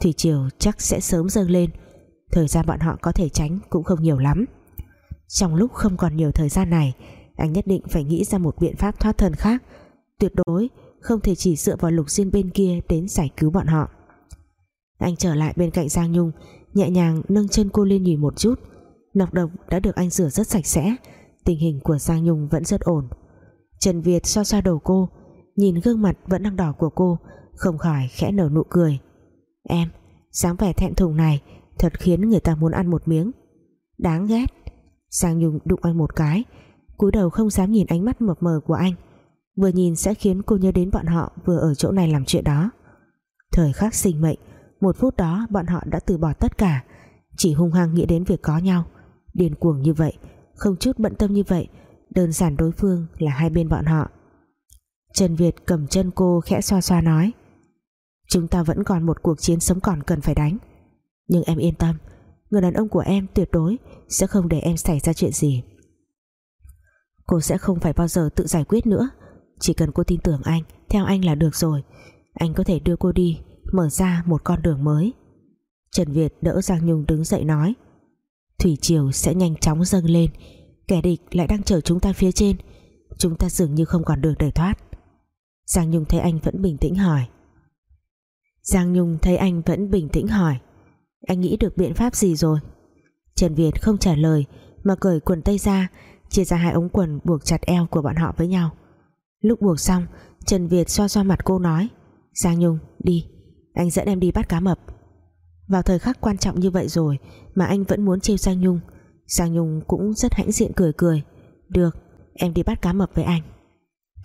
Thủy Triều chắc sẽ sớm dâng lên. Thời gian bọn họ có thể tránh Cũng không nhiều lắm. Trong lúc không còn nhiều thời gian này, Anh nhất định phải nghĩ ra một biện pháp thoát thân khác. Tuyệt đối không thể chỉ dựa vào lục diên bên kia Đến giải cứu bọn họ. Anh trở lại bên cạnh Giang Nhung, Nhẹ nhàng nâng chân cô lên nhìn một chút. Nọc độc đã được anh rửa rất sạch sẽ. Tình hình của Giang Nhung vẫn rất ổn. Trần Việt xoa xoa đầu cô Nhìn gương mặt vẫn đang đỏ của cô Không khỏi khẽ nở nụ cười. Em, dáng vẻ thẹn thùng này Thật khiến người ta muốn ăn một miếng. Đáng ghét. Giang Nhung đụng anh một cái cúi đầu không dám nhìn ánh mắt mập mờ của anh. Vừa nhìn sẽ khiến cô nhớ đến bọn họ Vừa ở chỗ này làm chuyện đó. Thời khắc sinh mệnh Một phút đó bọn họ đã từ bỏ tất cả Chỉ hung hăng nghĩ đến việc có nhau. Điên cuồng như vậy, Không chút bận tâm như vậy, Đơn giản đối phương là hai bên bọn họ. Trần Việt cầm chân cô khẽ xoa xoa nói, Chúng ta vẫn còn một cuộc chiến sống còn cần phải đánh. Nhưng em yên tâm, Người đàn ông của em tuyệt đối Sẽ không để em xảy ra chuyện gì. Cô sẽ không phải bao giờ tự giải quyết nữa. Chỉ cần cô tin tưởng anh, Theo anh là được rồi. Anh có thể đưa cô đi, Mở ra một con đường mới. Trần Việt đỡ Giang Nhung đứng dậy nói Thủy triều sẽ nhanh chóng dâng lên. Kẻ địch lại đang chờ chúng ta phía trên. Chúng ta dường như không còn đường để thoát. Giang Nhung thấy anh vẫn bình tĩnh hỏi. Giang Nhung thấy anh vẫn bình tĩnh hỏi. Anh nghĩ được biện pháp gì rồi? Trần Việt không trả lời, Mà cởi quần tây ra, Chia ra hai ống quần buộc chặt eo của bọn họ với nhau. Lúc buộc xong, Trần Việt xoa xoa mặt cô nói, Giang Nhung, đi. Anh dẫn em đi bắt cá mập. Vào thời khắc quan trọng như vậy rồi Mà anh vẫn muốn trêu Giang Nhung. Giang Nhung cũng rất hãnh diện cười cười. Được, em đi bắt cá mập với anh.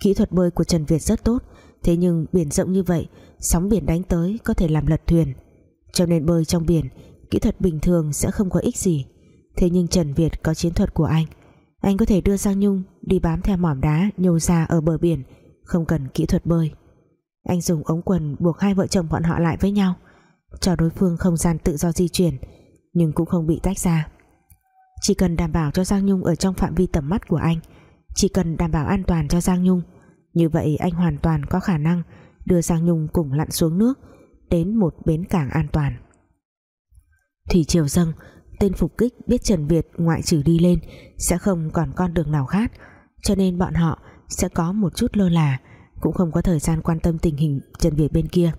Kỹ thuật bơi của Trần Việt rất tốt, Thế nhưng biển rộng như vậy, Sóng biển đánh tới có thể làm lật thuyền. Cho nên bơi trong biển, Kỹ thuật bình thường sẽ không có ích gì. Thế nhưng Trần Việt có chiến thuật của anh. Anh có thể đưa Giang Nhung Đi bám theo mỏm đá nhô ra ở bờ biển, Không cần kỹ thuật bơi. Anh dùng ống quần buộc hai vợ chồng bọn họ lại với nhau. Cho đối phương không gian tự do di chuyển, Nhưng cũng không bị tách ra. Chỉ cần đảm bảo cho Giang Nhung Ở trong phạm vi tầm mắt của anh, Chỉ cần đảm bảo an toàn cho Giang Nhung, Như vậy anh hoàn toàn có khả năng Đưa Giang Nhung cùng lặn xuống nước, Đến một bến cảng an toàn. Thủy Triều dâng, Tên phục kích biết Trần Việt ngoại trừ đi lên, Sẽ không còn con đường nào khác, Cho nên bọn họ sẽ có một chút lơ là, Cũng không có thời gian quan tâm tình hình Trần Việt bên kia.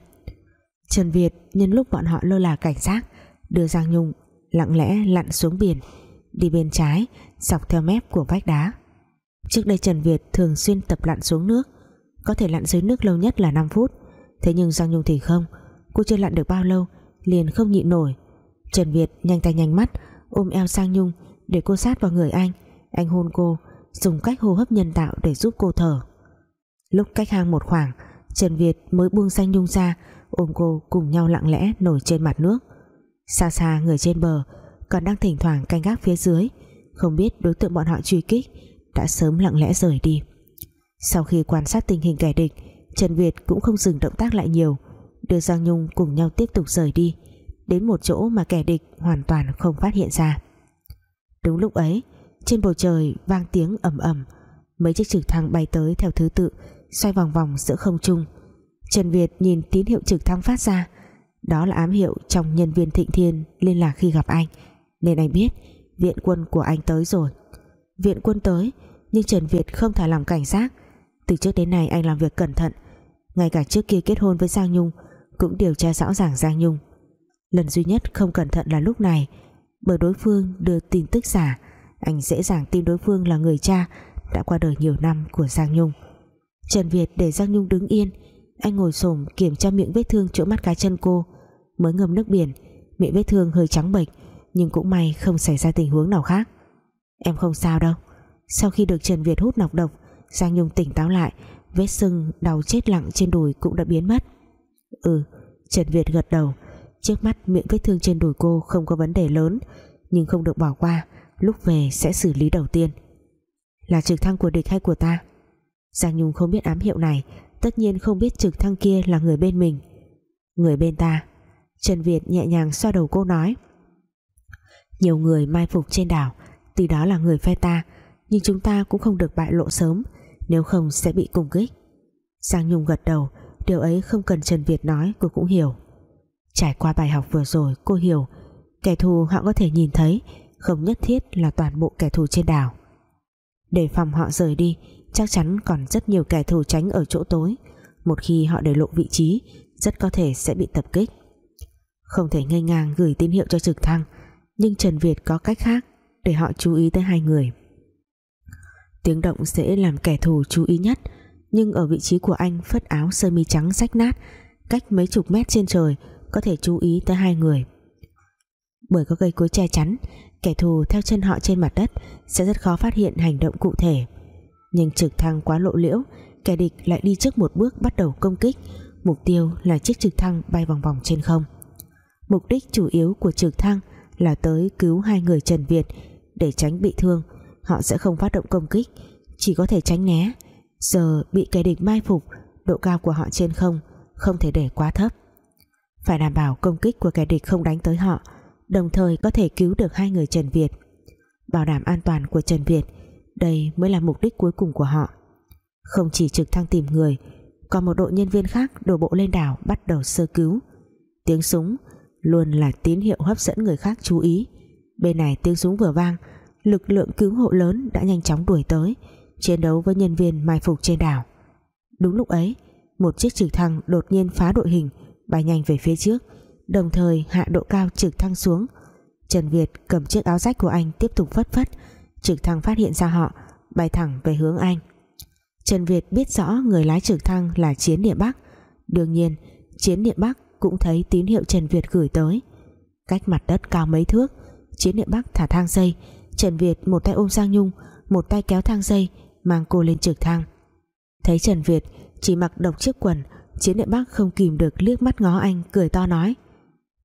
Trần Việt nhân lúc bọn họ lơ là cảnh giác, Đưa Giang Nhung lặng lẽ lặn xuống biển, Đi bên trái, Dọc theo mép của vách đá. Trước đây Trần Việt thường xuyên tập lặn xuống nước, Có thể lặn dưới nước lâu nhất là 5 phút. Thế nhưng Giang Nhung thì không, Cô chưa lặn được bao lâu, Liền không nhịn nổi. Trần Việt nhanh tay nhanh mắt, ôm eo Giang Nhung để cô sát vào người anh. Anh hôn cô, dùng cách hô hấp nhân tạo để giúp cô thở. Lúc cách hang một khoảng, Trần Việt mới buông Giang Nhung ra ôm cô cùng nhau lặng lẽ nổi trên mặt nước. Xa xa người trên bờ còn đang thỉnh thoảng canh gác phía dưới, không biết đối tượng bọn họ truy kích đã sớm lặng lẽ rời đi. Sau khi quan sát tình hình kẻ địch, Trần Việt cũng không dừng động tác lại nhiều, đưa Giang Nhung cùng nhau tiếp tục rời đi, đến một chỗ mà kẻ địch hoàn toàn không phát hiện ra. Đúng lúc ấy, trên bầu trời vang tiếng ầm ầm, mấy chiếc trực thăng bay tới theo thứ tự, xoay vòng vòng giữa không trung. Trần Việt nhìn tín hiệu trực thăng phát ra. Đó là ám hiệu trong nhân viên thịnh thiên liên lạc khi gặp anh. Nên anh biết, viện quân của anh tới rồi. Viện quân tới, nhưng Trần Việt không thả lòng cảnh giác. Từ trước đến nay anh làm việc cẩn thận. Ngay cả trước kia kết hôn với Giang Nhung, cũng điều tra rõ ràng Giang Nhung. Lần duy nhất không cẩn thận là lúc này, bởi đối phương đưa tin tức giả. Anh dễ dàng tin đối phương là người cha, đã qua đời nhiều năm của Giang Nhung. Trần Việt để Giang Nhung đứng yên anh ngồi xổm kiểm tra miệng vết thương chỗ mắt cái chân cô. Mới ngâm nước biển, miệng vết thương hơi trắng bệch, nhưng cũng may không xảy ra tình huống nào khác. Em không sao đâu. Sau khi được Trần Việt hút nọc độc, Giang Nhung tỉnh táo lại, vết sưng, đau chết lặng trên đùi cũng đã biến mất. Ừ Trần Việt gật đầu. Trước mắt miệng vết thương trên đùi cô không có vấn đề lớn, Nhưng không được bỏ qua, Lúc về sẽ xử lý đầu tiên. Là trực thăng của địch hay của ta? Giang Nhung không biết ám hiệu này Tất nhiên không biết trực thăng kia là người bên mình. Người bên ta. Trần Việt nhẹ nhàng xoa đầu cô nói. Nhiều người mai phục trên đảo Từ đó là người phe ta, Nhưng chúng ta cũng không được bại lộ sớm, Nếu không sẽ bị cung kích. Giang Nhung gật đầu, Điều ấy không cần Trần Việt nói, cô cũng hiểu. Trải qua bài học vừa rồi, cô hiểu, Kẻ thù họ có thể nhìn thấy, Không nhất thiết là toàn bộ kẻ thù trên đảo. Để phòng họ rời đi Chắc chắn còn rất nhiều kẻ thù tránh ở chỗ tối. Một khi họ để lộ vị trí, Rất có thể sẽ bị tập kích. Không thể ngây ngang gửi tín hiệu cho trực thăng, Nhưng Trần Việt có cách khác Để họ chú ý tới hai người. Tiếng động sẽ làm kẻ thù chú ý nhất, Nhưng ở vị trí của anh Phất áo sơ mi trắng rách nát, Cách mấy chục mét trên trời Có thể chú ý tới hai người. Bởi có cây cối che chắn, Kẻ thù theo chân họ trên mặt đất Sẽ rất khó phát hiện hành động cụ thể nhưng trực thăng quá lộ liễu, kẻ địch lại đi trước một bước bắt đầu công kích. Mục tiêu là chiếc trực thăng bay vòng vòng trên không. Mục đích chủ yếu của trực thăng là tới cứu hai người Trần Việt để tránh bị thương. Họ sẽ không phát động công kích, chỉ có thể tránh né. Giờ bị kẻ địch mai phục, độ cao của họ trên không không thể để quá thấp. Phải đảm bảo công kích của kẻ địch không đánh tới họ, đồng thời có thể cứu được hai người Trần Việt. Bảo đảm an toàn của Trần Việt đây mới là mục đích cuối cùng của họ. Không chỉ trực thăng tìm người, Còn một đội nhân viên khác đổ bộ lên đảo Bắt đầu sơ cứu. Tiếng súng luôn là tín hiệu hấp dẫn người khác chú ý. Bên này tiếng súng vừa vang, Lực lượng cứu hộ lớn đã nhanh chóng đuổi tới, Chiến đấu với nhân viên mai phục trên đảo. Đúng lúc ấy, Một chiếc trực thăng đột nhiên phá đội hình, Bay nhanh về phía trước, Đồng thời hạ độ cao trực thăng xuống. Trần Việt cầm chiếc áo rách của anh Tiếp tục phất phất trực thăng phát hiện ra họ, bay thẳng về hướng Anh. Trần Việt biết rõ người lái trực thăng là Chiến Địa Bắc. Đương nhiên, Chiến Địa Bắc cũng thấy tín hiệu Trần Việt gửi tới. Cách mặt đất cao mấy thước, Chiến Địa Bắc thả thang dây. Trần Việt một tay ôm Giang Nhung, một tay kéo thang dây, mang cô lên trực thăng. Thấy Trần Việt chỉ mặc độc chiếc quần, Chiến Địa Bắc không kìm được liếc mắt ngó anh, cười to nói,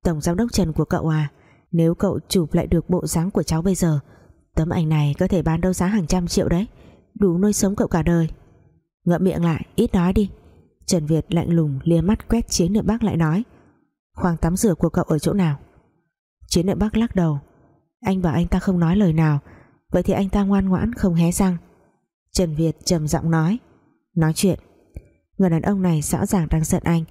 Tổng giám đốc Trần của cậu à nếu cậu chụp lại được bộ dáng của cháu bây giờ Tấm ảnh này có thể bán đâu giá hàng trăm triệu đấy. Đủ nuôi sống cậu cả đời. Ngậm miệng lại, ít nói đi. Trần Việt lạnh lùng lia mắt quét chiến nội Bắc lại nói Khoang tắm rửa của cậu ở chỗ nào? Chiến nội Bắc lắc đầu, Anh bảo anh ta không nói lời nào, Vậy thì anh ta ngoan ngoãn không hé răng. Trần Việt trầm giọng nói Nói chuyện. Người đàn ông này rõ ràng đang giận anh.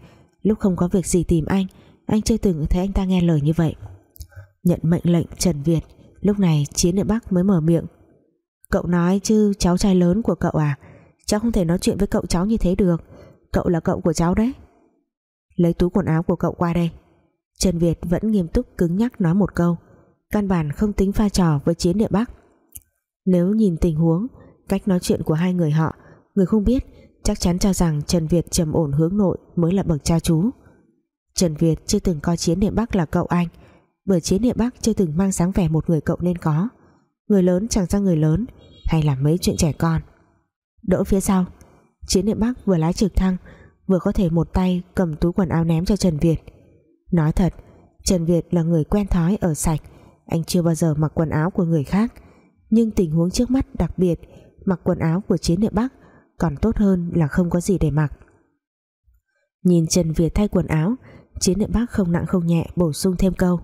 Lúc không có việc gì tìm anh Anh chưa từng thấy anh ta nghe lời như vậy. Nhận mệnh lệnh, Trần Việt Lúc này Chiến ở Bắc mới mở miệng. Cậu nói chứ, cháu trai lớn của cậu à? Cháu không thể nói chuyện với cậu cháu như thế được. Cậu là cậu của cháu đấy. Lấy túi quần áo của cậu qua đây. Trần Việt vẫn nghiêm túc cứng nhắc nói một câu. Căn bản không tính pha trò với chiến địa Bắc. Nếu nhìn tình huống, Cách nói chuyện của hai người họ, Người không biết, chắc chắn cho rằng Trần Việt trầm ổn hướng nội mới là bậc cha chú. Trần Việt chưa từng coi chiến địa Bắc là cậu anh bởi chiến địa Bắc chưa từng mang dáng vẻ một người cậu nên có. Người lớn chẳng ra người lớn, hay làm mấy chuyện trẻ con. Đỡ phía sau, chiến địa Bắc vừa lái trực thăng, vừa có thể một tay cầm túi quần áo ném cho Trần Việt. Nói thật, Trần Việt là người quen thói ở sạch, anh chưa bao giờ mặc quần áo của người khác. Nhưng tình huống trước mắt đặc biệt, mặc quần áo của chiến địa Bắc còn tốt hơn là không có gì để mặc. Nhìn Trần Việt thay quần áo, chiến địa Bắc không nặng không nhẹ bổ sung thêm câu.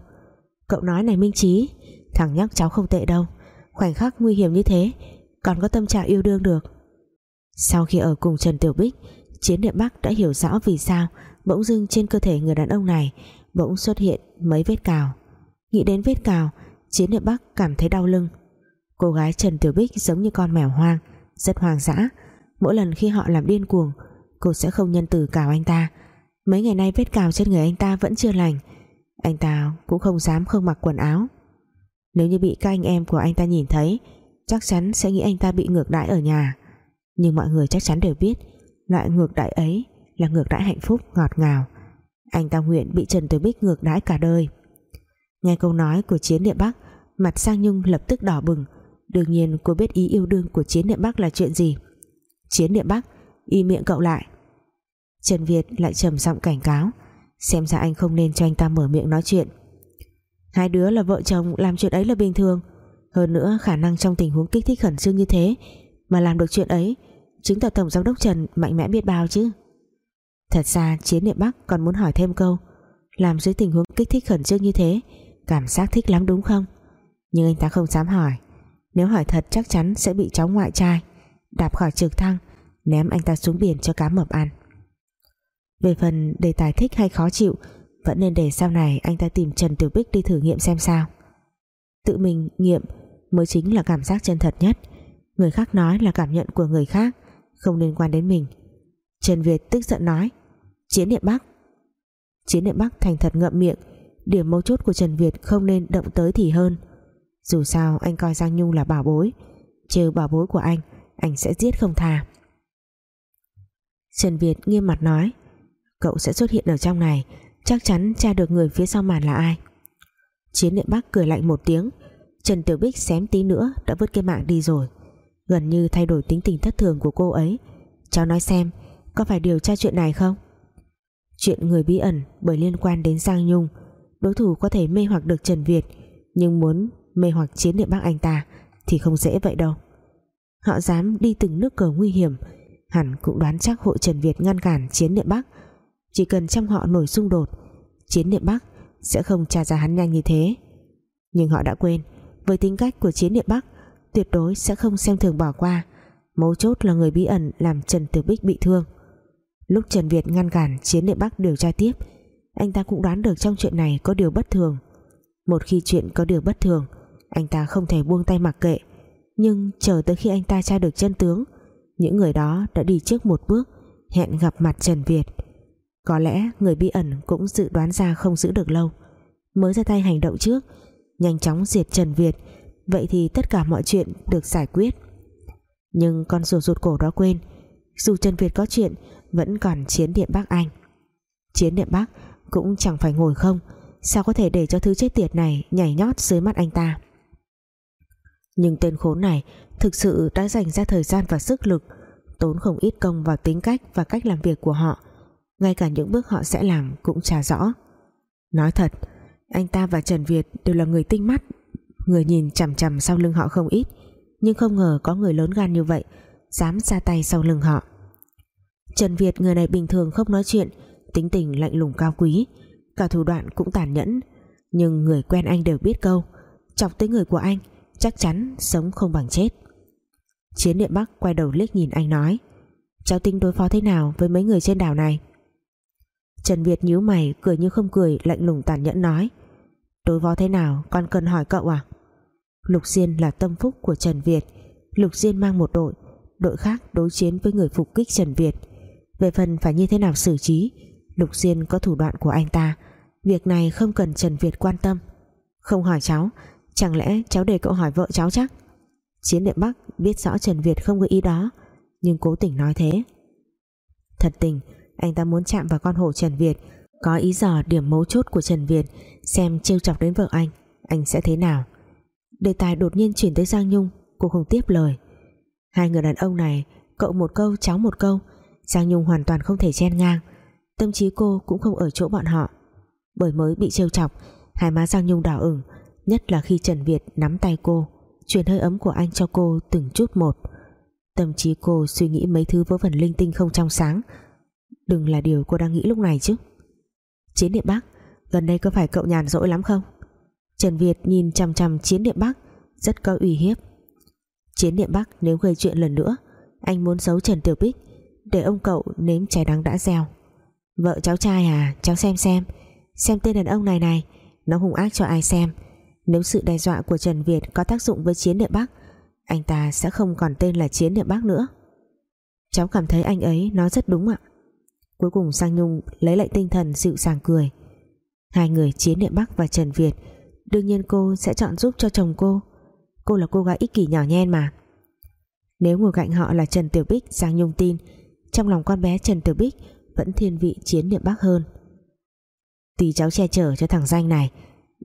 Cậu nói này Minh Trí Thằng nhóc cháu không tệ đâu. Khoảnh khắc nguy hiểm như thế, Còn có tâm trạng yêu đương được. Sau khi ở cùng Trần Tiểu Bích, Chiến địa Bắc đã hiểu rõ vì sao Bỗng dưng trên cơ thể người đàn ông này Bỗng xuất hiện mấy vết cào. Nghĩ đến vết cào, Chiến địa Bắc cảm thấy đau lưng. Cô gái Trần Tiểu Bích giống như con mèo hoang, Rất hoang dã. Mỗi lần khi họ làm điên cuồng, Cô sẽ không nhân từ cào anh ta. Mấy ngày nay vết cào trên người anh ta vẫn chưa lành anh ta cũng không dám không mặc quần áo. Nếu như bị các anh em của anh ta nhìn thấy, Chắc chắn sẽ nghĩ anh ta bị ngược đãi ở nhà. Nhưng mọi người chắc chắn đều biết, Loại ngược đãi ấy Là ngược đãi hạnh phúc, ngọt ngào. Anh ta nguyện bị Trần Tử Bích ngược đãi cả đời. Nghe câu nói của Chiến Địa Bắc, Mặt Sang Nhung lập tức đỏ bừng. Đương nhiên, cô biết ý yêu đương của Chiến Địa Bắc là chuyện gì. Chiến Địa Bắc, Y miệng cậu lại. Trần Việt lại trầm giọng cảnh cáo xem ra anh không nên cho anh ta mở miệng nói chuyện. Hai đứa là vợ chồng, làm chuyện ấy là bình thường. Hơn nữa, khả năng trong tình huống kích thích khẩn trương như thế mà làm được chuyện ấy, chứng tỏ tổng giám đốc Trần mạnh mẽ biết bao chứ. Thật ra, chiến niệm Bắc còn muốn hỏi thêm câu, làm dưới tình huống kích thích khẩn trương như thế, cảm giác thích lắm đúng không? Nhưng anh ta không dám hỏi. Nếu hỏi thật chắc chắn sẽ bị cháu ngoại trai đạp khỏi trực thăng, ném anh ta xuống biển cho cá mập ăn về phần đề tài thích hay khó chịu, vẫn nên để sau này anh ta tìm Trần Tiểu Bích đi thử nghiệm xem sao. Tự mình nghiệm mới chính là cảm giác chân thật nhất. Người khác nói là cảm nhận của người khác, không liên quan đến mình. Trần Việt tức giận nói, chiến niệm Bắc. Chiến niệm Bắc thành thật ngậm miệng, điểm mấu chốt của Trần Việt không nên động tới thì hơn. Dù sao, anh coi Giang Nhung là bảo bối, trừ bảo bối của anh anh sẽ giết không tha. Trần Việt nghiêm mặt nói cậu sẽ xuất hiện ở trong này. Chắc chắn tra được người phía sau màn là ai. Chiến niệm Bắc cười lạnh một tiếng. Trần Tiểu Bích xém tí nữa đã vứt cái mạng đi rồi. Gần như thay đổi tính tình thất thường của cô ấy. Cháu nói xem, có phải điều tra chuyện này không? Chuyện người bí ẩn bởi liên quan đến Giang Nhung. Đối thủ có thể mê hoặc được Trần Việt, nhưng muốn mê hoặc chiến niệm Bắc anh ta thì không dễ vậy đâu. Họ dám đi từng nước cờ nguy hiểm. Hẳn cũng đoán chắc hội Trần Việt ngăn cản chiến niệm Bắc chỉ cần trong họ nổi xung đột, chiến địa Bắc sẽ không tra ra hắn nhanh như thế. Nhưng họ đã quên, với tính cách của chiến địa Bắc, tuyệt đối sẽ không xem thường bỏ qua. Mấu chốt là người bí ẩn làm Trần Tử Bích bị thương. Lúc Trần Việt ngăn cản chiến địa Bắc điều tra tiếp, anh ta cũng đoán được trong chuyện này có điều bất thường. Một khi chuyện có điều bất thường, anh ta không thể buông tay mặc kệ. Nhưng chờ tới khi anh ta tra được chân tướng, những người đó đã đi trước một bước, hẹn gặp mặt Trần Việt có lẽ người bí ẩn cũng dự đoán ra không giữ được lâu. Mới ra tay hành động trước, nhanh chóng diệt Trần Việt. Vậy thì tất cả mọi chuyện được giải quyết. Nhưng con rùa rụt cổ đó quên, dù Trần Việt có chuyện, vẫn còn chiến điện Bắc Anh. Chiến điện Bắc cũng chẳng phải ngồi không, sao có thể để cho thứ chết tiệt này nhảy nhót dưới mắt anh ta? Nhưng tên khốn này thực sự đã dành ra thời gian và sức lực, tốn không ít công vào tính cách và cách làm việc của họ ngay cả những bước họ sẽ làm cũng trả rõ. Nói thật, anh ta và Trần Việt đều là người tinh mắt. Người nhìn chằm chằm sau lưng họ không ít, nhưng không ngờ có người lớn gan như vậy, dám ra tay sau lưng họ. Trần Việt, người này bình thường không nói chuyện, tính tình lạnh lùng cao quý, cả thủ đoạn cũng tàn nhẫn. Nhưng người quen anh đều biết câu, chọc tới người của anh, chắc chắn sống không bằng chết. Chiến địa Bắc quay đầu liếc nhìn anh nói, cháu tính đối phó thế nào với mấy người trên đảo này? Trần Việt nhíu mày, cười như không cười, lạnh lùng tàn nhẫn nói. Đối vó thế nào, con cần hỏi cậu à? Lục Diên là tâm phúc của Trần Việt. Lục Diên mang một đội đội khác đối chiến với người phục kích Trần Việt. Về phần phải như thế nào xử trí, Lục Diên có thủ đoạn của anh ta. Việc này không cần Trần Việt quan tâm. Không hỏi cháu, chẳng lẽ cháu để cậu hỏi vợ cháu chắc? Chiến địa Bắc biết rõ Trần Việt không có ý đó, nhưng cố tình nói thế. Thật tình anh ta muốn chạm vào con hổ Trần Việt. Có ý dò điểm mấu chốt của Trần Việt, xem trêu chọc đến vợ anh anh sẽ thế nào. Đề tài đột nhiên chuyển tới Giang Nhung, cô không tiếp lời. Hai người đàn ông này, cậu một câu, cháu một câu. Giang Nhung hoàn toàn không thể chen ngang. Tâm trí cô cũng không ở chỗ bọn họ. Bởi mới bị trêu chọc, hai má Giang Nhung đỏ ửng, nhất là khi Trần Việt nắm tay cô truyền hơi ấm của anh cho cô từng chút một. Tâm trí cô suy nghĩ mấy thứ vớ vẩn linh tinh không trong sáng đừng là điều cô đang nghĩ lúc này chứ. Chiến điện Bắc, gần đây có phải cậu nhàn rỗi lắm không? Trần Việt nhìn chằm chằm chiến điện Bắc, rất có uy hiếp. Chiến điện Bắc, nếu gây chuyện lần nữa, anh muốn giấu Trần Tiểu Bích, để ông cậu nếm trái đắng đã gieo. Vợ cháu trai à cháu xem xem xem tên đàn ông này này, nó hung ác cho ai xem. Nếu sự đe dọa của Trần Việt có tác dụng với chiến điện Bắc, anh ta sẽ không còn tên là chiến điện Bắc nữa. Cháu cảm thấy anh ấy nói rất đúng ạ cuối cùng Sang Nhung lấy lại tinh thần dịu dàng cười. Hai người chiến Địa Bắc và Trần Việt, đương nhiên cô sẽ chọn giúp cho chồng cô. Cô là cô gái ích kỷ nhỏ nhen mà. Nếu ngồi cạnh họ là Trần Tiểu Bích Giang Nhung tin, trong lòng con bé Trần Tiểu Bích vẫn thiên vị chiến Địa Bắc hơn. Tuy cháu che chở cho thằng danh này,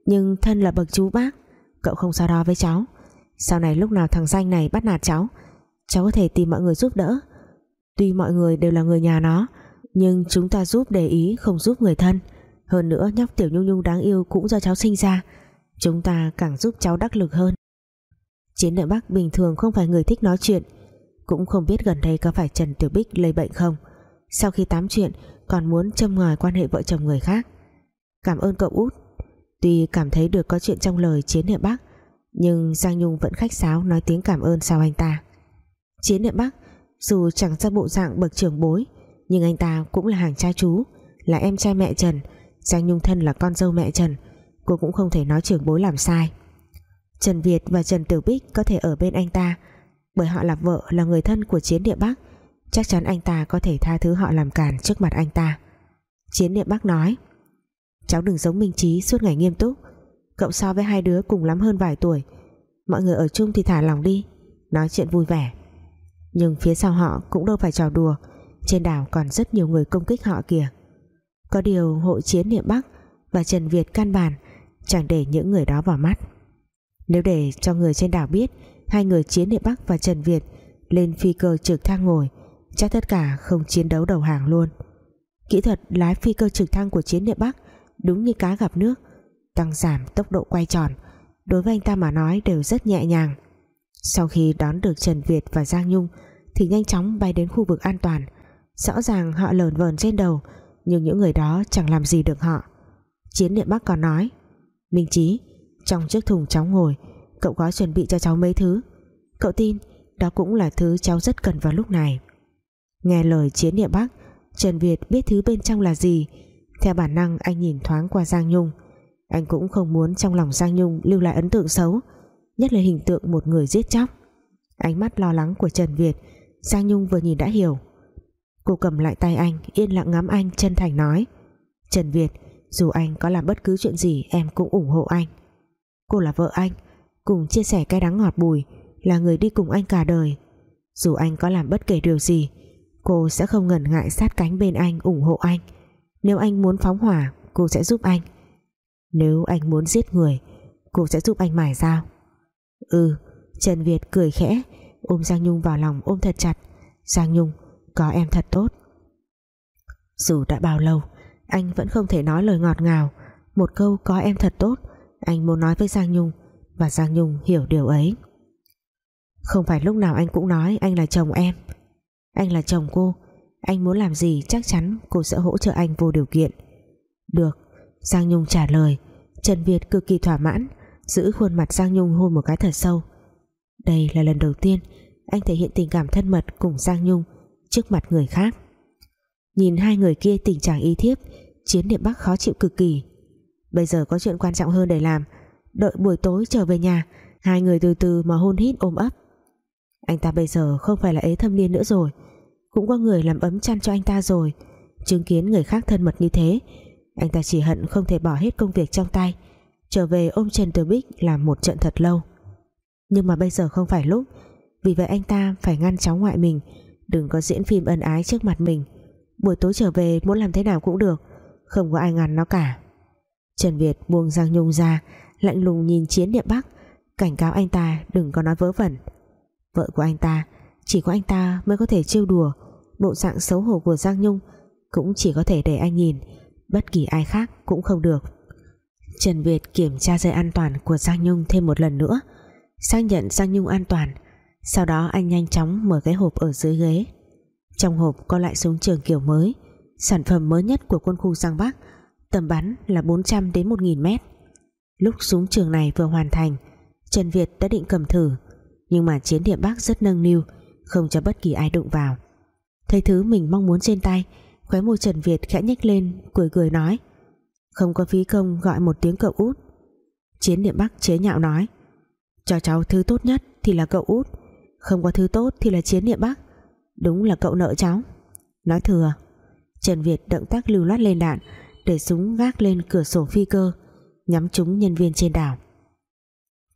nhưng thân là bậc chú bác, cậu không so đo với cháu. Sau này lúc nào thằng danh này bắt nạt cháu cháu có thể tìm mọi người giúp đỡ. Tuy mọi người đều là người nhà nó nhưng chúng ta giúp để ý, không giúp người thân. Hơn nữa nhóc Tiểu Nhung Nhung đáng yêu cũng do cháu sinh ra. Chúng ta càng giúp cháu đắc lực hơn. Chiến đại Bắc bình thường không phải người thích nói chuyện. Cũng không biết gần đây có phải Trần Tiểu Bích lây bệnh không. Sau khi tám chuyện, còn muốn châm ngòi quan hệ vợ chồng người khác. Cảm ơn cậu út. Tuy cảm thấy được có chuyện trong lời Chiến đại Bắc, nhưng Giang Nhung vẫn khách sáo nói tiếng cảm ơn sau anh ta. Chiến đại Bắc, dù chẳng ra bộ dạng bậc trưởng bối nhưng anh ta cũng là hàng cha chú, là em trai mẹ Trần. Giang Nhung thân là con dâu mẹ Trần. Cô cũng không thể nói trưởng bối làm sai. Trần Việt và Trần Tử Bích có thể ở bên anh ta, bởi họ là vợ, là người thân của Chiến Địa Bắc. Chắc chắn anh ta có thể tha thứ họ làm cản trước mặt anh ta. Chiến Địa Bắc nói, cháu đừng giống Minh Trí suốt ngày nghiêm túc. Cậu so với hai đứa cùng lắm hơn vài tuổi. Mọi người ở chung thì thả lòng đi, nói chuyện vui vẻ. Nhưng phía sau họ cũng đâu phải trò đùa trên đảo còn rất nhiều người công kích họ kìa. Có điều hội chiến niệm Bắc và Trần Việt căn bản chẳng để những người đó vào mắt. Nếu để cho người trên đảo biết hai người chiến niệm Bắc và Trần Việt lên phi cơ trực thăng ngồi, chắc tất cả không chiến đấu đầu hàng luôn. Kỹ thuật lái phi cơ trực thăng của chiến niệm Bắc đúng như cá gặp nước, tăng giảm tốc độ quay tròn, đối với anh ta mà nói đều rất nhẹ nhàng. Sau khi đón được Trần Việt và Giang Nhung thì nhanh chóng bay đến khu vực an toàn rõ ràng họ lờn vờn trên đầu, nhưng những người đó chẳng làm gì được họ. Chiến Niệm Bắc còn nói, Minh Chí, Trong chiếc thùng cháu ngồi, Cậu có chuẩn bị cho cháu mấy thứ? Cậu tin, đó cũng là thứ cháu rất cần vào lúc này. Nghe lời Chiến Niệm Bắc, Trần Việt biết thứ bên trong là gì. Theo bản năng, anh nhìn thoáng qua Giang Nhung. Anh cũng không muốn trong lòng Giang Nhung lưu lại ấn tượng xấu, Nhất là hình tượng một người giết chóc. Ánh mắt lo lắng của Trần Việt, Giang Nhung vừa nhìn đã hiểu. Cô cầm lại tay anh, Yên lặng ngắm anh, chân thành nói. Trần Việt, dù anh có làm bất cứ chuyện gì, Em cũng ủng hộ anh. Cô là vợ anh, Cùng chia sẻ cái đắng ngọt bùi, Là người đi cùng anh cả đời. Dù anh có làm bất kể điều gì, Cô sẽ không ngần ngại sát cánh bên anh ủng hộ anh. Nếu anh muốn phóng hỏa, Cô sẽ giúp anh. Nếu anh muốn giết người, Cô sẽ giúp anh mải dao. Ừ Trần Việt cười khẽ, Ôm Giang Nhung vào lòng ôm thật chặt. Giang Nhung có em thật tốt. Dù đã bao lâu, anh vẫn không thể nói lời ngọt ngào. Một câu có em thật tốt, anh muốn nói với Giang Nhung, và Giang Nhung hiểu điều ấy. Không phải lúc nào anh cũng nói anh là chồng em. Anh là chồng cô, anh muốn làm gì chắc chắn cô sẽ hỗ trợ anh vô điều kiện. Được, Giang Nhung trả lời. Trần Việt cực kỳ thỏa mãn, giữ khuôn mặt Giang Nhung hôn một cái thật sâu. Đây là lần đầu tiên anh thể hiện tình cảm thân mật cùng Giang Nhung trước mặt người khác. Nhìn hai người kia tình trạng y thiếp, chiến niệm bắc khó chịu cực kỳ. Bây giờ có chuyện quan trọng hơn để làm. Đợi buổi tối trở về nhà, hai người từ từ mà hôn hít ôm ấp. Anh ta bây giờ không phải là ế thâm niên nữa rồi. Cũng có người làm ấm chăn cho anh ta rồi. Chứng kiến người khác thân mật như thế, anh ta chỉ hận không thể bỏ hết công việc trong tay. Trở về ôm Trần Tử Bích làm một trận thật lâu. Nhưng mà bây giờ không phải lúc, vì vậy anh ta phải ngăn cháu ngoại mình đừng có diễn phim ân ái trước mặt mình. Buổi tối trở về muốn làm thế nào cũng được. Không có ai ngăn nó cả. Trần Việt buông Giang Nhung ra, lạnh lùng nhìn Chiến địa Bắc. Cảnh cáo anh ta đừng có nói vớ vẩn. Vợ của anh ta, chỉ có anh ta mới có thể trêu đùa. Bộ dạng xấu hổ của Giang Nhung cũng chỉ có thể để anh nhìn. Bất kỳ ai khác cũng không được. Trần Việt kiểm tra dây an toàn của Giang Nhung thêm một lần nữa. Xác nhận Giang Nhung an toàn sau đó anh nhanh chóng mở cái hộp ở dưới ghế. Trong hộp có lại súng trường kiểu mới, sản phẩm mới nhất của quân khu Giang Bắc, tầm bắn là 400 đến 1.000 mét. Lúc súng trường này vừa hoàn thành, Trần Việt đã định cầm thử, nhưng mà chiến địa Bắc rất nâng niu, không cho bất kỳ ai đụng vào. Thấy thứ mình mong muốn trên tay, khóe môi Trần Việt khẽ nhếch lên, cười cười nói, không có phí công gọi một tiếng cậu út. Chiến địa Bắc chế nhạo nói, cho cháu thứ tốt nhất thì là cậu út không có thứ tốt thì là chiến địa Bắc. Đúng là cậu nợ cháu. Nói thừa, Trần Việt động tác lưu loát lên đạn, để súng gác lên cửa sổ phi cơ, nhắm trúng nhân viên trên đảo.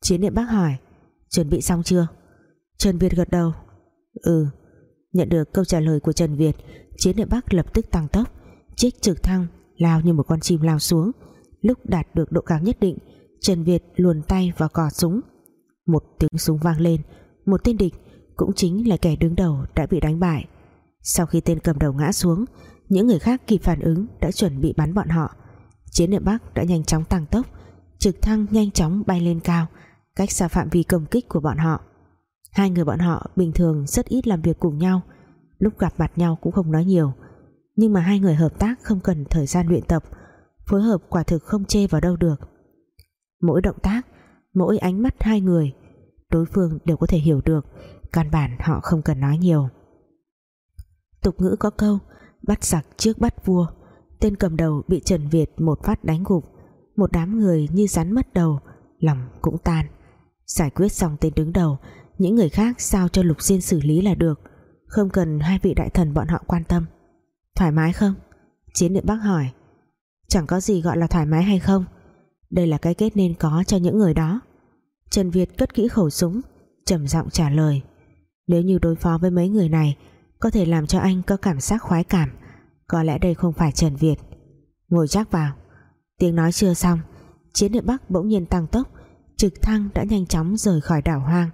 Chiến địa Bắc hỏi, chuẩn bị xong chưa? Trần Việt gật đầu ừ. Nhận được câu trả lời của Trần Việt, chiến địa Bắc lập tức tăng tốc chiếc trực thăng, lao như một con chim lao xuống. Lúc đạt được độ cao nhất định, Trần Việt luồn tay vào cò súng. Một tiếng súng vang lên một tên địch cũng chính là kẻ đứng đầu đã bị đánh bại. Sau khi tên cầm đầu ngã xuống, những người khác kịp phản ứng đã chuẩn bị bắn bọn họ. Chiến địa Bắc đã nhanh chóng tăng tốc, trực thăng nhanh chóng bay lên cao, cách xa phạm vi công kích của bọn họ. Hai người bọn họ bình thường rất ít làm việc cùng nhau, lúc gặp mặt nhau cũng không nói nhiều. Nhưng mà hai người hợp tác không cần thời gian luyện tập, phối hợp quả thực không chê vào đâu được. Mỗi động tác, mỗi ánh mắt hai người đối phương đều có thể hiểu được. Căn bản họ không cần nói nhiều. Tục ngữ có câu, bắt giặc trước bắt vua. Tên cầm đầu bị Trần Việt một phát đánh gục. Một đám người như rắn mất đầu, lòng cũng tan. Giải quyết xong tên đứng đầu, những người khác sao cho Lục Diên xử lý là được. Không cần hai vị đại thần bọn họ quan tâm. Thoải mái không? Chiến địa Bắc hỏi. Chẳng có gì gọi là thoải mái hay không? Đây là cái kết nên có cho những người đó. Trần Việt cất kỹ khẩu súng, trầm giọng trả lời. Nếu như đối phó với mấy người này, có thể làm cho anh có cảm giác khoái cảm. Có lẽ đây không phải Trần Việt. Ngồi chắc vào. Tiếng nói chưa xong, chiến địa Bắc bỗng nhiên tăng tốc, trực thăng đã nhanh chóng rời khỏi đảo hoang,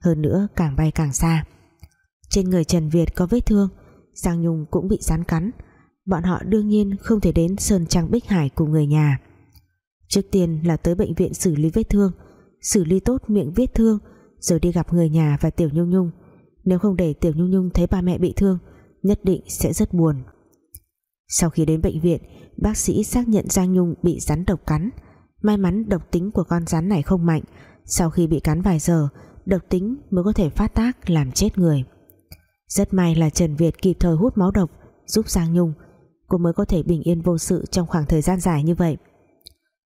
hơn nữa càng bay càng xa. Trên người Trần Việt có vết thương, Giang Nhung cũng bị rắn cắn. Bọn họ đương nhiên không thể đến Sơn trang Bích Hải cùng người nhà. Trước tiên là tới bệnh viện xử lý vết thương xử lý tốt miệng vết thương, rồi đi gặp người nhà và Tiểu Nhung Nhung. Nếu không để Tiểu Nhung Nhung thấy ba mẹ bị thương, nhất định sẽ rất buồn. Sau khi đến bệnh viện, bác sĩ xác nhận Giang Nhung bị rắn độc cắn. May mắn độc tính của con rắn này không mạnh, sau khi bị cắn vài giờ, độc tính mới có thể phát tác làm chết người. Rất may là Trần Việt kịp thời hút máu độc, giúp Giang Nhung. Cô mới có thể bình yên vô sự trong khoảng thời gian dài như vậy.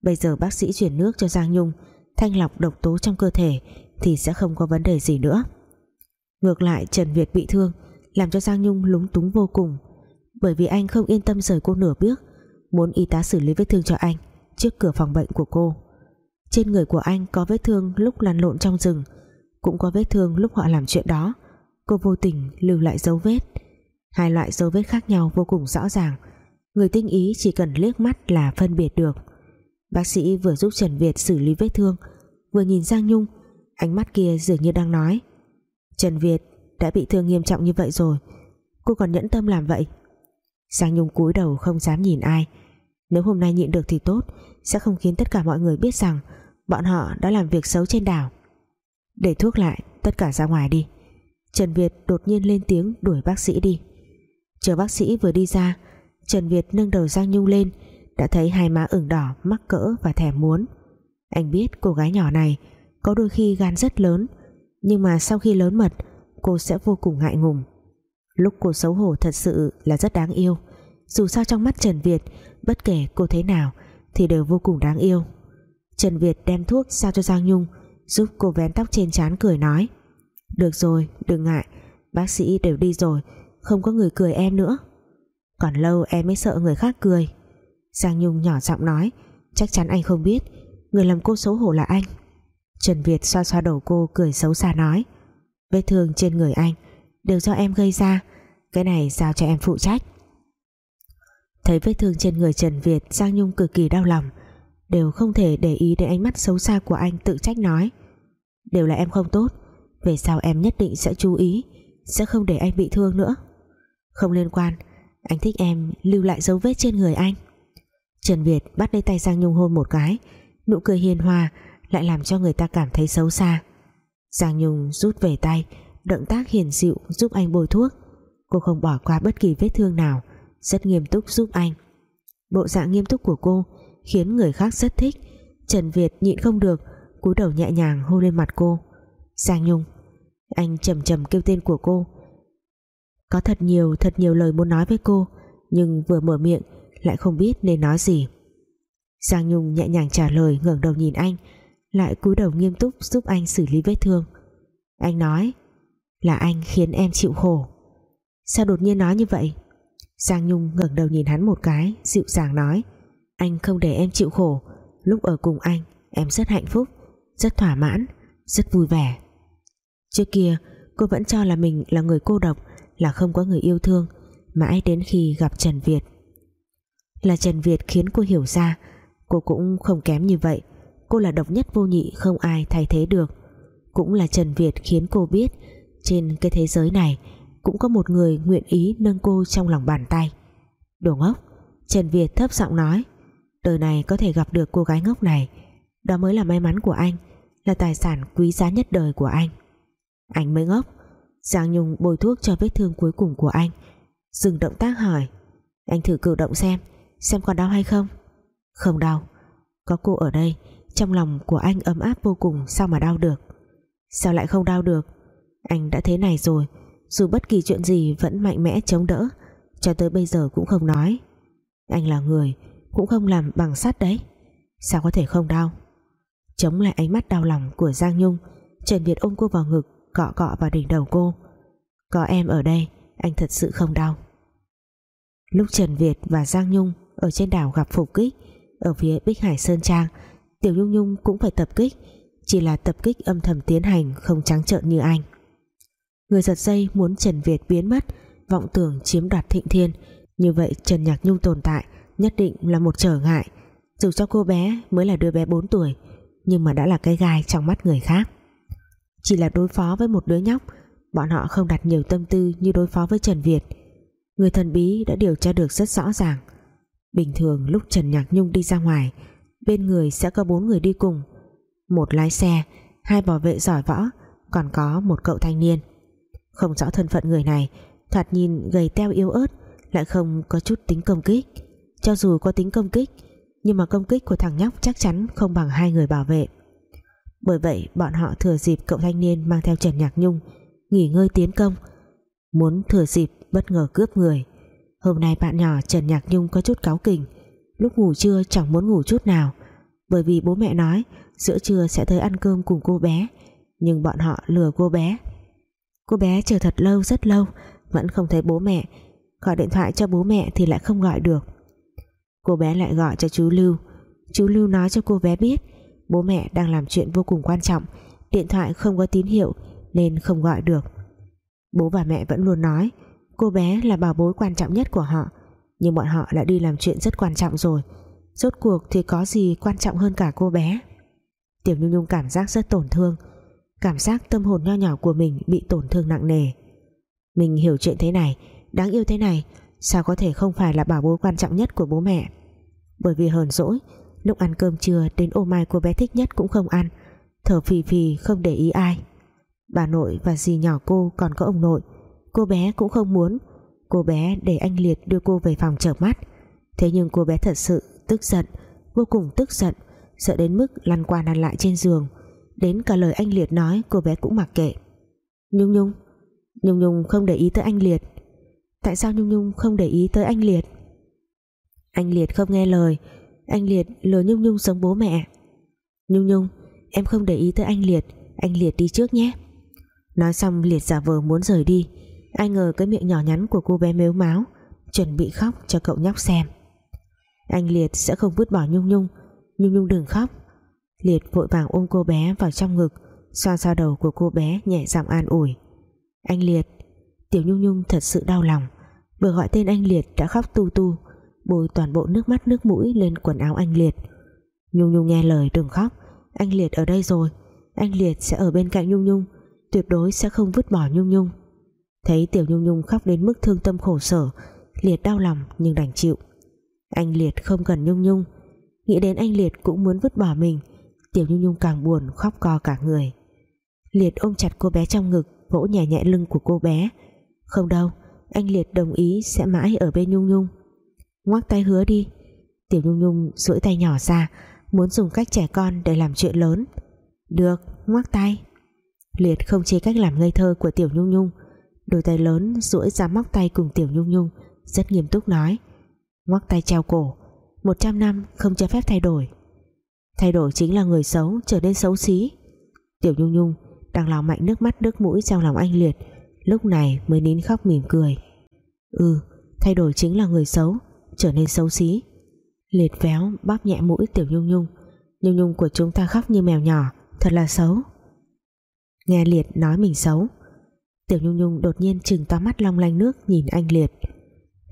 Bây giờ bác sĩ chuyển nước cho Giang Nhung thanh lọc độc tố trong cơ thể thì sẽ không có vấn đề gì nữa. Ngược lại, Trần Việt bị thương, làm cho Giang Nhung lúng túng vô cùng. Bởi vì anh không yên tâm rời cô nửa bước, muốn y tá xử lý vết thương cho anh trước cửa phòng bệnh của cô. Trên người của anh có vết thương lúc lăn lộn trong rừng, cũng có vết thương lúc họ làm chuyện đó. Cô vô tình lưu lại dấu vết. Hai loại dấu vết khác nhau vô cùng rõ ràng. Người tinh ý chỉ cần liếc mắt là phân biệt được bác sĩ vừa giúp Trần Việt xử lý vết thương, vừa nhìn Giang Nhung. Ánh mắt kia dường như đang nói, Trần Việt đã bị thương nghiêm trọng như vậy rồi, cô còn nhẫn tâm làm vậy. Giang Nhung cúi đầu không dám nhìn ai. Nếu hôm nay nhịn được thì tốt, sẽ không khiến tất cả mọi người biết rằng bọn họ đã làm việc xấu trên đảo. Để thuốc lại, tất cả ra ngoài đi. Trần Việt đột nhiên lên tiếng đuổi bác sĩ đi. Chờ bác sĩ vừa đi ra, Trần Việt nâng đầu Giang Nhung lên đã thấy hai má ửng đỏ, mắc cỡ và thèm muốn. Anh biết cô gái nhỏ này có đôi khi gan rất lớn, nhưng mà sau khi lớn mật, cô sẽ vô cùng ngại ngùng. Lúc cô xấu hổ thật sự là rất đáng yêu. Dù sao trong mắt Trần Việt, bất kể cô thế nào thì đều vô cùng đáng yêu. Trần Việt đem thuốc sao cho Giang Nhung, giúp cô vén tóc trên trán cười nói, được rồi, đừng ngại, bác sĩ đều đi rồi, không có người cười em nữa. Còn lâu em mới sợ người khác cười. Giang Nhung nhỏ giọng nói, chắc chắn anh không biết, người làm cô xấu hổ là anh. Trần Việt xoa xoa đầu cô, cười xấu xa nói, vết thương trên người anh đều do em gây ra, cái này giao cho em phụ trách. Thấy vết thương trên người Trần Việt, Giang Nhung cực kỳ đau lòng, đều không thể để ý đến ánh mắt xấu xa của anh tự trách nói, đều là em không tốt, về sau em nhất định sẽ chú ý, sẽ không để anh bị thương nữa. Không liên quan, anh thích em lưu lại dấu vết trên người anh. Trần Việt bắt lấy tay Giang Nhung hôn một cái. Nụ cười hiền hòa lại làm cho người ta cảm thấy xấu xa. Giang Nhung rút về tay, động tác hiền dịu giúp anh bôi thuốc. Cô không bỏ qua bất kỳ vết thương nào, rất nghiêm túc giúp anh. Bộ dạng nghiêm túc của cô khiến người khác rất thích. Trần Việt nhịn không được, cúi đầu nhẹ nhàng hôn lên mặt cô. Giang Nhung, anh trầm trầm kêu tên của cô. Có thật nhiều thật nhiều lời muốn nói với cô, nhưng vừa mở miệng lại không biết nên nói gì. Giang Nhung nhẹ nhàng trả lời, ngẩng đầu nhìn anh, lại cúi đầu nghiêm túc giúp anh xử lý vết thương. Anh nói, là anh khiến em chịu khổ. Sao đột nhiên nói như vậy? Giang Nhung ngẩng đầu nhìn hắn một cái, dịu dàng nói, anh không để em chịu khổ. Lúc ở cùng anh, em rất hạnh phúc, rất thỏa mãn, rất vui vẻ. Trước kia, cô vẫn cho là mình là người cô độc, là không có người yêu thương. Mãi đến khi gặp Trần Việt là Trần Việt khiến cô hiểu ra. Cô cũng không kém như vậy. Cô là độc nhất vô nhị, không ai thay thế được. Cũng là Trần Việt khiến cô biết, trên cái thế giới này, cũng có một người nguyện ý nâng cô trong lòng bàn tay. Đồ ngốc, Trần Việt thấp giọng nói, Đời này có thể gặp được cô gái ngốc này. Đó mới là may mắn của anh, Là tài sản quý giá nhất đời của anh. Anh mới ngốc. Giang Nhung bôi thuốc cho vết thương cuối cùng của anh. Dừng động tác hỏi, Anh thử cử động xem. Xem còn đau hay không? Không đau. Có cô ở đây, Trong lòng của anh ấm áp vô cùng, Sao mà đau được? Sao lại không đau được? Anh đã thế này rồi, Dù bất kỳ chuyện gì vẫn mạnh mẽ chống đỡ, Cho tới bây giờ cũng không nói. Anh là người, Cũng không làm bằng sắt đấy. Sao có thể không đau? Chống lại ánh mắt đau lòng của Giang Nhung, Trần Việt ôm cô vào ngực, Cọ cọ vào đỉnh đầu cô. Có em ở đây, Anh thật sự không đau. Lúc Trần Việt và Giang Nhung ở trên đảo gặp phục kích. Ở phía Bích Hải Sơn Trang, Tiểu Nhung Nhung cũng phải tập kích, Chỉ là tập kích âm thầm tiến hành, Không trắng trợn như anh. Người giật dây muốn Trần Việt biến mất, Vọng tưởng chiếm đoạt thịnh thiên. Như vậy Trần Nhạc Nhung tồn tại Nhất định là một trở ngại. Dù cho cô bé mới là đứa bé 4 tuổi, Nhưng mà đã là cái gai trong mắt người khác. Chỉ là đối phó với một đứa nhóc, Bọn họ không đặt nhiều tâm tư Như đối phó với Trần Việt. Người thần bí đã điều tra được rất rõ ràng. Bình thường lúc Trần Nhạc Nhung đi ra ngoài, Bên người sẽ có bốn người đi cùng. Một lái xe, Hai bảo vệ giỏi võ, Còn có một cậu thanh niên. Không rõ thân phận người này, Thoạt nhìn gầy teo yếu ớt, Lại không có chút tính công kích. Cho dù có tính công kích, Nhưng mà công kích của thằng nhóc chắc chắn không bằng hai người bảo vệ. Bởi vậy, bọn họ thừa dịp cậu thanh niên Mang theo Trần Nhạc Nhung Nghỉ ngơi tiến công. Muốn thừa dịp bất ngờ cướp người hôm nay bạn nhỏ Trần Nhạc Nhung có chút cáu kỉnh. Lúc ngủ trưa chẳng muốn ngủ chút nào, bởi vì bố mẹ nói giữa trưa sẽ tới ăn cơm cùng cô bé, nhưng bọn họ lừa cô bé. Cô bé chờ thật lâu, rất lâu, vẫn không thấy bố mẹ. Gọi điện thoại cho bố mẹ thì lại không gọi được. Cô bé lại gọi cho chú Lưu. Chú Lưu nói cho cô bé biết bố mẹ đang làm chuyện vô cùng quan trọng, điện thoại không có tín hiệu nên không gọi được. Bố và mẹ vẫn luôn nói Cô bé là bảo bối quan trọng nhất của họ, Nhưng bọn họ đã đi làm chuyện rất quan trọng rồi. Rốt cuộc thì có gì quan trọng hơn cả cô bé? Tiểu Nhung Nhung cảm giác rất tổn thương. Cảm giác tâm hồn nho nhỏ của mình Bị tổn thương nặng nề. Mình hiểu chuyện thế này, Đáng yêu thế này, Sao có thể không phải là bảo bối quan trọng nhất của bố mẹ? Bởi vì hờn dỗi, Lúc ăn cơm trưa đến ô mai cô bé thích nhất cũng không ăn, Thở phì phì không để ý ai. Bà nội và dì nhỏ cô còn có ông nội Cô bé cũng không muốn. Cô bé để anh Liệt đưa cô về phòng chợp mắt Thế nhưng cô bé thật sự tức giận, Vô cùng tức giận, Sợ đến mức lăn qua lăn lại trên giường. Đến cả lời anh Liệt nói, cô bé cũng mặc kệ. Nhung Nhung Nhung Nhung không để ý tới anh Liệt. Tại sao Nhung Nhung không để ý tới anh Liệt? Anh Liệt không nghe lời. Anh Liệt lừa Nhung Nhung giống bố mẹ. Nhung Nhung, Em không để ý tới anh Liệt. Anh Liệt đi trước nhé. Nói xong Liệt giả vờ muốn rời đi. Ai ngờ cái miệng nhỏ nhắn của cô bé mếu máo Chuẩn bị khóc cho cậu nhóc xem. Anh Liệt sẽ không vứt bỏ Nhung Nhung Nhung Nhung đừng khóc. Liệt vội vàng ôm cô bé vào trong ngực, Xoa xoa đầu của cô bé nhẹ giọng an ủi. Anh Liệt, Tiểu Nhung Nhung thật sự đau lòng. Vừa gọi tên anh Liệt đã khóc tu tu, Bôi toàn bộ nước mắt nước mũi lên quần áo anh Liệt. Nhung Nhung nghe lời đừng khóc. Anh Liệt ở đây rồi. Anh Liệt sẽ ở bên cạnh Nhung Nhung. Tuyệt đối sẽ không vứt bỏ Nhung Nhung. Thấy Tiểu Nhung Nhung khóc đến mức thương tâm khổ sở, Liệt đau lòng nhưng đành chịu. Anh Liệt không cần Nhung Nhung, Nghĩ đến anh Liệt cũng muốn vứt bỏ mình. Tiểu Nhung Nhung càng buồn, khóc co cả người. Liệt ôm chặt cô bé trong ngực, Vỗ nhẹ nhẹ lưng của cô bé. Không đâu, Anh Liệt đồng ý sẽ mãi ở bên Nhung Nhung. Ngoắc tay hứa đi. Tiểu Nhung Nhung duỗi tay nhỏ ra, Muốn dùng cách trẻ con để làm chuyện lớn. Được, ngoắc tay. Liệt không chế cách làm ngây thơ của Tiểu Nhung Nhung đôi tay lớn duỗi ra móc tay cùng Tiểu Nhung Nhung, rất nghiêm túc nói. Ngoắc tay treo cổ, một trăm năm không cho phép thay đổi. Thay đổi chính là người xấu trở nên xấu xí. Tiểu Nhung Nhung đang lau mạnh nước mắt nước mũi trong lòng anh Liệt, lúc này mới nín khóc mỉm cười. Ừ thay đổi chính là người xấu trở nên xấu xí. Liệt véo, bóp nhẹ mũi Tiểu Nhung Nhung. Nhung Nhung của chúng ta khóc như mèo nhỏ, thật là xấu. Nghe Liệt nói mình xấu Tiểu Nhung Nhung đột nhiên trừng to mắt long lanh nước nhìn anh Liệt.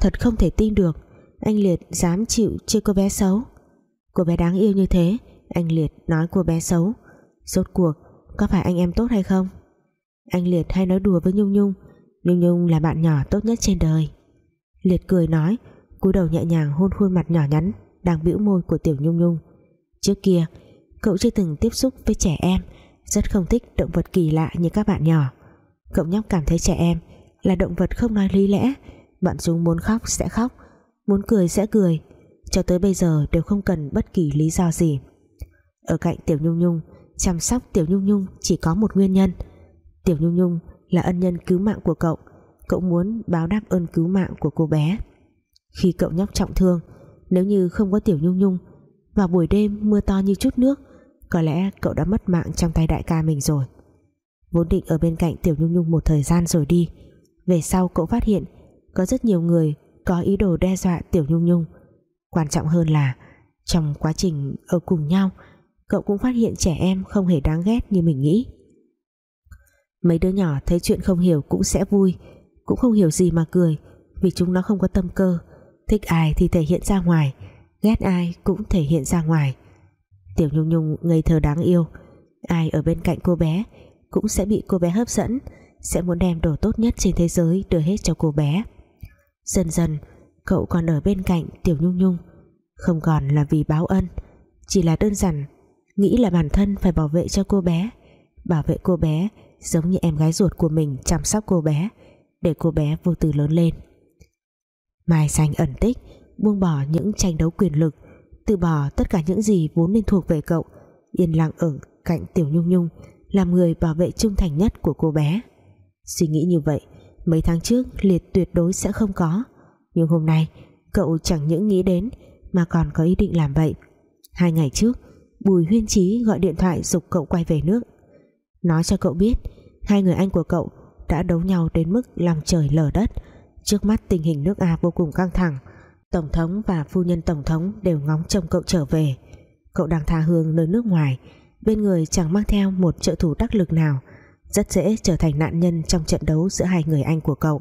Thật không thể tin được, Anh Liệt dám chịu chơi cô bé xấu. Cô bé đáng yêu như thế, Anh Liệt nói cô bé xấu. Rốt cuộc, có phải anh em tốt hay không? Anh Liệt hay nói đùa với Nhung Nhung Nhung Nhung là bạn nhỏ tốt nhất trên đời. Liệt cười nói, cúi đầu nhẹ nhàng hôn khuôn mặt nhỏ nhắn đang bĩu môi của Tiểu Nhung Nhung. Trước kia, cậu chưa từng tiếp xúc với trẻ em, rất không thích động vật kỳ lạ như các bạn nhỏ cậu nhóc cảm thấy trẻ em, là động vật không nói lý lẽ. Bọn chúng muốn khóc sẽ khóc, muốn cười sẽ cười. Cho tới bây giờ đều không cần bất kỳ lý do gì. Ở cạnh Tiểu Nhung Nhung, chăm sóc Tiểu Nhung Nhung chỉ có một nguyên nhân. Tiểu Nhung Nhung là ân nhân cứu mạng của cậu. Cậu muốn báo đáp ơn cứu mạng của cô bé. Khi cậu nhóc trọng thương, nếu như không có Tiểu Nhung Nhung vào buổi đêm mưa to như chút nước, có lẽ cậu đã mất mạng trong tay đại ca mình rồi vốn định ở bên cạnh Tiểu Nhung Nhung một thời gian rồi đi. Về sau cậu phát hiện có rất nhiều người có ý đồ đe dọa Tiểu Nhung Nhung. Quan trọng hơn là trong quá trình ở cùng nhau, cậu cũng phát hiện trẻ em không hề đáng ghét như mình nghĩ. Mấy đứa nhỏ thấy chuyện không hiểu cũng sẽ vui, cũng không hiểu gì mà cười, vì chúng nó không có tâm cơ. Thích ai thì thể hiện ra ngoài, ghét ai cũng thể hiện ra ngoài. Tiểu Nhung Nhung ngây thơ đáng yêu. Ai ở bên cạnh cô bé cũng sẽ bị cô bé hấp dẫn, sẽ muốn đem đồ tốt nhất trên thế giới đưa hết cho cô bé. Dần dần, cậu còn ở bên cạnh Tiểu Nhung Nhung. Không còn là vì báo ân, chỉ là đơn giản nghĩ là bản thân phải bảo vệ cho cô bé, bảo vệ cô bé giống như em gái ruột của mình chăm sóc cô bé, để cô bé vô tư lớn lên. Mai Xanh ẩn tích, buông bỏ những tranh đấu quyền lực, từ bỏ tất cả những gì vốn nên thuộc về cậu, yên lặng ở cạnh Tiểu Nhung Nhung làm người bảo vệ trung thành nhất của cô bé. Suy nghĩ như vậy, mấy tháng trước liệt tuyệt đối sẽ không có. Nhưng hôm nay, cậu chẳng những nghĩ đến mà còn có ý định làm vậy. Hai ngày trước, Bùi Huyên Chí gọi điện thoại dục cậu quay về nước. Nói cho cậu biết, hai người anh của cậu đã đấu nhau đến mức làm trời lở đất. Trước mắt tình hình nước A vô cùng căng thẳng, Tổng thống và phu nhân Tổng thống đều ngóng trông cậu trở về. Cậu đang tha hương nơi nước ngoài bên người chẳng mang theo một trợ thủ đắc lực nào, rất dễ trở thành nạn nhân trong trận đấu giữa hai người anh của cậu.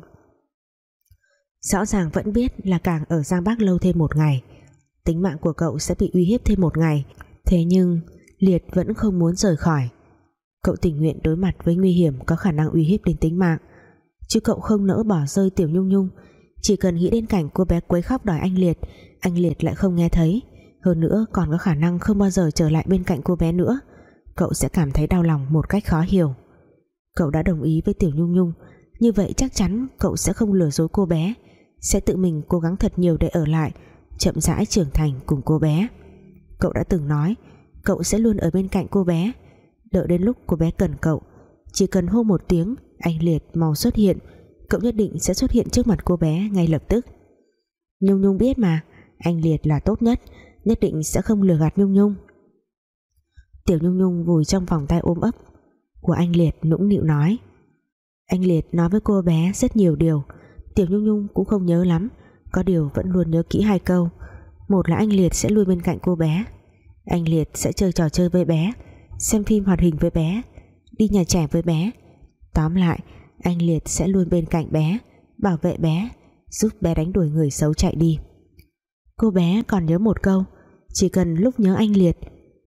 Rõ ràng vẫn biết là càng ở Giang Bắc lâu thêm một ngày, tính mạng của cậu sẽ bị uy hiếp thêm một ngày, thế nhưng Liệt vẫn không muốn rời khỏi. Cậu tình nguyện đối mặt với nguy hiểm có khả năng uy hiếp đến tính mạng, chứ cậu không nỡ bỏ rơi Tiểu Nhung Nhung. Chỉ cần nghĩ đến cảnh cô bé quấy khóc đòi anh Liệt anh Liệt lại không nghe thấy, hơn nữa còn có khả năng không bao giờ trở lại bên cạnh cô bé nữa cậu sẽ cảm thấy đau lòng một cách khó hiểu. Cậu đã đồng ý với Tiểu Nhung Nhung, như vậy chắc chắn cậu sẽ không lừa dối cô bé, sẽ tự mình cố gắng thật nhiều để ở lại, chậm rãi trưởng thành cùng cô bé. Cậu đã từng nói, cậu sẽ luôn ở bên cạnh cô bé. Đợi đến lúc cô bé cần cậu, chỉ cần hô một tiếng, anh Liệt mau xuất hiện, cậu nhất định sẽ xuất hiện trước mặt cô bé ngay lập tức. Nhung Nhung biết mà, anh Liệt là tốt nhất nhất định sẽ không lừa gạt Nhung Nhung. Tiểu Nhung Nhung vùi trong vòng tay ôm ấp. Của anh Liệt nũng nịu nói. Anh Liệt nói với cô bé rất nhiều điều. Tiểu Nhung Nhung cũng không nhớ lắm. Có điều vẫn luôn nhớ kỹ hai câu. Một là anh Liệt sẽ luôn bên cạnh cô bé. Anh Liệt sẽ chơi trò chơi với bé. Xem phim hoạt hình với bé. Đi nhà trẻ với bé. Tóm lại, anh Liệt sẽ luôn bên cạnh bé, bảo vệ bé, giúp bé đánh đuổi người xấu chạy đi. Cô bé còn nhớ một câu. Chỉ cần lúc nhớ anh Liệt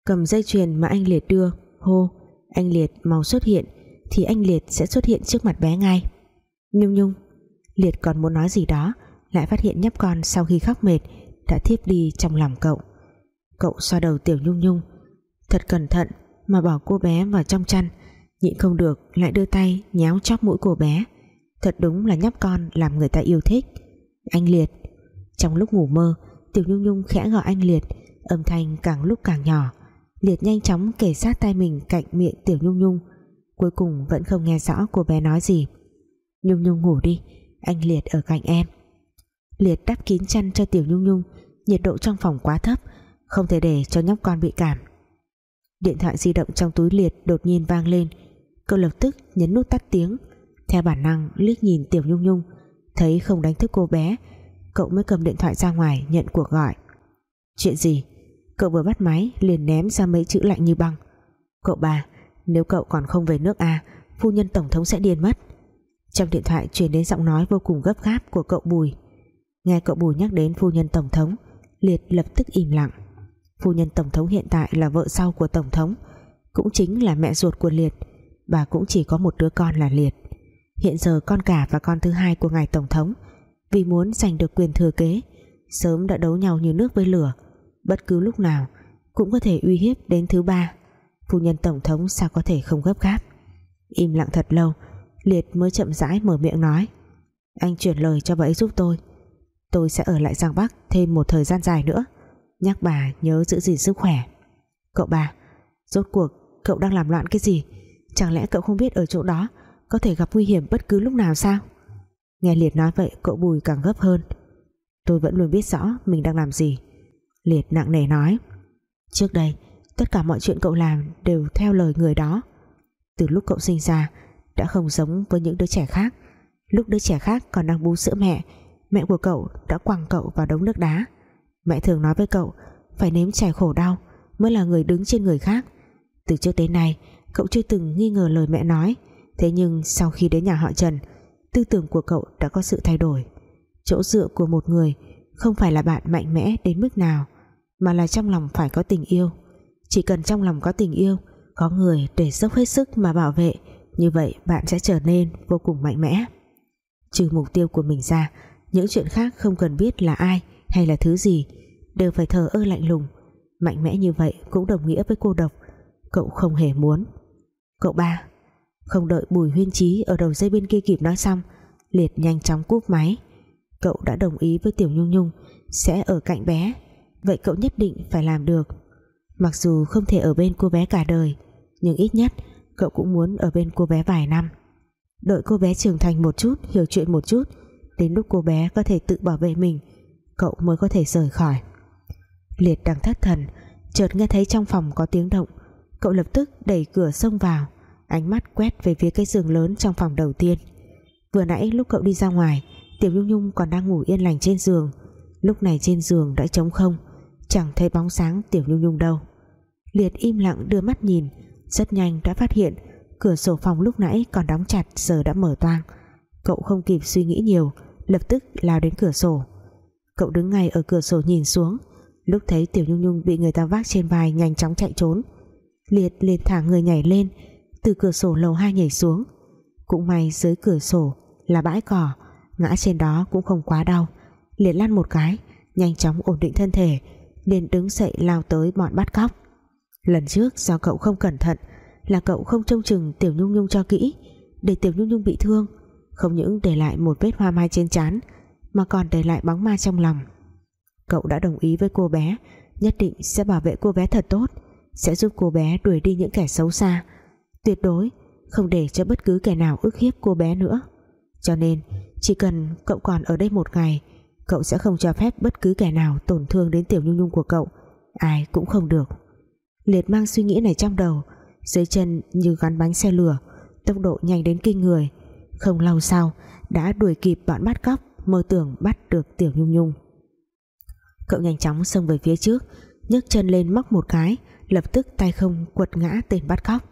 cầm dây chuyền mà anh Liệt đưa. Hô, anh Liệt mau xuất hiện, thì anh Liệt sẽ xuất hiện trước mặt bé ngay. Nhung Nhung, Liệt còn muốn nói gì đó, lại phát hiện nhóc con sau khi khóc mệt, đã thiếp đi trong lòng cậu. Cậu xoa đầu tiểu Nhung Nhung, thật cẩn thận mà bỏ cô bé vào trong chăn, nhịn không được lại đưa tay nhéo chóp mũi cô bé. Thật đúng là nhóc con làm người ta yêu thích. Anh Liệt, trong lúc ngủ mơ, Tiểu Nhung Nhung khẽ gọi anh Liệt, âm thanh càng lúc càng nhỏ. Liệt nhanh chóng kể sát tay mình cạnh miệng Tiểu Nhung Nhung. Cuối cùng vẫn không nghe rõ cô bé nói gì. Nhung Nhung ngủ đi, anh Liệt ở cạnh em. Liệt đắp kín chăn cho Tiểu Nhung Nhung, nhiệt độ trong phòng quá thấp, không thể để cho nhóc con bị cảm. Điện thoại di động trong túi Liệt đột nhiên vang lên. Cậu lập tức nhấn nút tắt tiếng. Theo bản năng, liếc nhìn Tiểu Nhung Nhung, thấy không đánh thức cô bé, cậu mới cầm điện thoại ra ngoài nhận cuộc gọi. Chuyện gì? Cậu vừa bắt máy, liền ném ra mấy chữ lạnh như băng. Cậu bà, nếu cậu còn không về nước A phu nhân tổng thống sẽ điên mất. Trong điện thoại truyền đến giọng nói vô cùng gấp gáp của cậu Bùi. Nghe cậu Bùi nhắc đến phu nhân tổng thống, Liệt lập tức im lặng. Phu nhân tổng thống hiện tại là vợ sau của tổng thống, cũng chính là mẹ ruột của Liệt. Bà cũng chỉ có một đứa con là Liệt. Hiện giờ con cả và con thứ hai của ngài tổng thống, vì muốn giành được quyền thừa kế, sớm đã đấu nhau như nước với lửa bất cứ lúc nào, cũng có thể uy hiếp đến thứ ba. Phu nhân tổng thống sao có thể không gấp gáp? Im lặng thật lâu, liệt mới chậm rãi mở miệng nói, anh chuyển lời cho bà ấy giúp tôi. Tôi sẽ ở lại Giang Bắc thêm một thời gian dài nữa. Nhắc bà nhớ giữ gìn sức khỏe. Cậu bà, rốt cuộc cậu đang làm loạn cái gì? Chẳng lẽ cậu không biết ở chỗ đó có thể gặp nguy hiểm bất cứ lúc nào sao? Nghe liệt nói vậy, cậu bùi càng gấp hơn. Tôi vẫn luôn biết rõ mình đang làm gì liệt nặng nề nói. Trước đây, tất cả mọi chuyện cậu làm đều theo lời người đó. Từ lúc cậu sinh ra, đã không giống với những đứa trẻ khác. Lúc đứa trẻ khác còn đang bú sữa mẹ mẹ của cậu đã quăng cậu vào đống nước đá. Mẹ thường nói với cậu, phải nếm trải khổ đau mới là người đứng trên người khác. Từ trước tới nay, cậu chưa từng nghi ngờ lời mẹ nói. Thế nhưng sau khi đến nhà họ Trần, tư tưởng của cậu đã có sự thay đổi. Chỗ dựa của một người không phải là bạn mạnh mẽ đến mức nào mà là trong lòng phải có tình yêu. Chỉ cần trong lòng có tình yêu, có người để dốc hết sức mà bảo vệ, như vậy bạn sẽ trở nên vô cùng mạnh mẽ. Trừ mục tiêu của mình ra, những chuyện khác không cần biết là ai hay là thứ gì, đều phải thờ ơ lạnh lùng. Mạnh mẽ như vậy cũng đồng nghĩa với cô độc. Cậu không hề muốn. Cậu ba, không đợi bùi huyên trí ở đầu dây bên kia kịp nói xong, liệt nhanh chóng cúp máy. Cậu đã đồng ý với tiểu nhung nhung, sẽ ở cạnh bé vậy cậu nhất định phải làm được. Mặc dù không thể ở bên cô bé cả đời, nhưng ít nhất cậu cũng muốn ở bên cô bé vài năm. Đợi cô bé trưởng thành một chút, hiểu chuyện một chút, đến lúc cô bé có thể tự bảo vệ mình, cậu mới có thể rời khỏi. Liệt đang thất thần, chợt nghe thấy trong phòng có tiếng động. Cậu lập tức đẩy cửa xông vào, ánh mắt quét về phía cái giường lớn trong phòng đầu tiên. Vừa nãy lúc cậu đi ra ngoài, tiểu nhung nhung còn đang ngủ yên lành trên giường. Lúc này trên giường đã trống không chẳng thấy bóng sáng tiểu nhung nhung đâu. Liệt im lặng đưa mắt nhìn, rất nhanh đã phát hiện cửa sổ phòng lúc nãy còn đóng chặt, giờ đã mở toang. Cậu không kịp suy nghĩ nhiều, lập tức lao đến cửa sổ. Cậu đứng ngay ở cửa sổ nhìn xuống, lúc thấy tiểu nhung nhung bị người ta vác trên vai nhanh chóng chạy trốn. Liệt liền thả người nhảy lên, từ cửa sổ lầu hai nhảy xuống. Cũng may dưới cửa sổ là bãi cỏ, ngã trên đó cũng không quá đau. Liệt lăn một cái, nhanh chóng ổn định thân thể liền đứng dậy lao tới bọn bắt cóc. Lần trước do cậu không cẩn thận, là cậu không trông chừng tiểu nhung nhung cho kỹ, để tiểu nhung nhung bị thương, không những để lại một vết hoa mai trên trán, mà còn để lại bóng ma trong lòng. Cậu đã đồng ý với cô bé, nhất định sẽ bảo vệ cô bé thật tốt, sẽ giúp cô bé đuổi đi những kẻ xấu xa. Tuyệt đối không để cho bất cứ kẻ nào ức hiếp cô bé nữa. Cho nên, chỉ cần cậu còn ở đây một ngày cậu sẽ không cho phép bất cứ kẻ nào tổn thương đến tiểu nhung nhung của cậu. Ai cũng không được. Liệt mang suy nghĩ này trong đầu. Dưới chân như gắn bánh xe lửa, tốc độ nhanh đến kinh người. Không lâu sau, đã đuổi kịp bọn bắt cóc, mơ tưởng bắt được tiểu nhung nhung. Cậu nhanh chóng xông về phía trước, nhấc chân lên móc một cái, lập tức tay không quật ngã tên bắt cóc.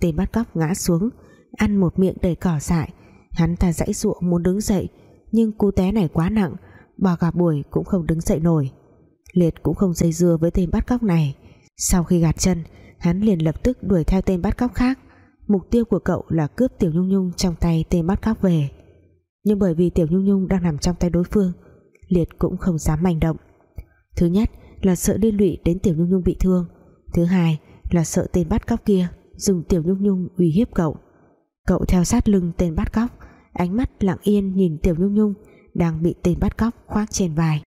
Tên bắt cóc ngã xuống, ăn một miệng đầy cỏ dại. Hắn ta dãy ruộng muốn đứng dậy, nhưng cú té này quá nặng bò cả buổi cũng không đứng dậy nổi. Liệt cũng không dây dưa với tên bắt cóc này. Sau khi gạt chân, hắn liền lập tức đuổi theo tên bắt cóc khác. Mục tiêu của cậu là cướp tiểu nhung nhung trong tay tên bắt cóc về. Nhưng bởi vì tiểu nhung nhung đang nằm trong tay đối phương, liệt cũng không dám manh động. Thứ nhất là sợ liên lụy đến tiểu nhung nhung bị thương. Thứ hai là sợ tên bắt cóc kia dùng tiểu nhung nhung uy hiếp cậu. Cậu theo sát lưng tên bắt cóc, ánh mắt lặng yên nhìn tiểu nhung nhung đang bị tên bắt cóc khoác trên vai.